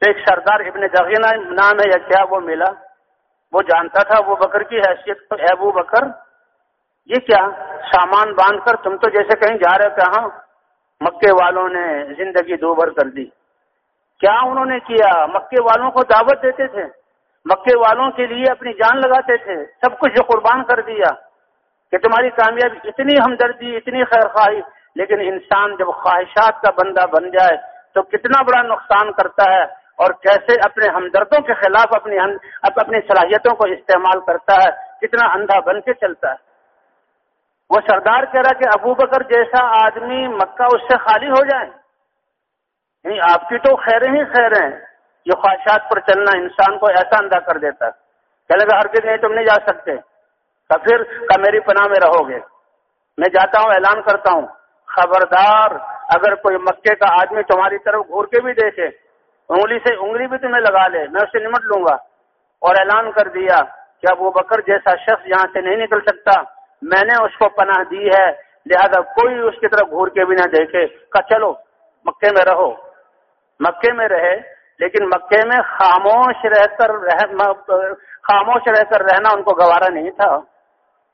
Speaker 1: تو ایک سردار ابن جغینہ نام ہے یا کیا وہ ملا؟ وہ جانتا تھا وہ بکر کی حیثیت ابو بکر، یہ کیا سامان باندھ کر تم تو جیسے کہیں جا رہے کہاں مکے والوں نے زندگی دو بھر کر دی۔ کیا انہوں نے کیا؟ مکے والوں کو دعوت دیتے تھے۔ مکے والوں کے لیے اپنی جان لگاتے تھے۔ سب کچھ قربان کر دیا کہ تمہاری کامیابی اتنی ہمدردی، اتنی خیر خواہی لیکن انسان جب خواہشات کا بندہ بن جائے تو کتنا بڑا نقصان کرتا ہے۔ اور کیسے اپنے ہمدردوں کے خلاف اپنی اپنی صلاحیتوں کو استعمال کرتا ہے، کتنا اندھا بن کے چلتا ہے۔ وہ سردار کہہ رہا کہ ابو بکر جیسا آدمی مکہ اس سے خالی ہو جائے۔ نہیں آپ کی تو خیریں ہی خیر ہیں۔ خواہشات پر چلنا انسان کو ایسا اندھا کر دیتا ہے۔ کہ لگا، ہر نہیں، تم نہیں جا سکتے۔ تو پھر کا میری پناہ میں رہو گے۔ میں جاتا ہوں، اعلان کرتا ہوں۔ خبردار، اگر کوئی مکے کا آدمی تمہاری طرف گھور کے بھی دیکھے انگلی سے انگلی بھی تمہیں لگا لے، میں اسے نمٹ لوں گا۔ اور اعلان کر دیا کہ ابو بکر جیسا شخص یہاں سے نہیں نکل سکتا۔ میں نے اس کو پناہ دی ہے، لہذا کوئی اس کی طرف گھور کے بھی نہ دیکھے۔ کہ چلو، مکے میں رہو۔ مکے میں رہے، لیکن مکے میں خاموش رہ کر رہ، خاموش رہ کر رہنا ان کو گوارا نہیں تھا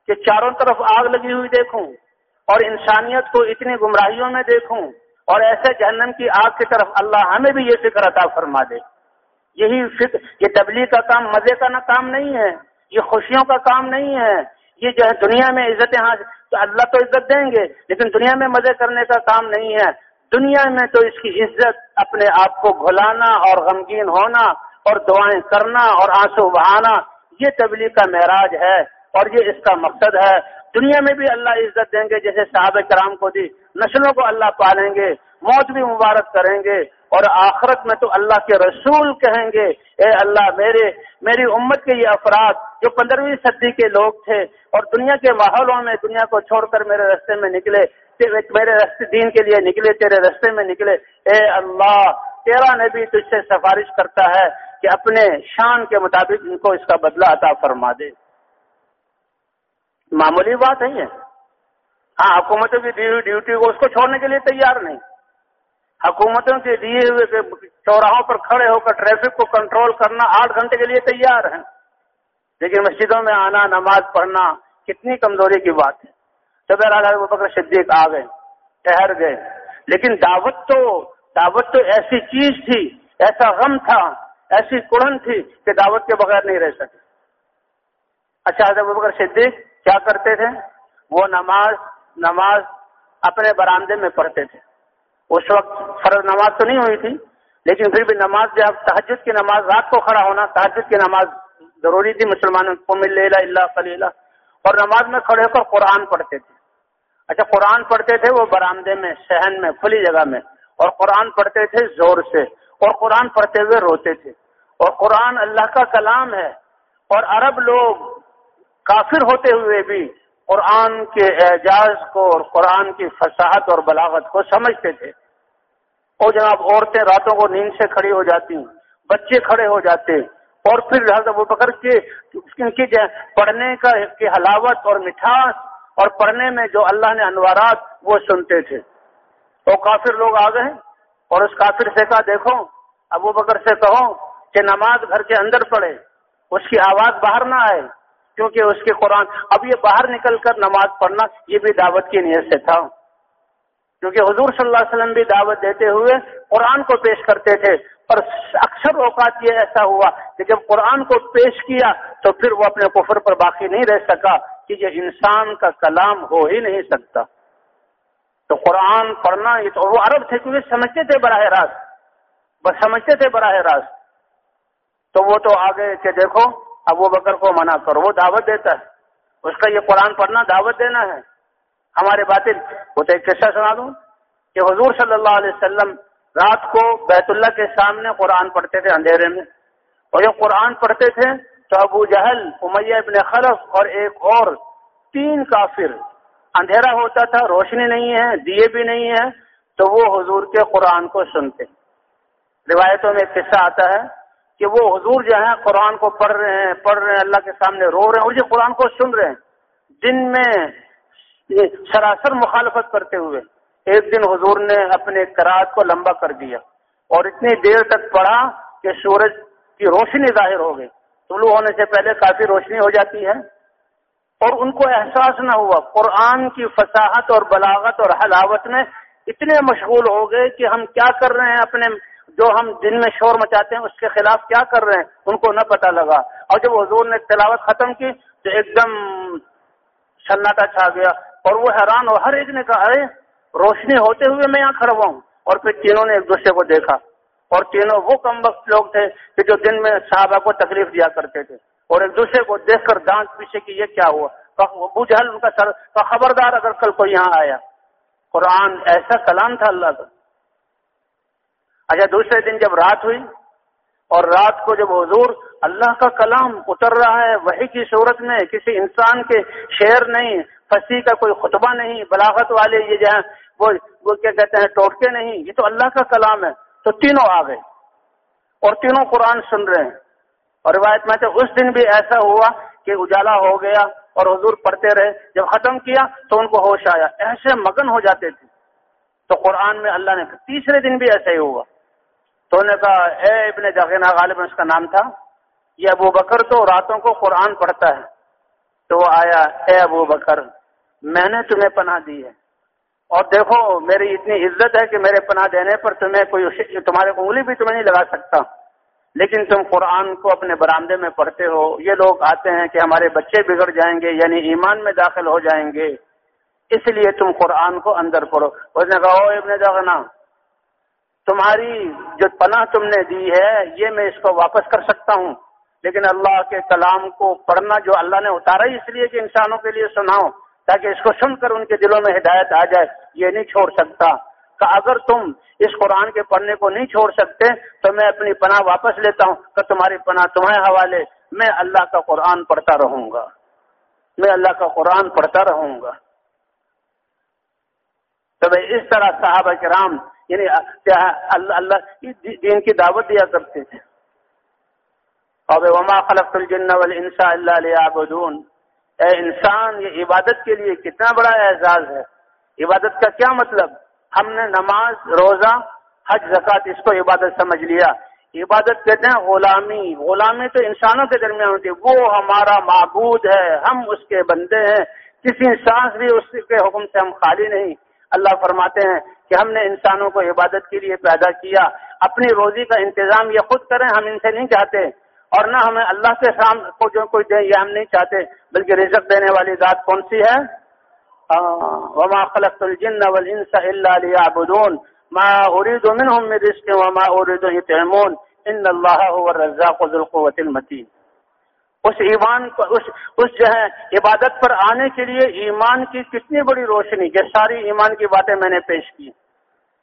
Speaker 1: کہ چاروں طرف آگ لگی ہوئی دیکھوں اور انسانیت کو اتنی گمراہیوں میں دیکھوں۔ اور ایسے جہنم کی آگ کی طرف اللہ ہمیں بھی یہ فکر عطا فرما دے۔ یہی فکر یہ تبلیغ کا کام مزے کا نہ کام نہیں ہے۔ یہ خوشیوں کا کام نہیں ہے۔ یہ جو ہے دنیا میں عزت ہاں اللہ تو عزت دیں گے، لیکن دنیا میں مزے کرنے کا کام نہیں ہے۔ دنیا میں تو اس کی عزت اپنے آپ کو بھلانا اور غمگین ہونا اور دعائیں کرنا اور آنسو بہانا، یہ تبلیغ کا معراج ہے اور یہ اس کا مقصد ہے۔ دنیا میں بھی اللہ عزت دیں گے، جیسے صحابہ کرام کو دی، نسلوں کو اللہ پالیں گے، موت بھی مبارک کریں گے، اور آخرت میں تو اللہ کے رسول کہیں گے، اے اللہ میرے، میری امت کے یہ افراد جو پندرہویں صدی کے لوگ تھے، اور دنیا کے ماحولوں میں دنیا کو چھوڑ کر میرے رستے میں نکلے میرے رستے دین کے لیے نکلے، تیرے رستے میں نکلے، اے اللہ، تیرا نبی تجھ سے سفارش کرتا ہے کہ اپنے شان کے مطابق ان کو اس کا بدلہ عطا فرما دے۔ معمولی بات نہیں ہے۔ ہاں حکومتوں کی ڈیوٹی کو اس کو چھوڑنے کے لیے تیار نہیں۔ حکومتوں کے دیے ہوئے چوراہوں پر کھڑے ہو کر ٹریفک کو کنٹرول کرنا آٹھ گھنٹے کے لیے تیار ہیں۔ لیکن مسجدوں میں آنا، نماز پڑھنا کتنی کمزوری کی بات ہے۔ وہ بکر صدیق آ گئے ٹہر گئے۔ لیکن دعوت تو دعوت تو ایسی چیز تھی، ایسا غم تھا، ایسی کڑن تھی کہ دعوت کے بغیر نہیں رہ سکے۔ اچھا حضرت بکر صدیق کیا کرتے تھے؟ وہ نماز نماز اپنے برآمدے میں پڑھتے تھے۔ اس وقت فرض نماز تو نہیں ہوئی تھی، لیکن پھر بھی نماز جب تحجد کی نماز، رات کو کھڑا ہونا تحجد کی نماز ضروری تھی۔ مسلمانوں کو مل اللہ خلیلہ اور نماز میں کھڑے ہو کر قرآن پڑھتے تھے۔ اچھا قرآن پڑھتے تھے وہ برآمدے میں، شہن میں، کھلی جگہ میں۔ اور قرآن پڑھتے تھے زور سے۔ اور قرآن پڑھتے ہوئے روتے تھے۔ اور قرآن اللہ کا کلام ہے۔ اور عرب لوگ کافر ہوتے ہوئے بھی قرآن کے اعجاز کو اور قرآن کی فصاحت اور بلاغت کو سمجھتے تھے۔ اور جناب، عورتیں راتوں کو نیند سے کھڑی ہو جاتی، بچے کھڑے ہو جاتے، اور پھر ابو بکر کے کی پڑھنے کا کی حلاوت اور مٹھاس اور پڑھنے میں جو اللہ نے انوارات، وہ سنتے تھے۔ تو کافر لوگ آ گئے اور اس کافر سے کہا، دیکھو، ابو بکر سے کہو کہ نماز گھر کے اندر پڑھے، اس کی آواز باہر نہ آئے۔ کیونکہ اس کے قرآن اب یہ باہر نکل کر نماز پڑھنا یہ بھی دعوت کی نیت سے تھا۔ کیونکہ حضور صلی اللہ علیہ وسلم بھی دعوت دیتے ہوئے قرآن کو پیش کرتے تھے۔ پر اکثر اوقات یہ ایسا ہوا کہ جب قرآن کو پیش کیا تو پھر وہ اپنے کفر پر باقی نہیں رہ سکا کہ یہ انسان کا کلام ہو ہی نہیں سکتا۔ تو قرآن پڑھنا یہ تو وہ عرب تھے کیونکہ سمجھتے تھے براہ راست۔ بس سمجھتے تھے براہ راست۔ تو وہ تو آگے کہ دیکھو اب وہ بکر کو منع کرو، وہ دعوت دیتا ہے۔ اس کا یہ قرآن پڑھنا دعوت دینا ہے۔ ہمارے باطل، وہ تو ایک قصہ سنا دوں کہ حضور صلی اللہ علیہ وسلم رات کو بیت اللہ کے سامنے قرآن پڑھتے تھے اندھیرے میں۔ اور جب قرآن پڑھتے تھے تو ابو جہل، امیہ ابن خلف اور ایک اور تین کافر، اندھیرا ہوتا تھا، روشنی نہیں ہے، دیے بھی نہیں ہے، تو وہ حضور کے قرآن کو سنتے۔ روایتوں میں ایک قصہ آتا ہے۔ کہ وہ حضور جو ہیں قرآن کو پڑھ رہے ہیں، پڑھ رہے ہیں، اللہ کے سامنے رو رہے ہیں اور یہ قرآن کو سن رہے ہیں۔ دن میں سراسر مخالفت کرتے ہوئے ایک دن حضور نے اپنے کراط کو لمبا کر دیا اور اتنی دیر تک پڑھا کہ سورج کی روشنی ظاہر ہو گئی۔ طلوع ہونے سے پہلے کافی روشنی ہو جاتی ہے اور ان کو احساس نہ ہوا۔ قرآن کی فصاحت اور بلاغت اور حلاوت میں اتنے مشغول ہو گئے کہ ہم کیا کر رہے ہیں اپنے جو ہم دن میں شور مچاتے ہیں، اس کے خلاف کیا کر رہے ہیں؟ ان کو نہ پتہ لگا۔ اور جب حضور نے تلاوت ختم کی تو ایک دم سناٹا چھا گیا۔ اور وہ حیران ہو، ہر ایک نے کہا، ارے، روشنی ہوتے ہوئے میں یہاں کھڑا ہوں۔ اور پھر تینوں نے ایک دوسرے کو دیکھا۔ اور تینوں وہ کم وقت لوگ تھے کہ جو دن میں صحابہ کو تکلیف دیا کرتے تھے۔ اور ایک دوسرے کو دیکھ کر دانت پیچھے کہ یہ کیا ہوا۔ بجھل ان کا سر خبردار اگر کل کو یہاں آیا۔ قرآن ایسا کلام تھا اللہ کا۔ اچھا دوسرے دن جب رات ہوئی اور رات کو جب حضور اللہ کا کلام اتر رہا ہے وہی کی صورت میں کسی انسان کے شعر نہیں، فصیح کا کوئی خطبہ نہیں، بلاغت والے یہ جو وہ وہ کیا کہتے ہیں ٹوٹکے نہیں، یہ تو اللہ کا کلام ہے، تو تینوں آ گئے اور تینوں قرآن سن رہے ہیں۔ اور روایت میں تو اس دن بھی ایسا ہوا کہ اجالا ہو گیا اور حضور پڑھتے رہے، جب ختم کیا تو ان کو ہوش آیا، ایسے مگن ہو جاتے تھے۔ تو قرآن میں اللہ نے تیسرے دن بھی ایسا ہی ہوا۔ تو انہوں نے کہا اے ابن جاگینا غالب اس کا نام تھا۔ یہ ابو بکر تو راتوں کو قرآن پڑھتا ہے۔ تو وہ آیا، اے ابو بکر، میں نے تمہیں پناہ دی ہے۔ اور دیکھو، میری اتنی عزت ہے کہ میرے پناہ دینے پر تمہیں کوئی تمہارے انگلی بھی تمہیں نہیں لگا سکتا۔ لیکن تم قرآن کو اپنے برامدے میں پڑھتے ہو۔ یہ لوگ آتے ہیں کہ ہمارے بچے بگڑ جائیں گے یعنی ایمان میں داخل ہو جائیں گے۔ اس لیے تم قرآن کو اندر پڑھو۔ اس نے کہا او ابن جاگنا تمہاری جو پناہ تم نے دی ہے، یہ میں اس کو واپس کر سکتا ہوں۔ لیکن اللہ کے کلام کو پڑھنا جو اللہ نے اتارا ہی اس لیے کہ انسانوں کے لیے سناؤ، تاکہ اس کو سن کر ان کے دلوں میں ہدایت آ جائے۔ یہ نہیں چھوڑ سکتا کہ اگر تم اس قرآن کے پڑھنے کو نہیں چھوڑ سکتے، تو میں اپنی پناہ واپس لیتا ہوں، کہ تمہاری پناہ تمہیں حوالے، میں اللہ کا قرآن پڑھتا رہوں گا۔ میں اللہ کا قرآن پڑھتا رہوں گا۔ تو اس طرح صحابہ کرام یعنی اللہ اللہ دین کی دعوت دیا کرتے تھے۔ اور وما خلق الجن والانس الا ليعبدون۔ اے انسان، یہ عبادت کے لیے کتنا بڑا اعزاز ہے۔ عبادت کا کیا مطلب؟ ہم نے نماز، روزہ، حج زکات اس کو عبادت سمجھ لیا۔ عبادت کہتے ہیں غلامی۔ غلامی تو انسانوں کے درمیان ہوتی ہے۔ وہ ہمارا معبود ہے۔ ہم اس کے بندے ہیں۔ کسی سانس بھی اس کے حکم سے ہم خالی نہیں۔ اللہ فرماتے ہیں کہ ہم نے انسانوں کو عبادت کے لیے پیدا کیا، اپنی روزی کا انتظام یہ خود کریں، ہم ان سے نہیں چاہتے۔ اور نہ ہمیں اللہ کے سام کو جو کوئی دے، یہ ہم نہیں چاہتے۔ بلکہ رزق دینے والی ذات کون سی ہے؟ وما خلقت الجن والانس الا ليعبدون۔ ما اريد منهم من رزق وما اريد ان يطعمون۔ ان الله هو الرزاق ذو القوه المتين۔ اس ایمان پر اس اس جو ہے عبادت پر آنے کے لیے ایمان کی کتنی بڑی روشنی، یہ ساری ایمان کی باتیں میں نے پیش کی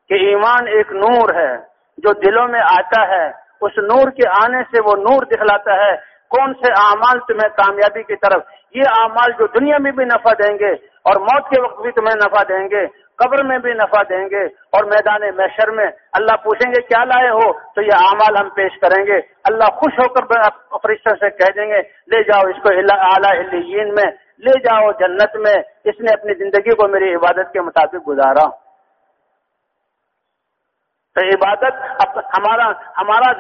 Speaker 1: کہ ایمان ایک نور ہے جو دلوں میں آتا ہے۔ اس نور کے آنے سے وہ نور دکھلاتا ہے۔ کون سے اعمال تمہیں کامیابی کی طرف؟ یہ اعمال جو دنیا میں بھی نفع دیں گے اور موت کے وقت بھی تمہیں نفع دیں گے۔ قبر میں بھی نفع دیں گے اور میدان محشر میں اللہ پوچھیں گے کیا لائے ہو تو یہ اعمال ہم پیش کریں گے۔ اللہ خوش ہو کر فرشتوں سے کہہ دیں گے، لے جاؤ اس کو اعلیٰ میں، لے جاؤ جنت میں۔ اس نے اپنی زندگی کو میری عبادت کے مطابق گزارا۔ تو عبادت ہمارا ہمارا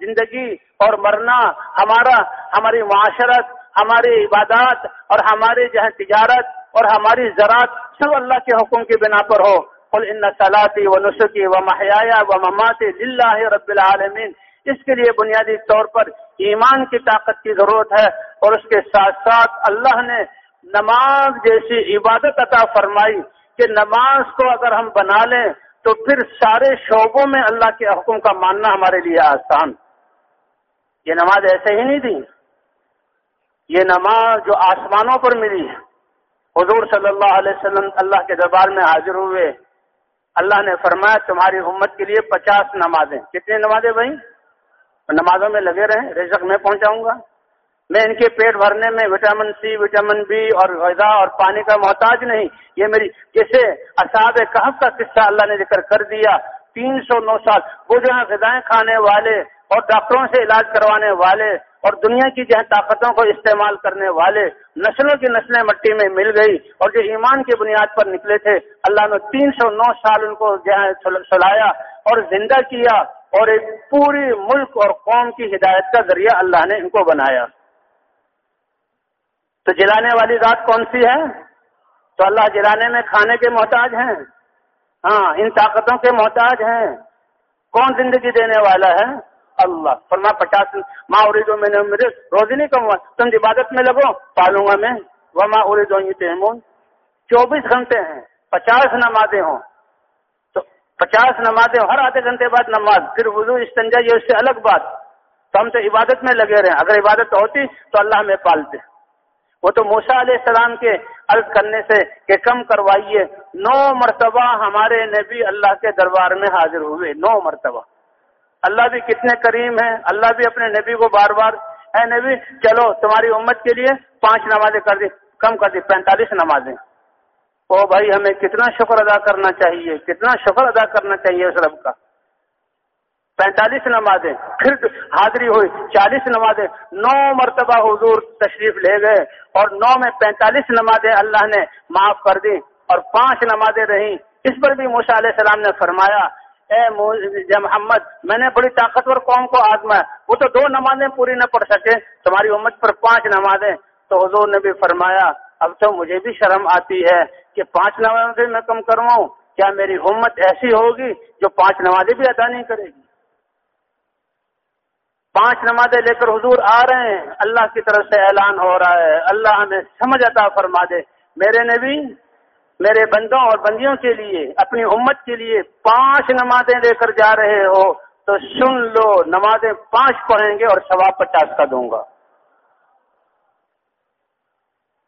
Speaker 1: زندگی اور مرنا، ہمارا، ہماری معاشرت، ہماری عبادات اور ہماری جو ہے تجارت اور ہماری زراعت سب اللہ کے حکم کی بنا پر ہو۔ قل ان صلاحی و نسخی و محیا و ممات اللہ رب العالمین۔ اس کے لیے بنیادی طور پر ایمان کی طاقت کی ضرورت ہے اور اس کے ساتھ ساتھ اللہ نے نماز جیسی عبادت عطا فرمائی کہ نماز کو اگر ہم بنا لیں تو پھر سارے شعبوں میں اللہ کے حکم کا ماننا ہمارے لیے آسان۔ یہ نماز ایسے ہی نہیں تھی۔ یہ نماز جو آسمانوں پر ملی ہے۔ حضور صلی اللہ علیہ وسلم اللہ کے دربار میں حاضر ہوئے۔ اللہ نے فرمایا، تمہاری امت کے لیے پچاس نمازیں۔ کتنی نمازیں بھائی؟ نمازوں میں لگے رہے رزق میں پہنچاؤں گا۔ میں ان کے پیٹ بھرنے میں وٹامن سی، وٹامن بی اور غذا اور پانی کا محتاج نہیں۔ یہ میری، جیسے اصاب کہف کا قصہ اللہ نے ذکر کر دیا۔ تین سو نو سال وہ جو ہے غذائیں کھانے والے اور ڈاکٹروں سے علاج کروانے والے۔ اور دنیا کی جو ہے طاقتوں کو استعمال کرنے والے نسلوں کی نسلیں مٹی میں مل گئی اور جو ایمان کی بنیاد پر نکلے تھے، اللہ نے تین سو نو سال ان کو جو ہے سلایا اور زندہ کیا اور ایک پوری ملک اور قوم کی ہدایت کا ذریعہ اللہ نے ان کو بنایا۔ تو جلانے والی ذات کون سی ہے؟ تو اللہ جلانے میں کھانے کے محتاج ہیں۔ ہاں ان طاقتوں کے محتاج ہیں۔ کون زندگی دینے والا ہے؟ اللہ، فرما پچاس ماں اردو میں نے روزی نہیں کموا تم عبادت میں لگو، پالوں گا میں۔ وہ ماں اردو تیمون چوبیس گھنٹے ہیں، پچاس نمازیں ہوں۔ تو پچاس نمازیں، ہر آدھے گھنٹے بعد نماز، پھر وضو، استنجا، یہ اس سے الگ بات۔ تو ہم تو عبادت میں لگے رہے اگر عبادت ہوتی تو اللہ میں پالتے۔ وہ تو موسا علیہ السلام کے عرض کرنے سے کہ کم کروائیے، نو مرتبہ ہمارے نبی اللہ کے دربار میں حاضر ہوئے، نو مرتبہ۔ اللہ بھی کتنے کریم ہیں، اللہ بھی اپنے نبی کو بار بار، اے نبی، چلو تمہاری امت کے لیے پانچ نمازیں کر دی، کم کر دی، پینتالیس نمازیں۔ او بھائی، ہمیں کتنا شکر ادا کرنا چاہیے، کتنا شکر ادا کرنا چاہیے اس رب کا۔ پینتالیس نمازیں، پھر حاضری ہوئی، چالیس نمازیں، نو مرتبہ حضور تشریف لے گئے اور نو میں پینتالیس نمازیں اللہ نے معاف کر دی اور پانچ نمازیں رہیں۔ اس پر بھی موسیٰ علیہ السلام نے فرمایا اے محمد، میں نے بڑی طاقتور قوم کو آزمایا۔ وہ تو دو نمازیں پوری نہ پڑھ سکے، تمہاری امت پر پانچ نمازیں۔ تو حضور نے بھی فرمایا، اب تو مجھے بھی شرم آتی ہے کہ پانچ نمازیں میں کم کرواؤں۔ کیا میری امت ایسی ہوگی جو پانچ نمازیں بھی ادا نہیں کرے گی؟ پانچ نمازیں لے کر حضور آ رہے ہیں۔ اللہ کی طرف سے اعلان ہو رہا ہے۔ اللہ ہمیں سمجھ عطا فرما دے۔ میرے نبی میرے بندوں اور بندیوں کے لیے، اپنی امت کے لیے پانچ نمازیں لے کر جا رہے ہو، تو سن لو، نمازیں پانچ پڑھیں گے اور ثواب پچاس کا دوں گا۔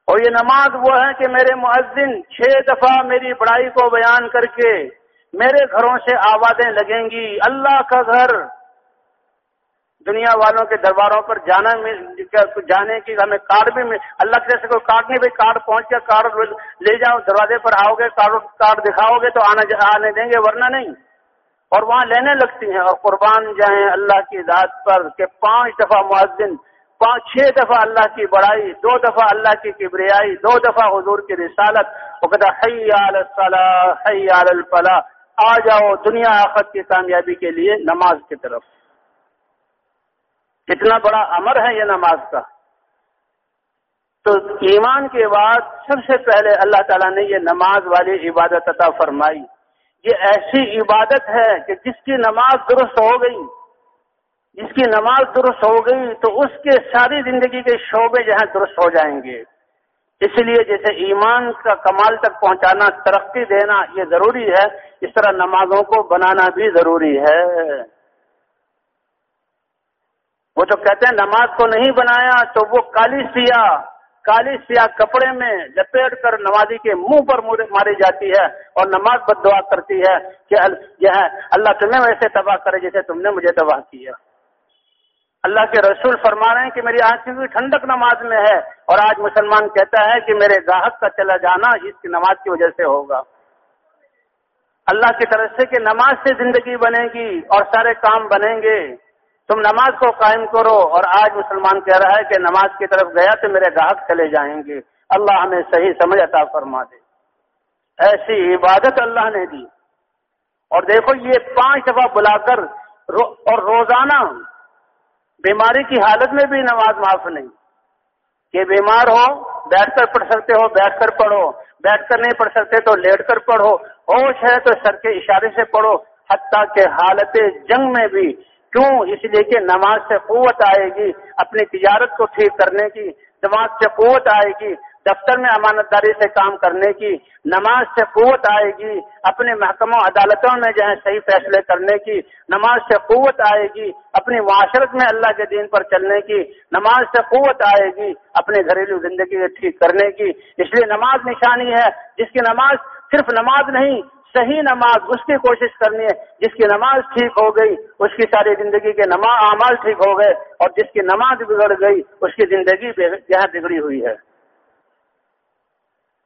Speaker 1: اور یہ نماز وہ ہے کہ میرے مؤذن چھ دفعہ میری بڑائی کو بیان کر کے میرے گھروں سے آوازیں لگیں گی۔ اللہ کا گھر دنیا والوں کے درباروں پر جانا جانے کی ہمیں کارڈ بھی اللہ کے جیسے کوئی کارڈ نہیں بھائی کارڈ پہنچ کے کارڈ لے جاؤ، دروازے پر آؤ گے کارڈ کارڈ دکھاؤ گے تو آنا آنے دیں گے، ورنہ نہیں۔ اور وہاں لینے لگتی ہیں اور قربان جائیں اللہ کی ذات پر کہ پانچ دفعہ معذن پانچ، چھ دفعہ اللہ کی بڑائی، دو دفعہ اللہ کی کبریائی، دو دفعہ حضور کی رسالت، وہ کہتا حی الفلاح، آ جاؤ دنیا آفت کی کامیابی کے لیے نماز کی طرف۔ کتنا بڑا امر ہے یہ نماز کا۔ تو ایمان کے بعد سب سے پہلے اللہ تعالیٰ نے یہ نماز والی عبادت عطا فرمائی۔ یہ ایسی عبادت ہے کہ جس کی نماز درست ہو گئی۔ جس کی نماز درست ہو گئی تو اس کے ساری زندگی کے شعبے جو درست ہو جائیں گے۔ اس لیے جیسے ایمان کا کمال تک پہنچانا، ترقی دینا یہ ضروری ہے۔ اس طرح نمازوں کو بنانا بھی ضروری ہے۔ وہ تو کہتے ہیں نماز کو نہیں بنایا تو وہ کالی سیاہ کالی سیاہ کپڑے میں لپیٹ کر نمازی کے منہ پر ماری جاتی ہے اور نماز بد دعا کرتی ہے کہ یہ ہے، اللہ تمہیں ویسے تباہ کرے جیسے تم نے مجھے تباہ کیا۔ اللہ کے رسول فرما رہے ہیں کہ میری آنکھوں کی ٹھنڈک نماز میں ہے اور آج مسلمان کہتا ہے کہ میرے گاہک کا چلا جانا اس کی نماز کی وجہ سے ہوگا۔ اللہ کی طرف سے کہ نماز سے زندگی بنے گی اور سارے کام بنیں گے۔ تم نماز کو قائم کرو اور آج مسلمان کہہ رہا ہے کہ نماز کی طرف گیا تو میرے گاہک چلے جائیں گے۔ اللہ ہمیں صحیح سمجھ عطا فرما دے۔ ایسی عبادت اللہ نے دی۔ اور دیکھو یہ پانچ دفعہ بلا کر رو اور روزانہ بیماری کی حالت میں بھی نماز معاف نہیں۔ کہ بیمار ہو، بیٹھ کر پڑھ سکتے ہو، بیٹھ کر پڑھو۔ بیٹھ کر نہیں پڑھ سکتے تو لیٹ کر پڑھو۔ ہوش ہے تو سر کے اشارے سے پڑھو۔ حتیٰ کہ حالت جنگ میں بھی کیوں اس لیے کہ نماز سے قوت آئے گی، اپنی تجارت کو ٹھیک کرنے کی، نماز سے قوت آئے گی، دفتر میں امانت داری سے کام کرنے کی، نماز سے قوت آئے گی، اپنے محکموں عدالتوں میں جو ہے صحیح فیصلے کرنے کی، نماز سے قوت آئے گی، اپنی معاشرت میں اللہ کے دین پر چلنے کی، نماز سے قوت آئے گی اپنے گھریلو زندگی کو ٹھیک کرنے کی۔ اس لیے نماز نشانی ہے، جس کی نماز صرف نماز نہیں صحیح نماز اس کی کوشش کرنی ہے جس کی نماز ٹھیک ہو گئی، اس کی ساری زندگی کے نماز اعمال ٹھیک ہو گئے اور جس کی نماز بگڑ گئی، اس کی زندگی جہاں بگڑی ہوئی ہے۔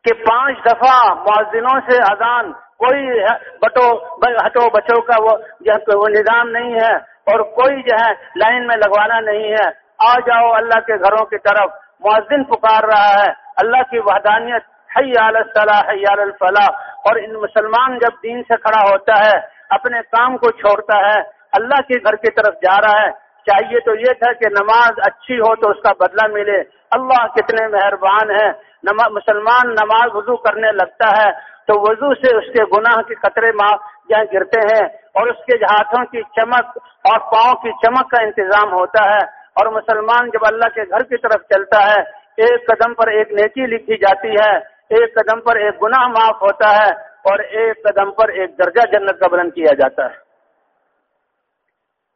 Speaker 1: کہ پانچ دفعہ معذنوں سے اذان کوئی بٹو، ہٹو بچو کا وہ وہ نظام نہیں ہے اور کوئی جو ہے لائن میں لگوانا نہیں ہے، آ جاؤ اللہ کے گھروں کی طرف معذن پکار رہا ہے، اللہ کی وحدانیت حی علی الصلاح حی علی الفلاح۔ اور ان مسلمان جب دین سے کھڑا ہوتا ہے، اپنے کام کو چھوڑتا ہے، اللہ کے گھر کی طرف جا رہا ہے، چاہیے تو یہ تھا کہ نماز اچھی ہو تو اس کا بدلہ ملے۔ اللہ کتنے مہربان ہے مسلمان نماز وضو کرنے لگتا ہے، تو وضو سے اس کے گناہ کے قطرے جہاں گرتے ہیں اور اس کے ہاتھوں کی چمک اور پاؤں کی چمک کا انتظام ہوتا ہے۔ اور مسلمان جب اللہ کے گھر کی طرف چلتا ہے، ایک قدم پر ایک نیکی لکھی جاتی ہے ایک قدم پر ایک گناہ معاف ہوتا ہے اور ایک قدم پر ایک درجہ جنت کا بلند کیا جاتا ہے۔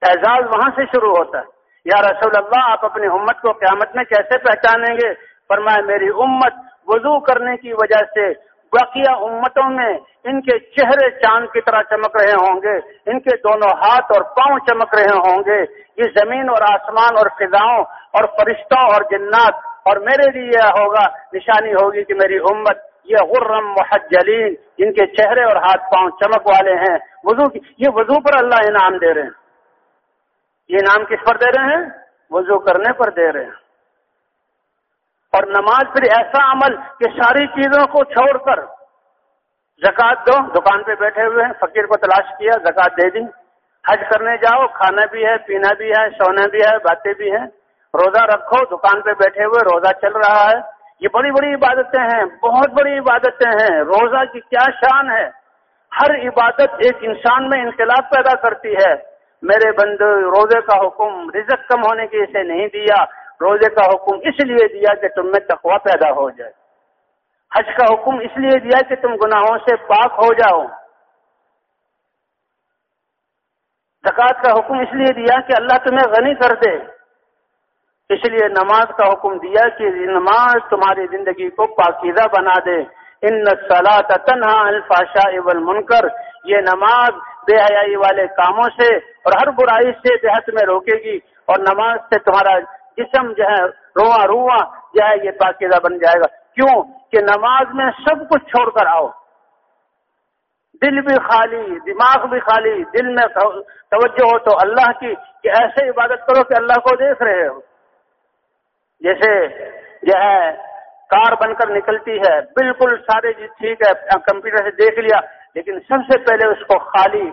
Speaker 1: اعزاز وہاں سے شروع ہوتا ہے۔ یا رسول اللہ، آپ اپنی امت کو قیامت میں کیسے پہچانیں گے؟ فرمائے میری امت وضو کرنے کی وجہ سے بقیہ امتوں میں ان کے چہرے چاند کی طرح چمک رہے ہوں گے، ان کے دونوں ہاتھ اور پاؤں چمک رہے ہوں گے۔ یہ زمین اور آسمان اور فضاؤں اور فرشتوں اور جنات اور میرے لیے یہ ہوگا، نشانی ہوگی کہ میری امت یہ غرم محجلین، جن کے چہرے اور ہاتھ پاؤں چمک والے ہیں۔ وضو کی، یہ وضو پر اللہ انعام دے رہے ہیں۔ یہ انعام کس پر دے رہے ہیں؟ وضو کرنے پر دے رہے ہیں۔ اور نماز پھر ایسا عمل کہ ساری چیزوں کو چھوڑ کر زکات دو۔ دکان پہ بیٹھے ہوئے ہیں، فقیر کو تلاش کیا زکات دے دی۔ حج کرنے جاؤ، کھانا بھی ہے، پینا بھی ہے، سونا بھی ہے، باتیں بھی ہیں۔ روزہ رکھو، دکان پہ بیٹھے ہوئے روزہ چل رہا ہے۔ یہ بڑی بڑی عبادتیں ہیں، بہت بڑی عبادتیں ہیں۔ روزہ کی کیا شان ہے۔ ہر عبادت ایک انسان میں انقلاب پیدا کرتی ہے۔ میرے بند روزے کا حکم رزق کم ہونے کی اسے نہیں دیا، روزے کا حکم اس لیے دیا کہ تم میں تقوا پیدا ہو جائے۔ حج کا حکم اس لیے دیا کہ تم گناہوں سے پاک ہو جاؤ۔ زکات کا حکم اس لیے دیا کہ اللہ تمہیں غنی کر دے۔ اس لیے نماز کا حکم دیا کہ نماز تمہاری زندگی کو پاکیزہ بنا دے۔ ان تنہا الفاشا اول منکر یہ نماز بے حیائی والے کاموں سے اور ہر برائی سے دیہات میں روکے گی اور نماز سے تمہارا جسم جو ہے رواں رواں جو ہے یہ پاکیزہ بن جائے گا۔ کیوں؟ کہ نماز میں سب کچھ چھوڑ کر آؤ۔ دل بھی خالی، دماغ بھی خالی، دل میں توجہ ہو تو اللہ کی کہ ایسے عبادت کرو کہ اللہ کو دیکھ رہے ہو۔ جیسے جو ہے کار بن کر نکلتی ہے، بالکل سارے چیز ٹھیک ہے کمپیوٹر سے دیکھ لیا، لیکن سب سے پہلے اس کو خالی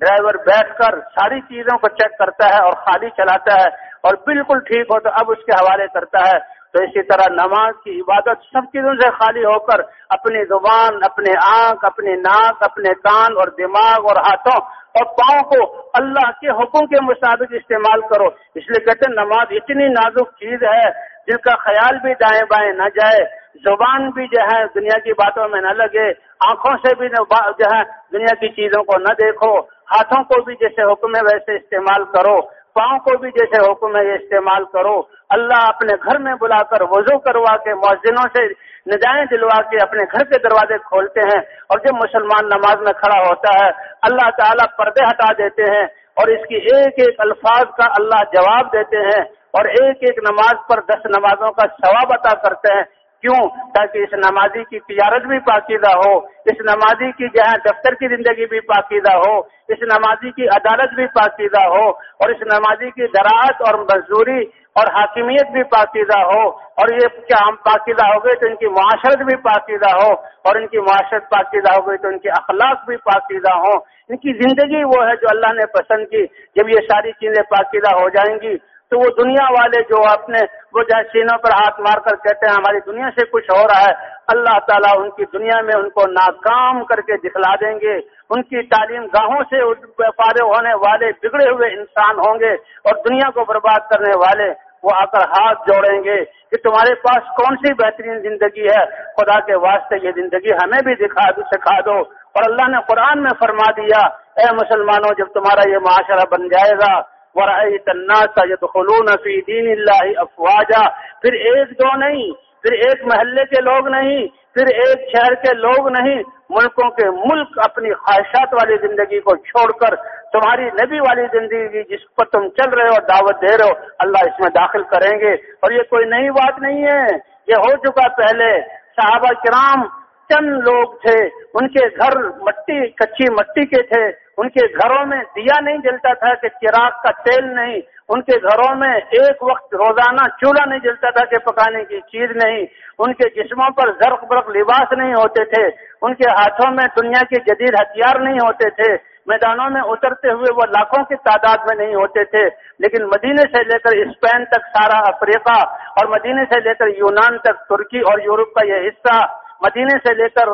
Speaker 1: ڈرائیور بیٹھ کر ساری چیزوں کو چیک کرتا ہے اور خالی چلاتا ہے اور بالکل ٹھیک ہو تو اب اس کے حوالے کرتا ہے۔ تو اسی طرح نماز کی عبادت سب چیزوں سے خالی ہو کر اپنی زبان، اپنے آنکھ اپنے ناک، اپنے کان اور دماغ اور ہاتھوں اور پاؤں کو اللہ کے حکم کے مطابق استعمال کرو۔ اس لیے کہتے ہیں نماز اتنی نازک چیز ہے جن کا خیال بھی دائیں بائیں نہ جائے، زبان بھی جو ہے دنیا کی باتوں میں نہ لگے، آنکھوں سے بھی جو ہے دنیا کی چیزوں کو نہ دیکھو، ہاتھوں کو بھی جیسے حکم ہے ویسے استعمال کرو، پاؤں کو بھی جیسے حکم ہے استعمال کرو۔ اللہ اپنے گھر میں بلا کر وضو کروا کے مؤذنوں سے نجائیں دلوا کے اپنے گھر کے دروازے کھولتے ہیں اور جب مسلمان نماز میں کھڑا ہوتا ہے، اللہ تعالیٰ پردے ہٹا دیتے ہیں اور اس کی ایک ایک الفاظ کا اللہ جواب دیتے ہیں۔ اور ایک ایک نماز پر دس نمازوں کا ثواب عطا کرتے ہیں۔ کیوں؟ تاکہ اس نمازی کی تجارت بھی پاکیزہ ہو، اس نمازی کی جہاں دفتر کی زندگی بھی پاکیزہ ہو، اس نمازی کی عدالت بھی پاکیزہ ہو، اور اس نمازی کی زراعت اور مزدوری اور حاکمیت بھی پاکیزہ ہو۔ اور یہ کیا ہم پاکیزہ ہو گئے تو ان کی معاشرت بھی پاکیزہ ہو، اور ان کی معاشرت پاکیزہ ہو گئی تو ان کے اخلاق بھی پاکیزہ ہوں۔ ان کی زندگی وہ ہے جو اللہ نے پسند کی۔ جب یہ ساری چیزیں پاکیزہ ہو جائیں گی تو وہ دنیا والے جو اپنے وہ جہاں سینوں پر ہاتھ مار کر کہتے ہیں، ہماری دنیا سے کچھ ہو رہا ہے۔ اللہ تعالیٰ ان کی دنیا میں ان کو ناکام کر کے دکھلا دیں گے۔ ان کی تعلیم گاہوں سے فارغ ہونے والے بگڑے ہوئے انسان ہوں گے اور دنیا کو برباد کرنے والے وہ آ کر ہاتھ جوڑیں گے کہ تمہارے پاس کون سی بہترین زندگی ہے؟ خدا کے واسطے یہ زندگی ہمیں بھی دکھا دو، سکھا دو۔ اور اللہ نے قرآن میں فرما دیا، اے مسلمانوں، جب تمہارا یہ معاشرہ بن جائے گا ورأيت الناس يدخلون في دين الله افواجا پھر ایک دو نہیں، پھر ایک محلے کے لوگ نہیں، پھر ایک شہر کے لوگ نہیں، ملکوں کے ملک اپنی خواہشات والی زندگی کو چھوڑ کر تمہاری نبی والی زندگی جس پر تم چل رہے ہو، دعوت دے رہے ہو، اللہ اس میں داخل کریں گے۔ اور یہ کوئی نئی بات نہیں ہے۔ یہ ہو چکا پہلے۔ صحابہ کرام چند لوگ تھے، ان کے گھر مٹی کچی مٹی کے تھے۔ ان کے گھروں میں دیا نہیں جلتا تھا کہ چراغ کا تیل نہیں، ان کے گھروں میں ایک وقت روزانہ چولہا نہیں جلتا تھا کہ پکانے کی چیز نہیں، ان کے جسموں پر زرق برق لباس نہیں ہوتے تھے، ان کے ہاتھوں میں دنیا کے جدید ہتھیار نہیں ہوتے تھے۔ میدانوں میں اترتے ہوئے وہ لاکھوں کی تعداد میں نہیں ہوتے تھے، لیکن مدینے سے لے کر اسپین تک سارا افریقہ اور مدینے سے لے کر یونان تک ترکی اور یورپ کا یہ حصہ مدینے سے لے کر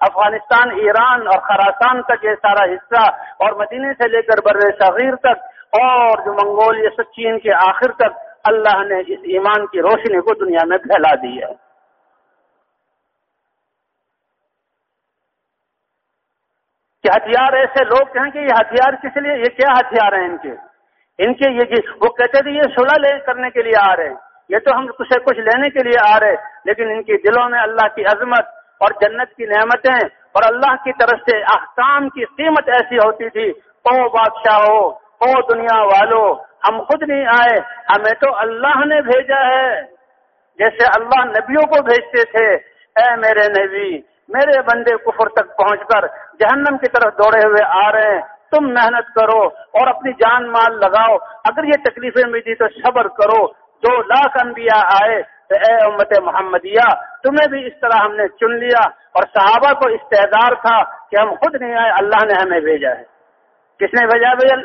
Speaker 1: افغانستان، ایران اور خراسان تک یہ سارا حصہ اور مدینے سے لے کر بر صغیر تک اور جو منگول یہ سب چین کے آخر تک اللہ نے اس ایمان کی روشنی کو دنیا میں پھیلا دی ہے۔ کہ ہتھیار ایسے لوگ کہیں کہ یہ ہتھیار کس لیے؟ یہ کیا ہتھیار ہیں ان کے؟ ان کے یہ جی، وہ کہتے تھے یہ صلح لے کرنے کے لیے آ رہے ہیں۔ یہ تو ہم سے کچھ لینے کے لیے آ رہے لیکن ان کی دلوں میں اللہ کی عظمت اور جنت کی نعمتیں اور اللہ کی طرف سے احکام کی قیمت ایسی ہوتی تھی۔ او بادشاہ او دنیا والو، ہم خود نہیں آئے، ہمیں تو اللہ نے بھیجا ہے۔ جیسے اللہ نبیوں کو بھیجتے تھے، اے میرے نبی، میرے بندے کفر تک پہنچ کر جہنم کی طرف دوڑے ہوئے آ رہے ہیں۔ تم محنت کرو اور اپنی جان مال لگاؤ۔ اگر یہ تکلیفیں ملی تو صبر کرو۔ دو لاکھ انبیاء آئے تو اے امت محمدیہ، تمہیں بھی اس طرح ہم نے چن لیا اور صحابہ کو استعدار تھا کہ ہم خود نہیں آئے، اللہ نے ہمیں بھیجا ہے۔ کس نے بھیجا بھیا؟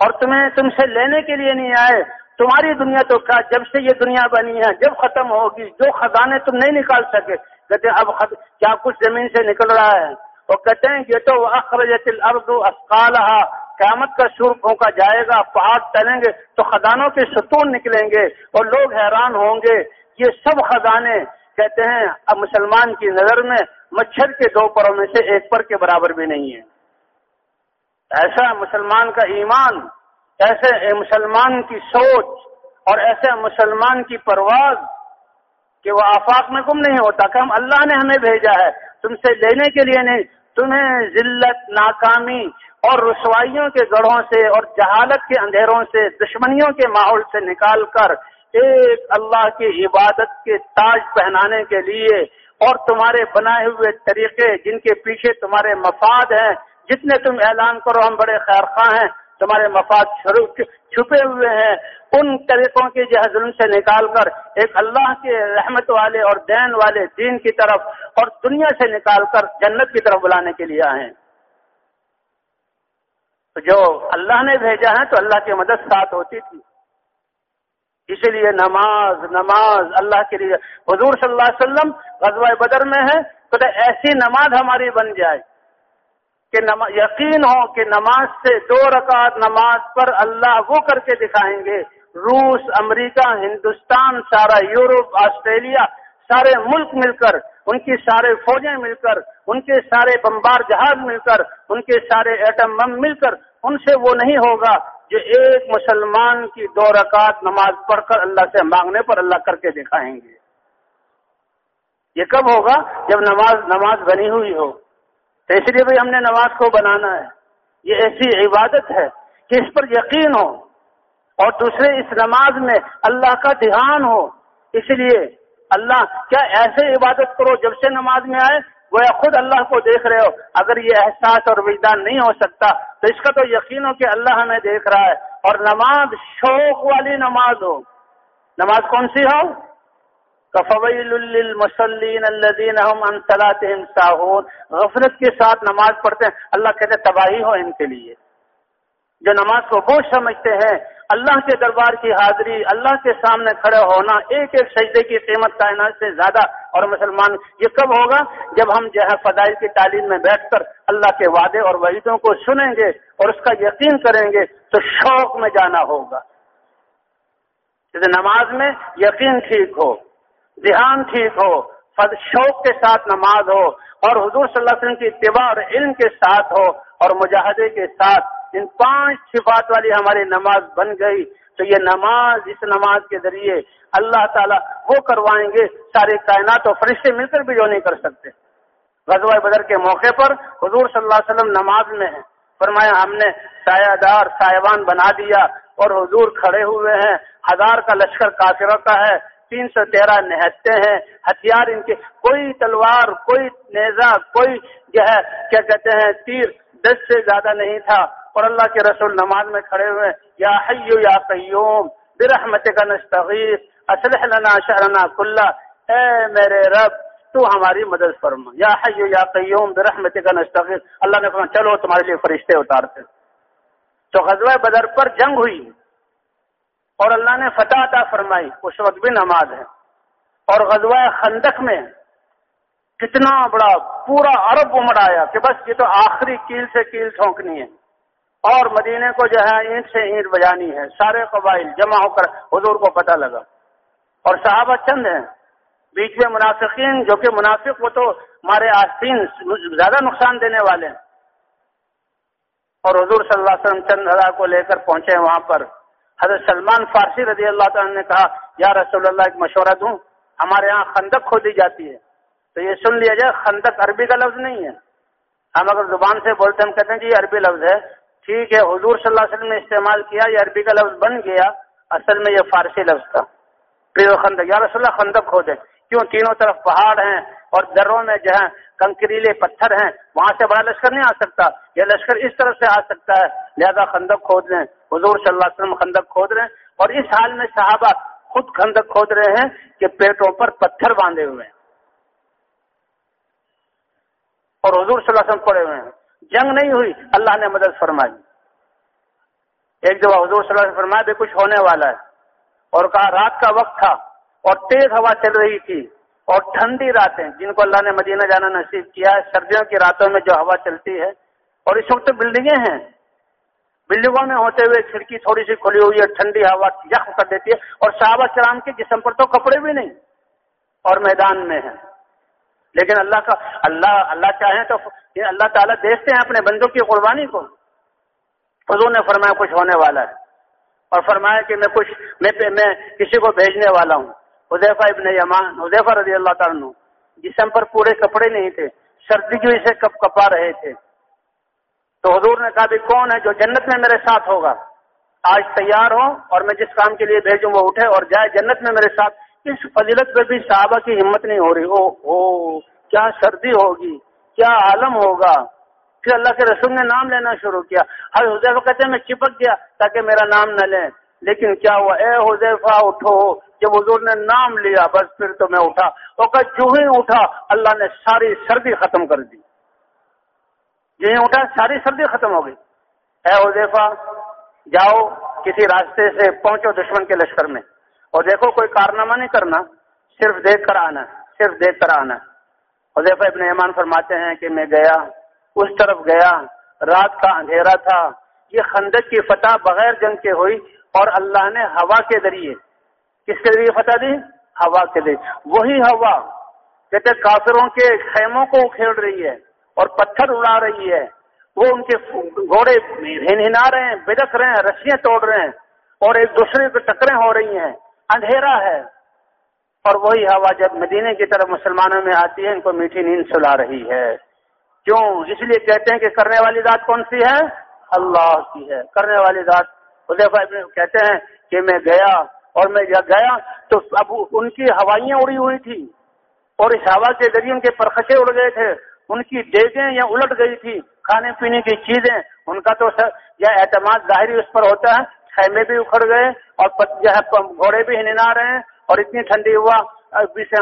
Speaker 1: اور تمہیں تم سے لینے کے لیے نہیں آئے۔ تمہاری دنیا تو کیا، جب سے یہ دنیا بنی ہے، جب ختم ہوگی، جو خزانے تم نہیں نکال سکے، کہتے ہیں اب خد... کیا کچھ زمین سے نکل رہا ہے؟ وہ کہتے ہیں یہ تو اخرجت الارض اسقالها قیامت کا شور پھونکا جائے گا، پہاڑ چلیں گے تو خزانوں کے ستون نکلیں گے اور لوگ حیران ہوں گے۔ یہ سب خزانے کہتے ہیں، اب مسلمان کی نظر میں مچھر کے دو پروں میں سے ایک پر کے برابر بھی نہیں ہے۔ ایسا مسلمان کا ایمان، ایسے مسلمان کی سوچ اور ایسے مسلمان کی پرواز کہ وہ آفاق میں گم نہیں ہوتا کہ ہم اللہ نے ہمیں بھیجا ہے۔ تم سے لینے کے لیے نہیں، تمہیں ذلت، ناکامی اور رسوائیوں کے گڑھوں سے اور جہالت کے اندھیروں سے، دشمنیوں کے ماحول سے نکال کر ایک اللہ کی عبادت کے تاج پہنانے کے لیے اور تمہارے بنائے ہوئے طریقے جن کے پیچھے تمہارے مفاد ہیں جتنے تم اعلان کرو ہم بڑے خیر خواہ ہیں، تمہارے مفاد چھپے ہوئے ہیں۔ ان طریقوں کے جہزم سے نکال کر ایک اللہ کے رحمت والے اور دین والے دین کی طرف اور دنیا سے نکال کر جنت کی طرف بلانے کے لیے آئے ہیں۔ تو جو اللہ نے بھیجا ہے تو اللہ کی مدد ساتھ ہوتی تھی۔ اسی لیے نماز نماز اللہ کے لیے۔ حضور صلی اللہ علیہ وسلم غزوہ بدر میں ہے، تو ایسی نماز ہماری بن جائے۔ کہ یقین ہو کہ نماز سے دو رکعت نماز پر اللہ وہ کر کے دکھائیں گے۔ روس، امریکہ، ہندوستان، سارا یورپ، آسٹریلیا، سارے ملک مل کر ان کی سارے فوجیں مل کر، ان کے سارے بمبار جہاز مل کر، ان کے سارے ایٹم بم مل کر، ان سے وہ نہیں ہوگا جو ایک مسلمان کی دو رکعت نماز پڑھ کر اللہ سے مانگنے پر اللہ کر کے دکھائیں گے۔ یہ کب ہوگا؟ جب نماز نماز بنی ہوئی ہو۔ تو اس لیے بھی ہم نے نماز کو بنانا ہے۔ یہ ایسی عبادت ہے کہ اس پر یقین ہو اور دوسرے اس نماز میں اللہ کا دھیان ہو۔ اس لیے اللہ کیا ایسے عبادت کرو جب سے نماز میں آئے؟ وہ خود اللہ کو دیکھ رہے ہو۔ اگر یہ احساس اور وجدان نہیں ہو سکتا، تو اس کا تو یقین ہو کہ اللہ ہمیں دیکھ رہا ہے۔ اور نماز شوق والی نماز ہو۔ نماز کون سی ہو؟ کفویل للمصلین الذین هم عن صلاتهم ساہون۔ غفلت کے ساتھ نماز پڑھتے ہیں۔ اللہ کہتے تباہی ہو ان کے لیے۔ جو نماز کو بوجھ سمجھتے ہیں، اللہ کے دربار کی حاضری، اللہ کے سامنے کھڑے ہونا، ایک ایک سجدے کی قیمت کائنات سے زیادہ۔ اور مسلمان، یہ کب ہوگا؟ جب ہم جو ہے فضائل کی تعلیم میں بیٹھ کر اللہ کے وعدے اور وعیدوں کو سنیں گے اور اس کا یقین کریں گے تو شوق میں جانا ہوگا۔ جیسے نماز میں یقین ٹھیک ہو، دھیان ٹھیک ہو شوق کے ساتھ نماز ہو اور حضور صلی اللہ علیہ وسلم کی اتباع اور علم کے ساتھ ہو اور مجاہدے کے ساتھ ان پانچ صفات والی ہماری نماز بن گئی تو یہ نماز اس نماز کے ذریعے اللہ تعالیٰ وہ کروائیں گے سارے کائنات اور فرشتے مل کر بھی جو نہیں کر سکتے۔ غزوہ بدر کے موقع پر حضور صلی اللہ علیہ وسلم نماز میں ہیں۔ فرمایا، ہم نے سایہ دار سایبان بنا دیا اور حضور کھڑے ہوئے ہیں۔ ہزار کا لشکر کافروں کا ہے، تین سو تیرہ نہتے ہیں۔ ہتھیار ان کے، کوئی تلوار، کوئی نیزا کوئی جو ہے، کیا کہتے ہیں، تیر دس سے زیادہ نہیں تھا۔ اور اللہ کے رسول نماز میں کھڑے ہوئے یا حیو یا قیوم برحمت کا نستغیث اسلح لنا شرنا کلا اے میرے رب، تو ہماری مدد فرما۔ یا حیو یا قیوم برحمت کا نستغیث۔ اللہ نے فرما چلو تمہارے لیے فرشتے اتارتے۔ تو غزوہ بدر پر جنگ ہوئی۔ اور اللہ نے فتح عطا فرمائی۔ اس وقت بھی نماز ہے۔ اور غزوہ خندق میں کتنا بڑا پورا عرب امڑ آیا کہ بس یہ تو آخری کیل سے کیل ٹھونکنی ہے۔ اور مدینے کو جو ہے اینٹ سے اینٹ بجانی ہے، سارے قبائل جمع ہو کر حضور کو پتہ لگا۔ اور صحابہ چند ہیں۔ بیچ میں منافقین، جو کہ منافق وہ تو ہمارے آستین زیادہ نقصان دینے والے ہیں۔ اور حضور صلی اللہ علیہ وسلم چند ہزار کو لے کر پہنچے وہاں پر۔ حضرت سلمان فارسی رضی اللہ تعالیٰ نے کہا، یا رسول اللہ، ایک مشورہ دوں، ہمارے یہاں خندق کھودی جاتی ہے۔ تو یہ سن لیا جائے، خندق عربی کا لفظ نہیں ہے۔ ہم اگر زبان سے بولتے ہم کہتے ہیں جی عربی لفظ ہے۔ ٹھیک ہے، حضور صلی اللہ علیہ وسلم نے استعمال کیا، یہ عربی کا لفظ بن گیا، اصل میں یہ فارسی لفظ تھا۔ پھر خندق، یا رسول اللہ خندق کھودے کیوں؟ تینوں طرف پہاڑ ہیں اور دروں میں جو ہے کنکریلے پتھر ہیں، وہاں سے بڑا لشکر نہیں آ سکتا۔ یہ لشکر اس طرف سے آ سکتا ہے۔ لہذا خندق کھود لیں حضور صلی اللہ علیہ وسلم خندق کھود رہے ہیں۔ اور اس حال میں صحابہ خود خندق کھود رہے ہیں کہ پیٹوں پر پتھر باندھے ہوئے ہیں۔ اور حضور صلی اللہ علیہ وسلم پڑے ہوئے ہیں۔ جنگ نہیں ہوئی، اللہ نے مدد فرمائی۔ ایک دفعہ حضور صلی اللہ علیہ فرمایا بھی کچھ ہونے والا ہے۔ اور کہا، رات کا وقت تھا اور تیز ہوا چل رہی تھی اور ٹھنڈی راتیں۔ جن کو اللہ نے مدینہ جانا نصیب کیا ہے، سردیوں کی راتوں میں جو ہوا چلتی ہے۔ اور اس وقت بلڈنگیں ہیں۔ بلڈنگوں میں ہوتے ہوئے کھڑکی تھوڑی سی کھلی ہوئی ہے ٹھنڈی ہوا یخ کر دیتی ہے۔ اور صحابہ کرام کے جسم پر تو کپڑے بھی نہیں۔ اور میدان میں ہیں۔ لیکن اللہ کا اللہ اللہ چاہیں تو اللہ تعالیٰ دیکھتے ہیں اپنے بندوں کی قربانی کو۔ حضور نے فرمایا کچھ ہونے والا ہے۔ اور فرمایا کہ میں کچھ میں میں کسی کو بھیجنے والا ہوں۔ حذیفہ ابن یمان، حذیفہ رضی اللہ تعالیٰ جسم پر پورے کپڑے نہیں تھے، سردی کی وجہ سے کپ کپا رہے تھے۔ تو حضور نے کہا بھی کون ہے جو جنت میں میرے ساتھ ہوگا؟ آج تیار ہو اور میں جس کام کے لیے بھیجوں وہ اٹھے اور جائے جنت میں میرے ساتھ۔ اس فضیلت پہ بھی صحابہ کی ہمت نہیں ہو رہی۔ او او، کیا سردی ہوگی، کیا عالم ہوگا۔ پھر اللہ کے رسول نے نام لینا شروع کیا۔ ہر حضیفہ کہتے ہیں، میں چپک گیا تاکہ میرا نام نہ لیں۔ لیکن کیا ہوا؟ اے حضیفہ اٹھو۔ جب حضور نے نام لیا، بس پھر تو میں اٹھا۔ وہ کہ جو ہی اٹھا، اللہ نے ساری سردی ختم کر دی۔ جو ہی اٹھا، ساری سردی ختم ہو گئی۔ اے حضیفہ جاؤ کسی راستے سے پہنچو دشمن کے لشکر میں۔ اور دیکھو کوئی کارنامہ نہیں کرنا، صرف دیکھ کر آنا، صرف دیکھ کر آنا۔ حضیفہ ابن ایمان فرماتے ہیں کہ میں گیا، اس طرف گیا، رات کا اندھیرا تھا۔ یہ خندق کی فتح بغیر جنگ کے ہوئی اور اللہ نے ہوا کے ذریعے۔ کس کے ذریعے فتح دی؟ ہوا کے ذریعے۔ وہی ہوا کہتے کافروں کے خیموں کو کھیل رہی ہے اور پتھر اڑا رہی ہے۔ وہ ان کے گھوڑے ہنا رہے ہیں، بدک رہے ہیں، رسیاں توڑ رہے ہیں اور ایک دوسرے کو ٹکریں ہو رہی ہیں۔ اندھیرا ہے۔ اور وہی ہوا جب مدینے کی طرف مسلمانوں میں آتی ہے، ان کو میٹھی نیند سلا رہی ہے۔ کیوں؟ اس لیے کہتے ہیں کہ کرنے والی ذات کون سی ہے؟ اللہ کی ہے۔ کرنے والی ذات۔ کہتے ہیں کہ میں گیا، اور میں جب گیا تو اب ان کی ہوائیاں اڑی ہوئی تھی۔ اور اس ہوا کے ذریعے ان کے پرخچے اڑ گئے تھے۔ ان کی ڈیگیں یا الٹ گئی تھی۔ کھانے پینے کی چیزیں، ان کا تو یہ اعتماد ظاہری اس پر ہوتا ہے۔ خیمے بھی اکھڑ گئے اور جو ہے گھوڑے بھی ہننا رہے ہیں اور اتنی ٹھنڈی ہوا۔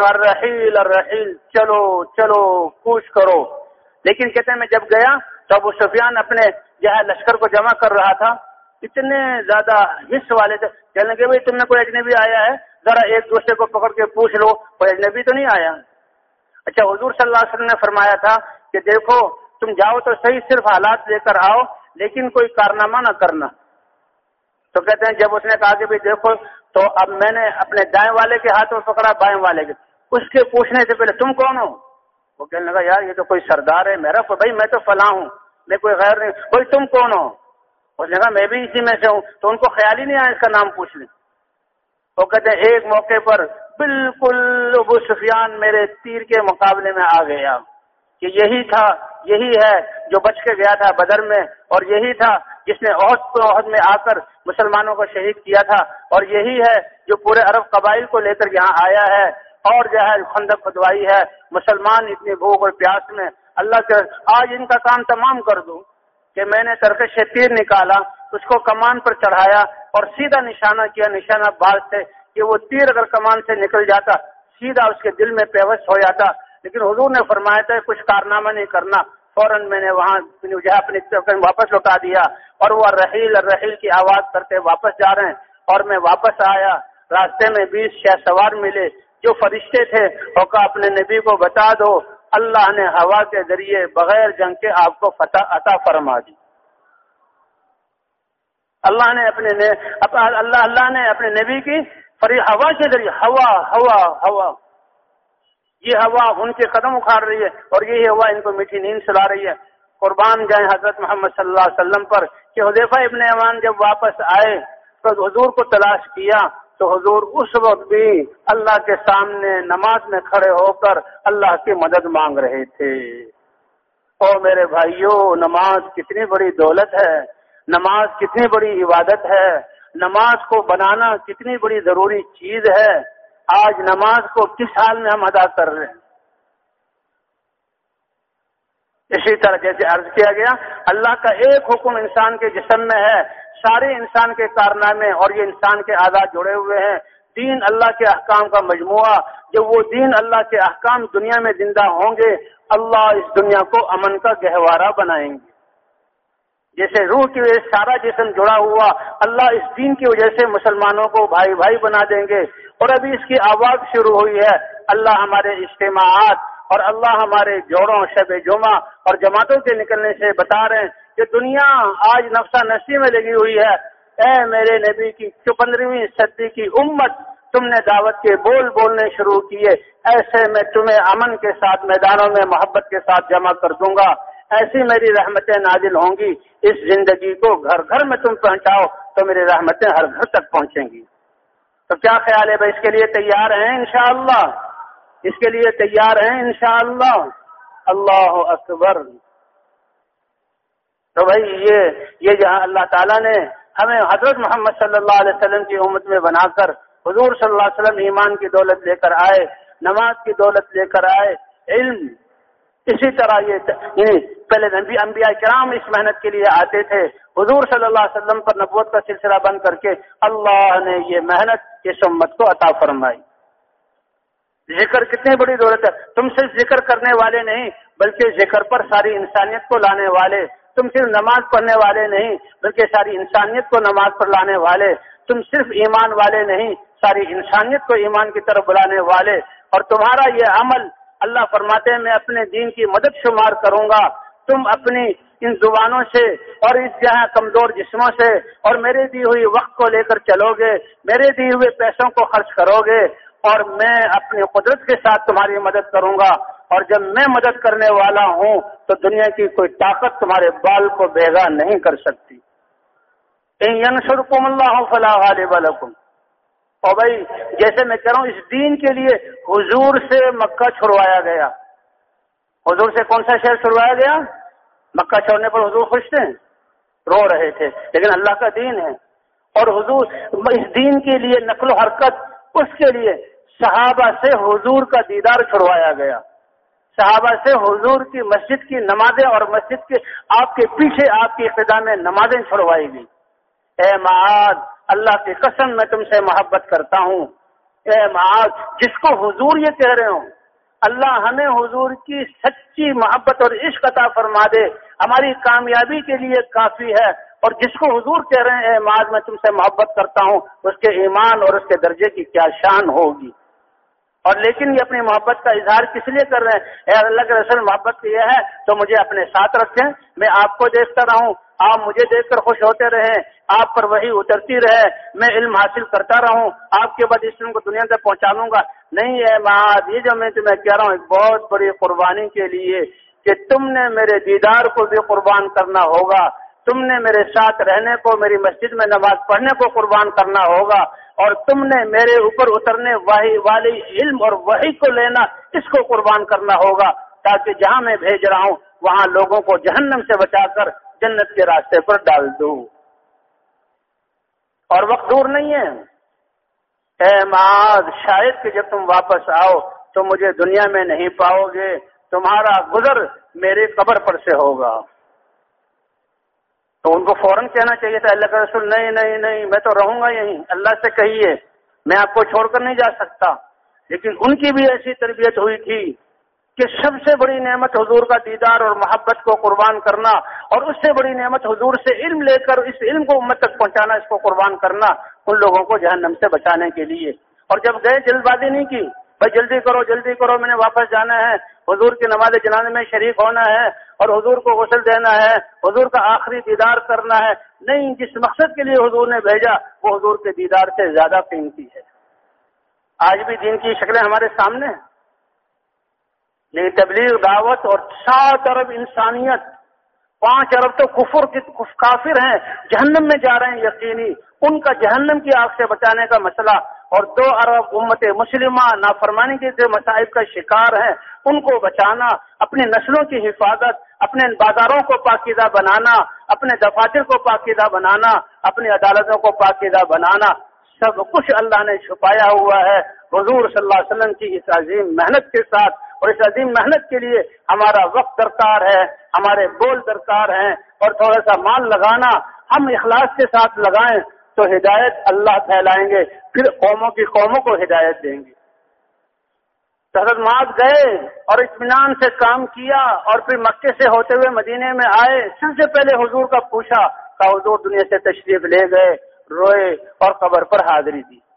Speaker 1: رحیل رحیل چلو چلو کوچ کرو۔ لیکن کہتے ہیں، میں جب گیا تو ابو سفیان اپنے جو ہے، لشکر کو جمع کر رہا تھا۔ اتنے زیادہ حص والے تھے۔ کہنے کے بھائی، تم نے کوئی اجنبی آیا ہے؟ ذرا ایک دوسرے کو پکڑ کے پوچھ لو۔ کوئی اجنبی تو نہیں آیا؟ اچھا حضور صلی اللہ علیہ وسلم نے فرمایا تھا کہ دیکھو، تم جاؤ تو صحیح صرف حالات لے کر آؤ، لیکن کوئی کارنامہ نہ کرنا۔ تو کہتے ہیں جب اس نے کہا کہ بھائی دیکھو، تو اب میں نے اپنے دائیں والے کے ہاتھ میں پکڑا، بائیں والے کے۔ اس کے پوچھنے سے پہلے تم کون ہو؟ وہ کہنے لگا، یار یہ تو کوئی سردار ہے، میرا بھائی میں تو فلاں ہوں، میں کوئی غیر نہیں۔ بھائی تم کون ہو؟ اس نے کہا، میں بھی اسی میں سے ہوں، تو ان کو خیال ہی نہیں آیا اس کا نام پوچھ لیں وہ کہتے ہیں، ایک موقع پر بالکل ابو سفیان میرے تیر کے مقابلے میں آ گیا۔ کہ یہی تھا، یہی ہے جو بچ کے گیا تھا بدر میں، اور یہی تھا جس نے عہد عہد میں آ کر مسلمانوں کو شہید کیا تھا اور یہی ہے جو پورے عرب قبائل کو لے کر یہاں آیا ہے اور جو ہے خندق بدوائی ہے۔ مسلمان اتنی بھوک اور پیاس میں اللہ کے آج ان کا کام تمام کر دوں کہ میں نے ترکش سے تیر نکالا، اس کو کمان پر چڑھایا اور سیدھا نشانہ کیا۔ نشانہ باز سے کہ وہ تیر اگر کمان سے نکل جاتا، سیدھا اس کے دل میں پیوست ہو جاتا۔ لیکن حضور نے فرمایا تھا، کچھ کارنامہ نہیں کرنا۔ فوراً میں نے وہاں جو اپنی واپس لوٹا دیا اور وہ رحیل رحیل کی آواز کرتے واپس جا رہے ہیں اور میں واپس آیا۔ راستے میں بیس شہ سوار ملے جو فرشتے تھے۔ وہ اپنے نبی کو بتا دو۔ اللہ نے ہوا کے ذریعے بغیر جنگ کے آپ کو فتح عطا فرما دی۔ اللہ نے اپنے اللہ اللہ نے اپنے نبی کی فری ہوا کے ذریعے ہوا ہوا ہوا۔ یہ ہوا ان کے قدم اکھاڑ رہی ہے اور یہی ہوا ان کو میٹھی نیند سلا رہی ہے۔ قربان جائیں حضرت محمد صلی اللہ علیہ وسلم پر کہ حذیفہ ابن امان جب واپس آئے تو حضور کو تلاش کیا تو حضور اس وقت بھی اللہ کے سامنے نماز میں کھڑے ہو کر اللہ کی مدد مانگ رہے تھے۔ او میرے بھائیوں نماز کتنی بڑی دولت ہے، نماز کتنی بڑی عبادت ہے، نماز کو بنانا کتنی بڑی ضروری چیز ہے۔ آج نماز کو کس حال میں ہم ادا کر رہے ہیں؟ اسی طرح جیسے عرض کیا گیا، اللہ کا ایک حکم انسان کے جسم میں ہے، سارے انسان کے کارنامے اور یہ انسان کے آزاد جڑے ہوئے ہیں۔ دین اللہ کے احکام کا مجموعہ، جب وہ دین اللہ کے احکام دنیا میں زندہ ہوں گے، اللہ اس دنیا کو امن کا گہوارہ بنائیں گے۔ جیسے روح کی وجہ سے سارا جسم جڑا ہوا، اللہ اس دین کی وجہ سے مسلمانوں کو بھائی بھائی بنا دیں گے۔ اور ابھی اس کی آواز شروع ہوئی ہے، اللہ ہمارے اجتماعات اور اللہ ہمارے جوڑوں، شب جمعہ اور جماعتوں کے نکلنے سے بتا رہے ہیں کہ دنیا آج نفسہ نسی میں لگی ہوئی ہے۔ اے میرے نبی کی چپندرہویں صدی کی امت، تم نے دعوت کے بول بولنے شروع کیے۔ ایسے میں تمہیں امن کے ساتھ، میدانوں میں محبت کے ساتھ جمع کر دوں گا۔ ایسی میری رحمتیں نازل ہوں گی، اس زندگی کو گھر گھر میں تم پہنچاؤ تو میری رحمتیں ہر گھر تک پہنچیں گی۔ تو کیا خیال ہے بھائی، اس کے لیے تیار ہیں انشاءاللہ؟ اس کے لیے تیار ہیں انشاءاللہ؟ اللہ اکبر۔ تو بھائی، یہ یہ جہاں اللہ تعالیٰ نے ہمیں حضرت محمد صلی اللہ علیہ وسلم کی امت میں بنا کر حضور صلی اللہ علیہ وسلم ایمان کی دولت لے کر آئے، نماز کی دولت لے کر آئے، علم اسی طرح یہ یعنی پہلے انبیاء کرام اس محنت کے لیے آتے تھے، حضور صلی اللہ علیہ وسلم پر نبوت کا سلسلہ بند کر کے اللہ نے یہ محنت، اس امت کو عطا فرمائی۔ ذکر کتنی بڑی دولت ہے۔ تم صرف ذکر کرنے والے نہیں، بلکہ ذکر پر ساری انسانیت کو لانے والے۔ تم صرف نماز پڑھنے والے نہیں، بلکہ ساری انسانیت کو نماز پر لانے والے۔ تم صرف ایمان والے نہیں، ساری انسانیت کو ایمان کی طرف بلانے والے۔ اور تمہارا یہ عمل اللہ فرماتے ہیں، میں اپنے دین کی مدد شمار کروں گا۔ تم اپنی ان زبانوں سے اور اس جہاں کمزور جسموں سے اور میرے دی ہوئی وقت کو لے کر چلو گے، میرے دیے ہوئے پیسوں کو خرچ کرو گے اور میں اپنی قدرت کے ساتھ تمہاری مدد کروں گا۔ اور جب میں مدد کرنے والا ہوں تو دنیا کی کوئی طاقت تمہارے بال کو بیگا نہیں کر سکتی۔ اللہ فلاح علیہ اور بھائی جیسے میں کہہ رہا ہوں، اس دین کے لیے حضور سے مکہ چھڑوایا گیا۔ حضور سے کون سا شہر چھڑوایا گیا؟ مکہ چھوڑنے پر حضور خوش تھے؟ رو رہے تھے۔ لیکن اللہ کا دین ہے۔ اور حضور، اس دین کے لیے نقل و حرکت، اس کے لیے صحابہ سے حضور کا دیدار چھڑوایا گیا۔ صحابہ سے حضور کی مسجد کی نمازیں اور مسجد کے آپ کے پیچھے آپ کی ابتدا میں نمازیں چھڑوائی گئی۔ اے معاذ اللہ کی قسم میں تم سے محبت کرتا ہوں۔ اے معاذ، جس کو حضور یہ کہہ رہے ہوں، اللہ ہمیں حضور کی سچی محبت اور عشق عطا فرما دے۔ ہماری کامیابی کے لیے کافی ہے۔ اور جس کو حضور کہہ رہے ہیں، اے معاذ، میں تم سے محبت کرتا ہوں، اس کے ایمان اور اس کے درجے کی کیا شان ہوگی۔ اور لیکن یہ اپنی محبت کا اظہار کس لیے کر رہے ہیں؟ اے اللہ کے رسول، محبت یہ ہے تو مجھے اپنے ساتھ رکھیں۔ میں آپ کو دیکھتا رہوں۔ آپ مجھے دیکھ کر خوش ہوتے رہے آپ پر وہی اترتی رہے، میں علم حاصل کرتا رہوں، آپ کے بعد اس علم کو دنیا تک پہنچا لوں گا۔ نہیں ہے ماں یہ جو میں تمہیں کہہ رہا ہوں، ایک بہت بڑی قربانی کے لیے کہ تم نے میرے دیدار کو بھی قربان کرنا ہوگا۔ تم نے میرے ساتھ رہنے کو، میری مسجد میں نماز پڑھنے کو قربان کرنا ہوگا۔ اور تم نے میرے اوپر اترنے والی علم اور وہی کو لینا، اس کو قربان کرنا ہوگا۔ تاکہ جہاں میں بھیج رہا ہوں، وہاں لوگوں کو جہنم سے بچا کر جنت کے راستے پر ڈال دوں۔ اور وقت دور نہیں ہے۔ اے معاذ، شاید کہ جب تم واپس آؤ تو مجھے دنیا میں نہیں پاؤ گے، تمہارا گزر میرے قبر پر سے ہوگا۔ تو ان کو فوراً کہنا چاہیے تھا، اللہ کا رسول، نہیں نہیں نہیں، میں تو رہوں گا یہیں۔ اللہ سے کہیے، میں آپ کو چھوڑ کر نہیں جا سکتا۔ لیکن ان کی بھی ایسی تربیت ہوئی تھی۔ کہ سب سے بڑی نعمت حضور کا دیدار اور محبت کو قربان کرنا اور اس سے بڑی نعمت حضور سے علم لے کر اس علم کو امت تک پہنچانا، اس کو قربان کرنا ان لوگوں کو جہنم سے بچانے کے لیے۔ اور جب گئے، جلد بازی نہیں کی۔ بھائی جلدی کرو جلدی کرو، میں نے واپس جانا ہے۔ حضور کی نماز جنانے میں شریک ہونا ہے اور حضور کو غسل دینا ہے، حضور کا آخری دیدار کرنا ہے۔ نہیں، جس مقصد کے لیے حضور نے بھیجا، وہ حضور کے دیدار سے زیادہ قیمتی ہے۔ آج بھی دین کی شکلیں ہمارے سامنے ہیں۔ لیکن تبلیغ دعوت اور سات ارب انسانیت، پانچ ارب تو کفر کافر ہیں، جہنم میں جا رہے ہیں یقینی۔ ان کا جہنم کی آگ سے بچانے کا مسئلہ۔ اور دو ارب امت مسلمہ نافرمانی کے جو مسائل کا شکار ہیں، ان کو بچانا، اپنی نسلوں کی حفاظت، اپنے بازاروں کو پاکیزہ بنانا، اپنے دفاتر کو پاکیزہ بنانا، اپنی عدالتوں کو پاکیزہ بنانا۔ سب کچھ اللہ نے چھپایا ہوا ہے۔ حضور صلی اللہ علیہ وسلم کی اس عظیم محنت کے ساتھ اور اس عظیم محنت کے لیے ہمارا وقت درکار ہے، ہمارے بول درکار ہیں اور تھوڑا سا مال لگانا ہم اخلاص کے ساتھ لگائیں تو ہدایت اللہ پھیلائیں گے، پھر قوموں کی قوموں کو ہدایت دیں گے۔ حضرت ماد گئے اور اطمینان سے کام کیا اور پھر مکے سے ہوتے ہوئے مدینے میں آئے۔ سب سے پہلے حضور کا پوچھا کہ حضور دنیا سے تشریف لے گئے، روئے اور قبر پر حاضری دی۔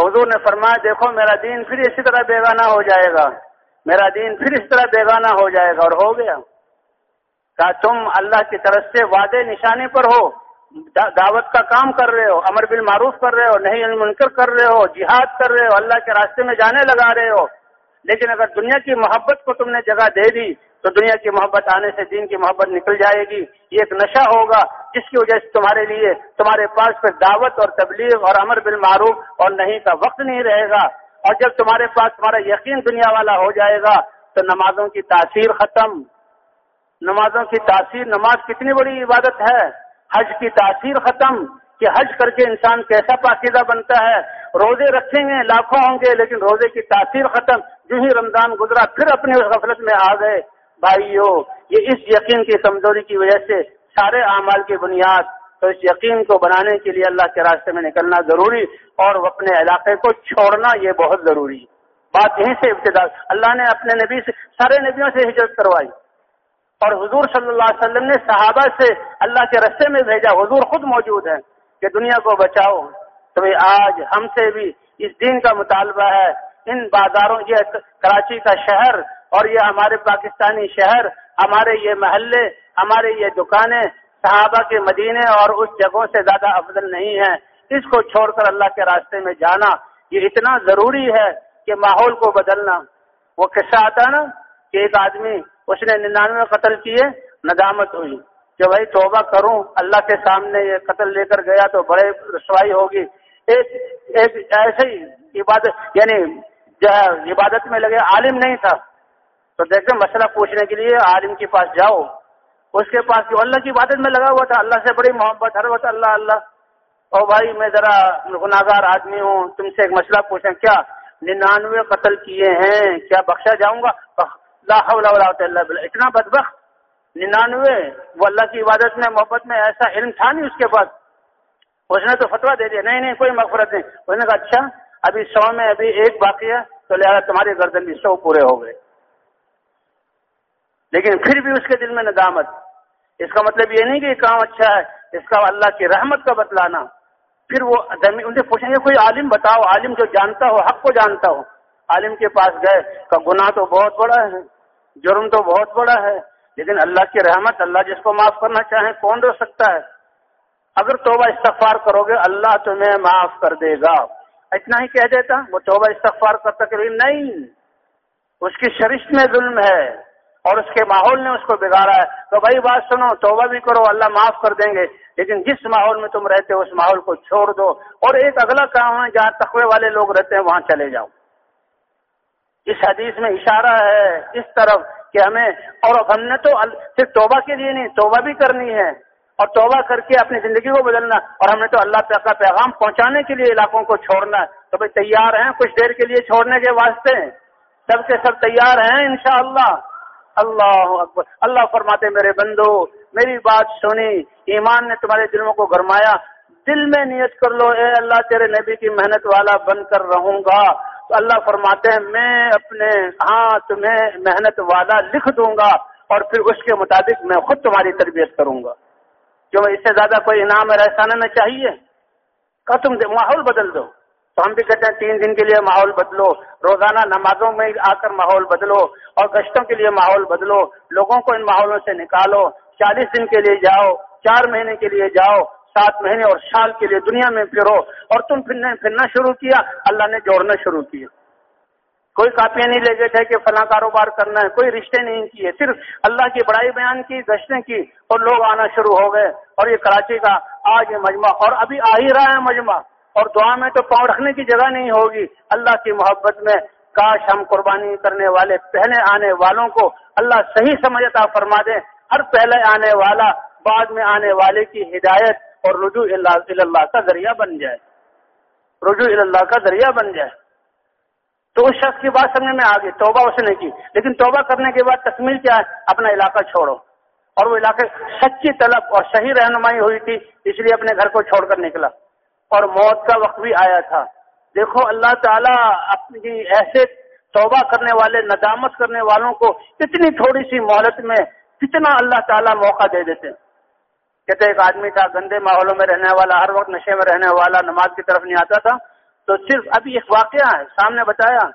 Speaker 1: تو حضور نے فرمایا، دیکھو، میرا دین پھر اسی طرح بیگانہ ہو جائے گا۔ میرا دین پھر اس طرح بیگانہ ہو جائے گا اور ہو گیا۔ کہا، تم اللہ کی طرف سے وعدے نشانی پر ہو دعوت کا کام کر رہے ہو، امر بل معروف کر رہے ہو نہیں منکر کر رہے ہو، جہاد کر رہے ہو، اللہ کے راستے میں جانے لگا رہے ہو۔ لیکن اگر دنیا کی محبت کو تم نے جگہ دے دی تو دنیا کی محبت آنے سے دین کی محبت نکل جائے گی، یہ ایک نشہ ہوگا جس کی وجہ سے تمہارے لیے، تمہارے پاس پھر دعوت اور تبلیغ اور امر بل معروف اور نہیں کا وقت نہیں رہے گا۔ اور جب تمہارے پاس تمہارا یقین دنیا والا ہو جائے گا، تو نمازوں کی تاثیر ختم۔ نمازوں کی تاثیر، نماز کتنی بڑی عبادت ہے۔ حج کی تاثیر ختم کہ حج کر کے انسان کیسا پاکیزہ بنتا ہے۔ روزے رکھیں گے، لاکھوں ہوں گے، لیکن روزے کی تاثیر ختم۔ جو ہی رمضان گزرا، پھر اپنی غفلت میں آ گئے۔ بھائیو یہ اس یقین کی کمزوری کی وجہ سے سارے اعمال کی بنیاد تو اس یقین کو بنانے کے لیے اللہ کے راستے میں نکلنا ضروری اور اپنے علاقے کو چھوڑنا یہ بہت ضروری بات یہیں سے ابتدا، اللہ نے اپنے نبی سے، سارے نبیوں سے ہجرت کروائی۔ اور حضور صلی اللہ علیہ وسلم نے صحابہ سے اللہ کے رستے میں بھیجا۔ حضور خود موجود ہے کہ دنیا کو بچاؤ۔ تو آج ہم سے بھی اس دین کا مطالبہ ہے۔ ان بازاروں، یہ کراچی کا شہر اور یہ ہمارے پاکستانی شہر، ہمارے یہ محلے، ہمارے یہ دکانیں، صحابہ کے مدینے اور اس جگہوں سے زیادہ افضل نہیں ہیں۔ اس کو چھوڑ کر اللہ کے راستے میں جانا، یہ اتنا ضروری ہے کہ ماحول کو بدلنا۔ وہ قصہ آتا نا کہ ایک آدمی، اس نے ننانوے قتل کیے، ندامت ہوئی۔ کہ بھائی توبہ کروں، اللہ کے سامنے یہ قتل لے کر گیا تو بڑے رسوائی ہوگی۔ ایک ایک ایسے ہی عبادت یعنی جو ہے، عبادت میں لگے، عالم نہیں تھا۔ تو دیکھیں مسئلہ پوچھنے کے لیے عالم کے پاس جاؤ۔ اس کے پاس جو اللہ کی عبادت میں لگا ہوا تھا، اللہ سے بڑی محبت، ہر وقت اللہ اللہ۔ او بھائی میں ذرا گناگار آدمی ہوں، تم سے ایک مسئلہ پوچھیں کیا ننانوے قتل کیے ہیں؟ کیا بخشا جاؤں گا؟ لا حول ولا قوت اتنا بدبخت۔ ننانوے، وہ اللہ کی عبادت میں، محبت میں ایسا علم تھا نہیں اس کے پاس۔ اس نے تو فتوا دے دیا، نہیں نہیں، کوئی مغفرت نہیں۔ اس نے کہا اچھا ابھی سو میں ابھی ایک باقی ہے، تو لہٰذا تمہاری گردن بھی سو پورے ہو گئے۔ لیکن پھر بھی اس کے دل میں ندامت۔ اس کا مطلب یہ نہیں کہ کام اچھا ہے، اس کا اللہ کی رحمت کا بتلانا۔ پھر وہ ان سے پوچھیں گے، کوئی عالم بتاؤ، عالم جو جانتا ہو، حق کو جانتا ہو۔ عالم کے پاس گئے، کا گناہ تو بہت بڑا ہے، جرم تو بہت بڑا ہے، لیکن اللہ کی رحمت، اللہ جس کو معاف کرنا چاہے، کون رو سکتا ہے؟ اگر توبہ استغفار کرو گے، اللہ تمہیں معاف کر دے گا۔ اتنا ہی کہہ دیتا، وہ توبہ استغفار کرتا کہ نہیں۔ اس کی شرشت میں ظلم ہے۔ اور اس کے ماحول نے اس کو بگاڑا ہے۔ تو بھائی بات سنو، توبہ بھی کرو، اللہ معاف کر دیں گے۔ لیکن جس ماحول میں تم رہتے ہو، اس ماحول کو چھوڑ دو۔ اور ایک اگلا کام ہے، جہاں تقوی والے لوگ رہتے ہیں، وہاں چلے جاؤ۔ اس حدیث میں اشارہ ہے اس طرف کہ ہمیں، اور ہم نے تو صرف توبہ کے لیے نہیں، توبہ بھی کرنی ہے۔ اور توبہ کر کے اپنی زندگی کو بدلنا، اور ہمیں تو اللہ کا پیغام پہنچانے کے لیے علاقوں کو چھوڑنا ہے۔ تو بھائی تیار ہیں کچھ دیر کے لیے چھوڑنے کے واسطے؟ سب کے سب تیار ہیں انشاءاللہ۔ اللہ اکبر۔ اللہ فرماتے میرے بندو، میری بات سنی، ایمان نے تمہارے دلوں کو گرمایا، دل میں نیت کر لو، اے اللہ، تیرے نبی کی محنت والا بن کر رہوں گا۔ تو اللہ فرماتے ہیں، میں اپنے ہاتھ میں محنت والا لکھ دوں گا اور پھر اس کے مطابق میں خود تمہاری تربیت کروں گا۔ جو اس سے زیادہ کوئی انعام اور احسانہ میں چاہیے؟ کہ تم ماحول بدل دو۔ تو ہم بھی کہتے ہیں تین دن کے لیے ماحول بدلو، روزانہ نمازوں میں آ کر ماحول بدلو اور گشتوں کے لیے ماحول بدلو، لوگوں کو ان ماحولوں سے نکالو، چالیس دن کے لیے جاؤ، چار مہینے کے لیے جاؤ، سات مہینے اور سال کے لیے دنیا میں پھرو اور تم پھرنے پھرنا شروع کیا، اللہ نے جوڑنا شروع کیا۔ کوئی کاپیاں نہیں لے گئے تھے کہ فلاں کاروبار کرنا ہے، کوئی رشتے نہیں کیے، صرف اللہ کی بڑائی بیان کی، گشتیں کی اور لوگ آنا شروع ہو گئے۔ اور یہ کراچی کا آج یہ مجمع اور ابھی آ ہی رہا ہے مجمع۔ اور دعا میں تو پاؤں رکھنے کی جگہ نہیں ہوگی۔ اللہ کی محبت میں کاش ہم قربانی کرنے والے پہلے آنے والوں کو اللہ صحیح سمجھتا فرما دے۔ ہر پہلے آنے والا بعد میں آنے والے کی ہدایت اور رجوع اللہ کا ذریعہ بن جائے۔ رجوع اللہ کا ذریعہ بن جائے۔ تو اس شخص کی بات سمجھ میں آ گئی، توبہ اس نے کی۔ لیکن توبہ کرنے کے بعد تکمیل کیا ہے؟ اپنا علاقہ چھوڑو۔ اور وہ علاقے سچی طلب اور صحیح رہنمائی ہوئی تھی، اس لیے اپنے گھر کو چھوڑ کر نکلا۔ اور موت کا وقت بھی آیا تھا۔ دیکھو اللہ تعالیٰ اپنی ایسے توبہ کرنے والے، ندامت کرنے والوں کو اتنی تھوڑی سی مہلت میں کتنا اللہ تعالیٰ موقع دے دیتے کہتے ایک آدمی تھا، گندے ماحولوں میں رہنے والا، ہر وقت نشے میں رہنے والا، نماز کی طرف نہیں آتا تھا۔ تو صرف ابھی ایک واقعہ ہے، سامنے بتایا۔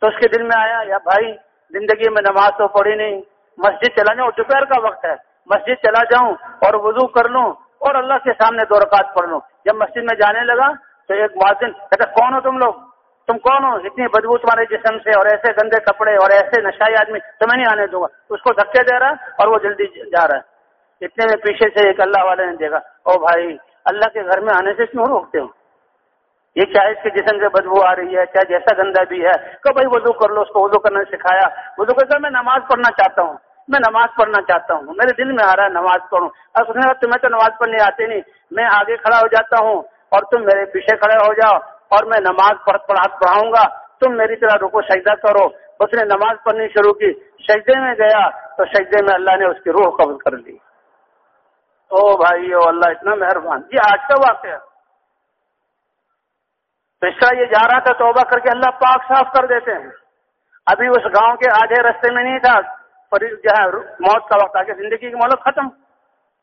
Speaker 1: تو اس کے دل میں آیا، یا بھائی، زندگی میں نماز تو پڑھی نہیں۔ مسجد چلا جاؤں دوپہر کا وقت ہے۔ مسجد چلا جاؤں اور وضو کر لوں۔ اور اللہ کے سامنے دو رکعت پڑھ لوں جب مسجد میں جانے لگا تو ایک معذن کہتا، کون ہو تم لوگ؟ تم کون ہو؟ اتنی بدبو تمہارے جسم سے اور ایسے گندے کپڑے اور ایسے نشائی آدمی، تو میں نہیں آنے دوں گا۔ اس کو دھکے دے رہا ہے اور وہ جلدی جا رہا ہے۔ اتنے میں پیچھے سے ایک اللہ والے نے دیکھا، او بھائی، اللہ کے گھر میں آنے سے کیوں روکتے ہو۔ یہ چاہے اس کے جسم سے بدبو آ رہی ہے چاہے جیسا گندا بھی ہے؟ کہ بھائی، وضو کر لو، اس کو وضو کرنا سکھایا۔ وضو کر میں نماز پڑھنا چاہتا ہوں۔ میں نماز پڑھنا چاہتا ہوں۔ میرے دل میں آ رہا ہے نماز پڑھوں۔ اور اس نے تمہیں تو نماز پڑھنے آتے نہیں۔ میں آگے کھڑا ہو جاتا ہوں اور تم میرے پیچھے کھڑے ہو جاؤ اور میں نماز پڑھ پڑھا پڑھاؤں گا۔ تم میری طرح رکو، سجدہ کرو۔ اس نے نماز پڑھنی شروع کی۔ سجدے میں گیا تو سجدے میں اللہ نے اس کی روح قبول کر لی۔ او بھائی، او اللہ، اتنا مہربان۔ یہ آج کا واقعہ تو اس یہ جا رہا تھا توبہ کر کے اللہ پاک صاف کر دیتے ہیں۔ ابھی اس گاؤں کے آدھے رستے میں نہیں تھا۔ جو ہے، موت کا وقت آ زندگی کی مولت ختم۔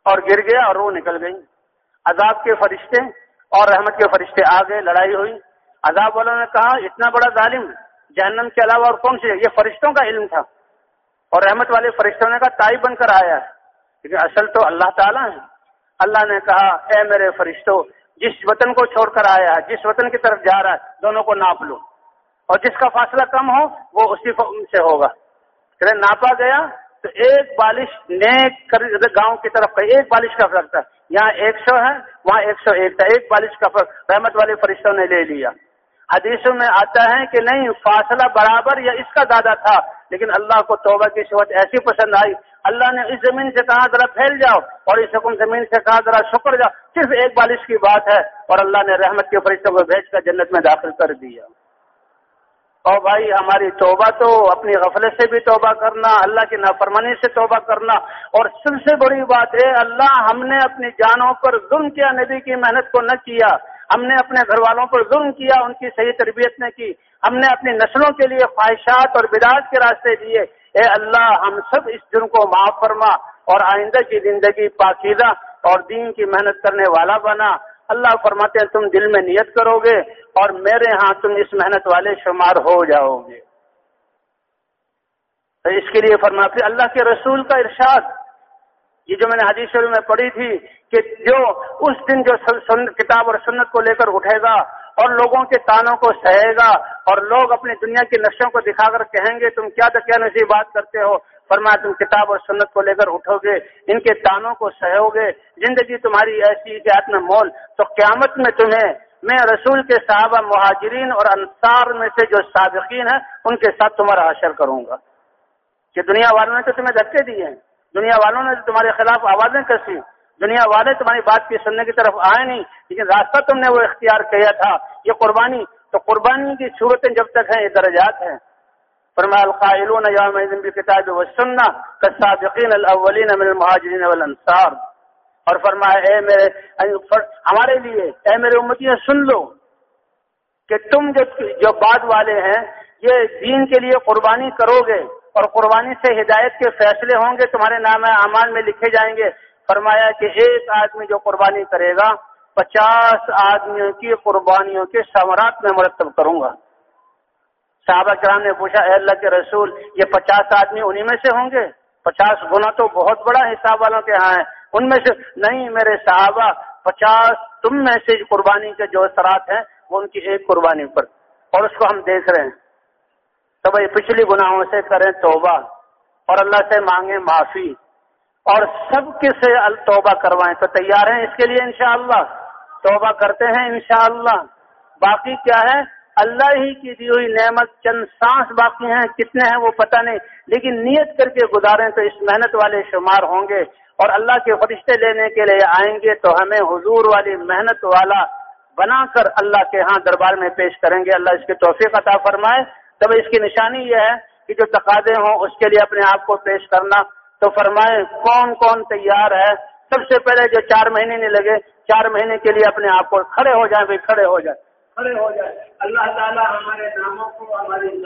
Speaker 1: اور گر گیا اور وہ نکل گئی۔ عذاب کے فرشتے اور رحمت کے فرشتے آ گئے، لڑائی ہوئی۔ عذاب والوں نے کہا، اتنا بڑا ظالم جہنم کے علاوہ اور کون سے یہ فرشتوں کا علم تھا۔ اور رحمت والے فرشتوں نے کہا، تائی بن کر آیا ہے۔ لیکن اصل تو اللہ تعالیٰ ہے۔ اللہ نے کہا، اے میرے فرشتوں، جس وطن کو چھوڑ کر آیا ہے، جس وطن کی طرف جا رہا ہے، دونوں کو ناپ لو۔ اور جس کا فاصلہ کم ہو، وہ اسی سے ہوگا۔ ناپا گیا تو ایک بالش نیک گاؤں کی طرف کا ایک بالش کا فرق تھا۔ یہاں ایک سو ہے، وہاں ایک سو ایک تھا۔ ایک بالش کا فرق رحمت والے فرشتوں نے لے لیا۔ حدیثوں میں آتا ہے کہ نہیں، فاصلہ برابر یا اس کا زیادہ تھا، لیکن اللہ کو توبہ کی صورت ایسی پسند آئی۔ اللہ نے اس زمین سے کہا، ذرا پھیل جاؤ اور اس حکم زمین سے کہا، ذرا شکر جاؤ۔ صرف ایک بالش کی بات ہے اور اللہ نے رحمت کے فرشتوں کو بھیج کر جنت میں داخل کر دیا۔ اور بھائی ہماری توبہ تو اپنی غفلت سے بھی توبہ کرنا، اللہ کی نافرمانی سے توبہ کرنا اور سب سے بڑی بات ہے، اللہ ہم نے اپنی جانوں پر ظلم کیا، نبی کی محنت کو نہ کیا۔ ہم نے اپنے گھر والوں پر ظلم کیا، ان کی صحیح تربیت نے کی۔ ہم نے اپنی نسلوں کے لیے خواہشات اور بداج کے راستے دیے۔ اے اللہ، ہم سب اس جرم کو معاف فرما اور آئندہ کی زندگی پاکیزہ اور دین کی محنت کرنے والا بنا۔ اللہ فرماتے ہیں، تم دل میں نیت کرو گے اور میرے ہاں تم اس محنت والے شمار ہو جاؤ گے۔ تو اس کے لیے فرماتے اللہ کے رسول کا ارشاد۔ یہ جو میں نے حدیث شروع میں پڑھی تھی کہ جو اس دن جو کتاب اور سنت کو لے کر اٹھے گا اور لوگوں کے تانوں کو سہے گا اور لوگ اپنی دنیا کے نقشوں کو دکھا کر کہیں گے، تم کیا تو کیا نصیب بات کرتے ہو؟ فرمایا، تم کتاب اور سنت کو لے کر اٹھو گے، ان کے تانوں کو سہو گے۔ زندگی تمہاری ایسی اتحاد میں مول، تو قیامت میں تمہیں میں رسول کے صحابہ مہاجرین اور انصار میں سے جو سابقین ہیں، ان کے ساتھ تمہارا حشر کروں گا۔ کہ دنیا والوں نے تو تمہیں دھکے دیے ہیں۔ دنیا والوں نے تمہارے خلاف آوازیں کسی دنیا والے تمہاری بات کی سننے کی طرف آئے نہیں، لیکن راستہ تم نے وہ اختیار کیا تھا۔ یہ قربانی، تو قربانی کی صورتیں جب تک ہیں، یہ درجات ہیں۔ فرمایا، القائلون یوم الدین بالکتاب والسنہ كالسابقین الاولین من المهاجرین والانصار۔ اور فرمایا، اے میرے ہمارے لیے، اے میرے امتیاں سن لو کہ تم جو جو بعد والے ہیں، یہ دین کے لیے قربانی کرو گے اور قربانی سے ہدایت کے فیصلے ہوں گے، تمہارے نام اعمال میں لکھے جائیں گے. فرمایا کہ ایک آدمی جو قربانی کرے گا، پچاس آدمیوں کی قربانیوں کے ثمرات میں مرتب کروں گا۔ صحابہ کرام نے پوچھا، اے اللہ کے رسول، یہ پچاس آدمی انہی میں سے ہوں گے؟ پچاس گنا تو بہت بڑا حساب والوں کے ہاں ہیں ان میں سے نہیں، میرے صحابہ، پچاس، تم میں سے قربانی کے جو اثرات ہیں، وہ ان کی ایک قربانی پر۔ اور اس کو ہم دیکھ رہے ہیں۔ تو بھائی، پچھلی گناہوں سے کریں توبہ۔ اور اللہ سے مانگیں معافی۔ اور سب کے سے توبہ کروائیں۔ تو تیار ہیں اس کے لیے انشاءاللہ؟ توبہ کرتے ہیں انشاءاللہ۔ باقی کیا ہے؟ اللہ ہی کی دی ہوئی نعمت۔ چند سانس باقی ہیں۔ کتنے ہیں وہ پتہ نہیں۔ لیکن نیت کر کے گزاریں تو اس محنت والے شمار ہوں گے۔ اور اللہ کے فرشتے لینے کے لیے آئیں گے تو ہمیں حضور والی محنت والا بنا کر اللہ کے ہاں دربار میں پیش کریں گے۔ اللہ اس کی توفیق عطا فرمائے۔ تب اس کی نشانی یہ ہے کہ جو تقاضے ہوں اس کے لیے اپنے آپ کو پیش کرنا۔ تو فرمائے، کون کون تیار ہے؟ سب سے پہلے جو چار مہینے نہیں لگے، چار مہینے کے لیے اپنے آپ کو کھڑے ہو جائیں، بھائی کھڑے ہو جائیں۔ کھڑے ہو جائیں۔ اللہ تعالیٰ ہمارے ناموں کو، ہماری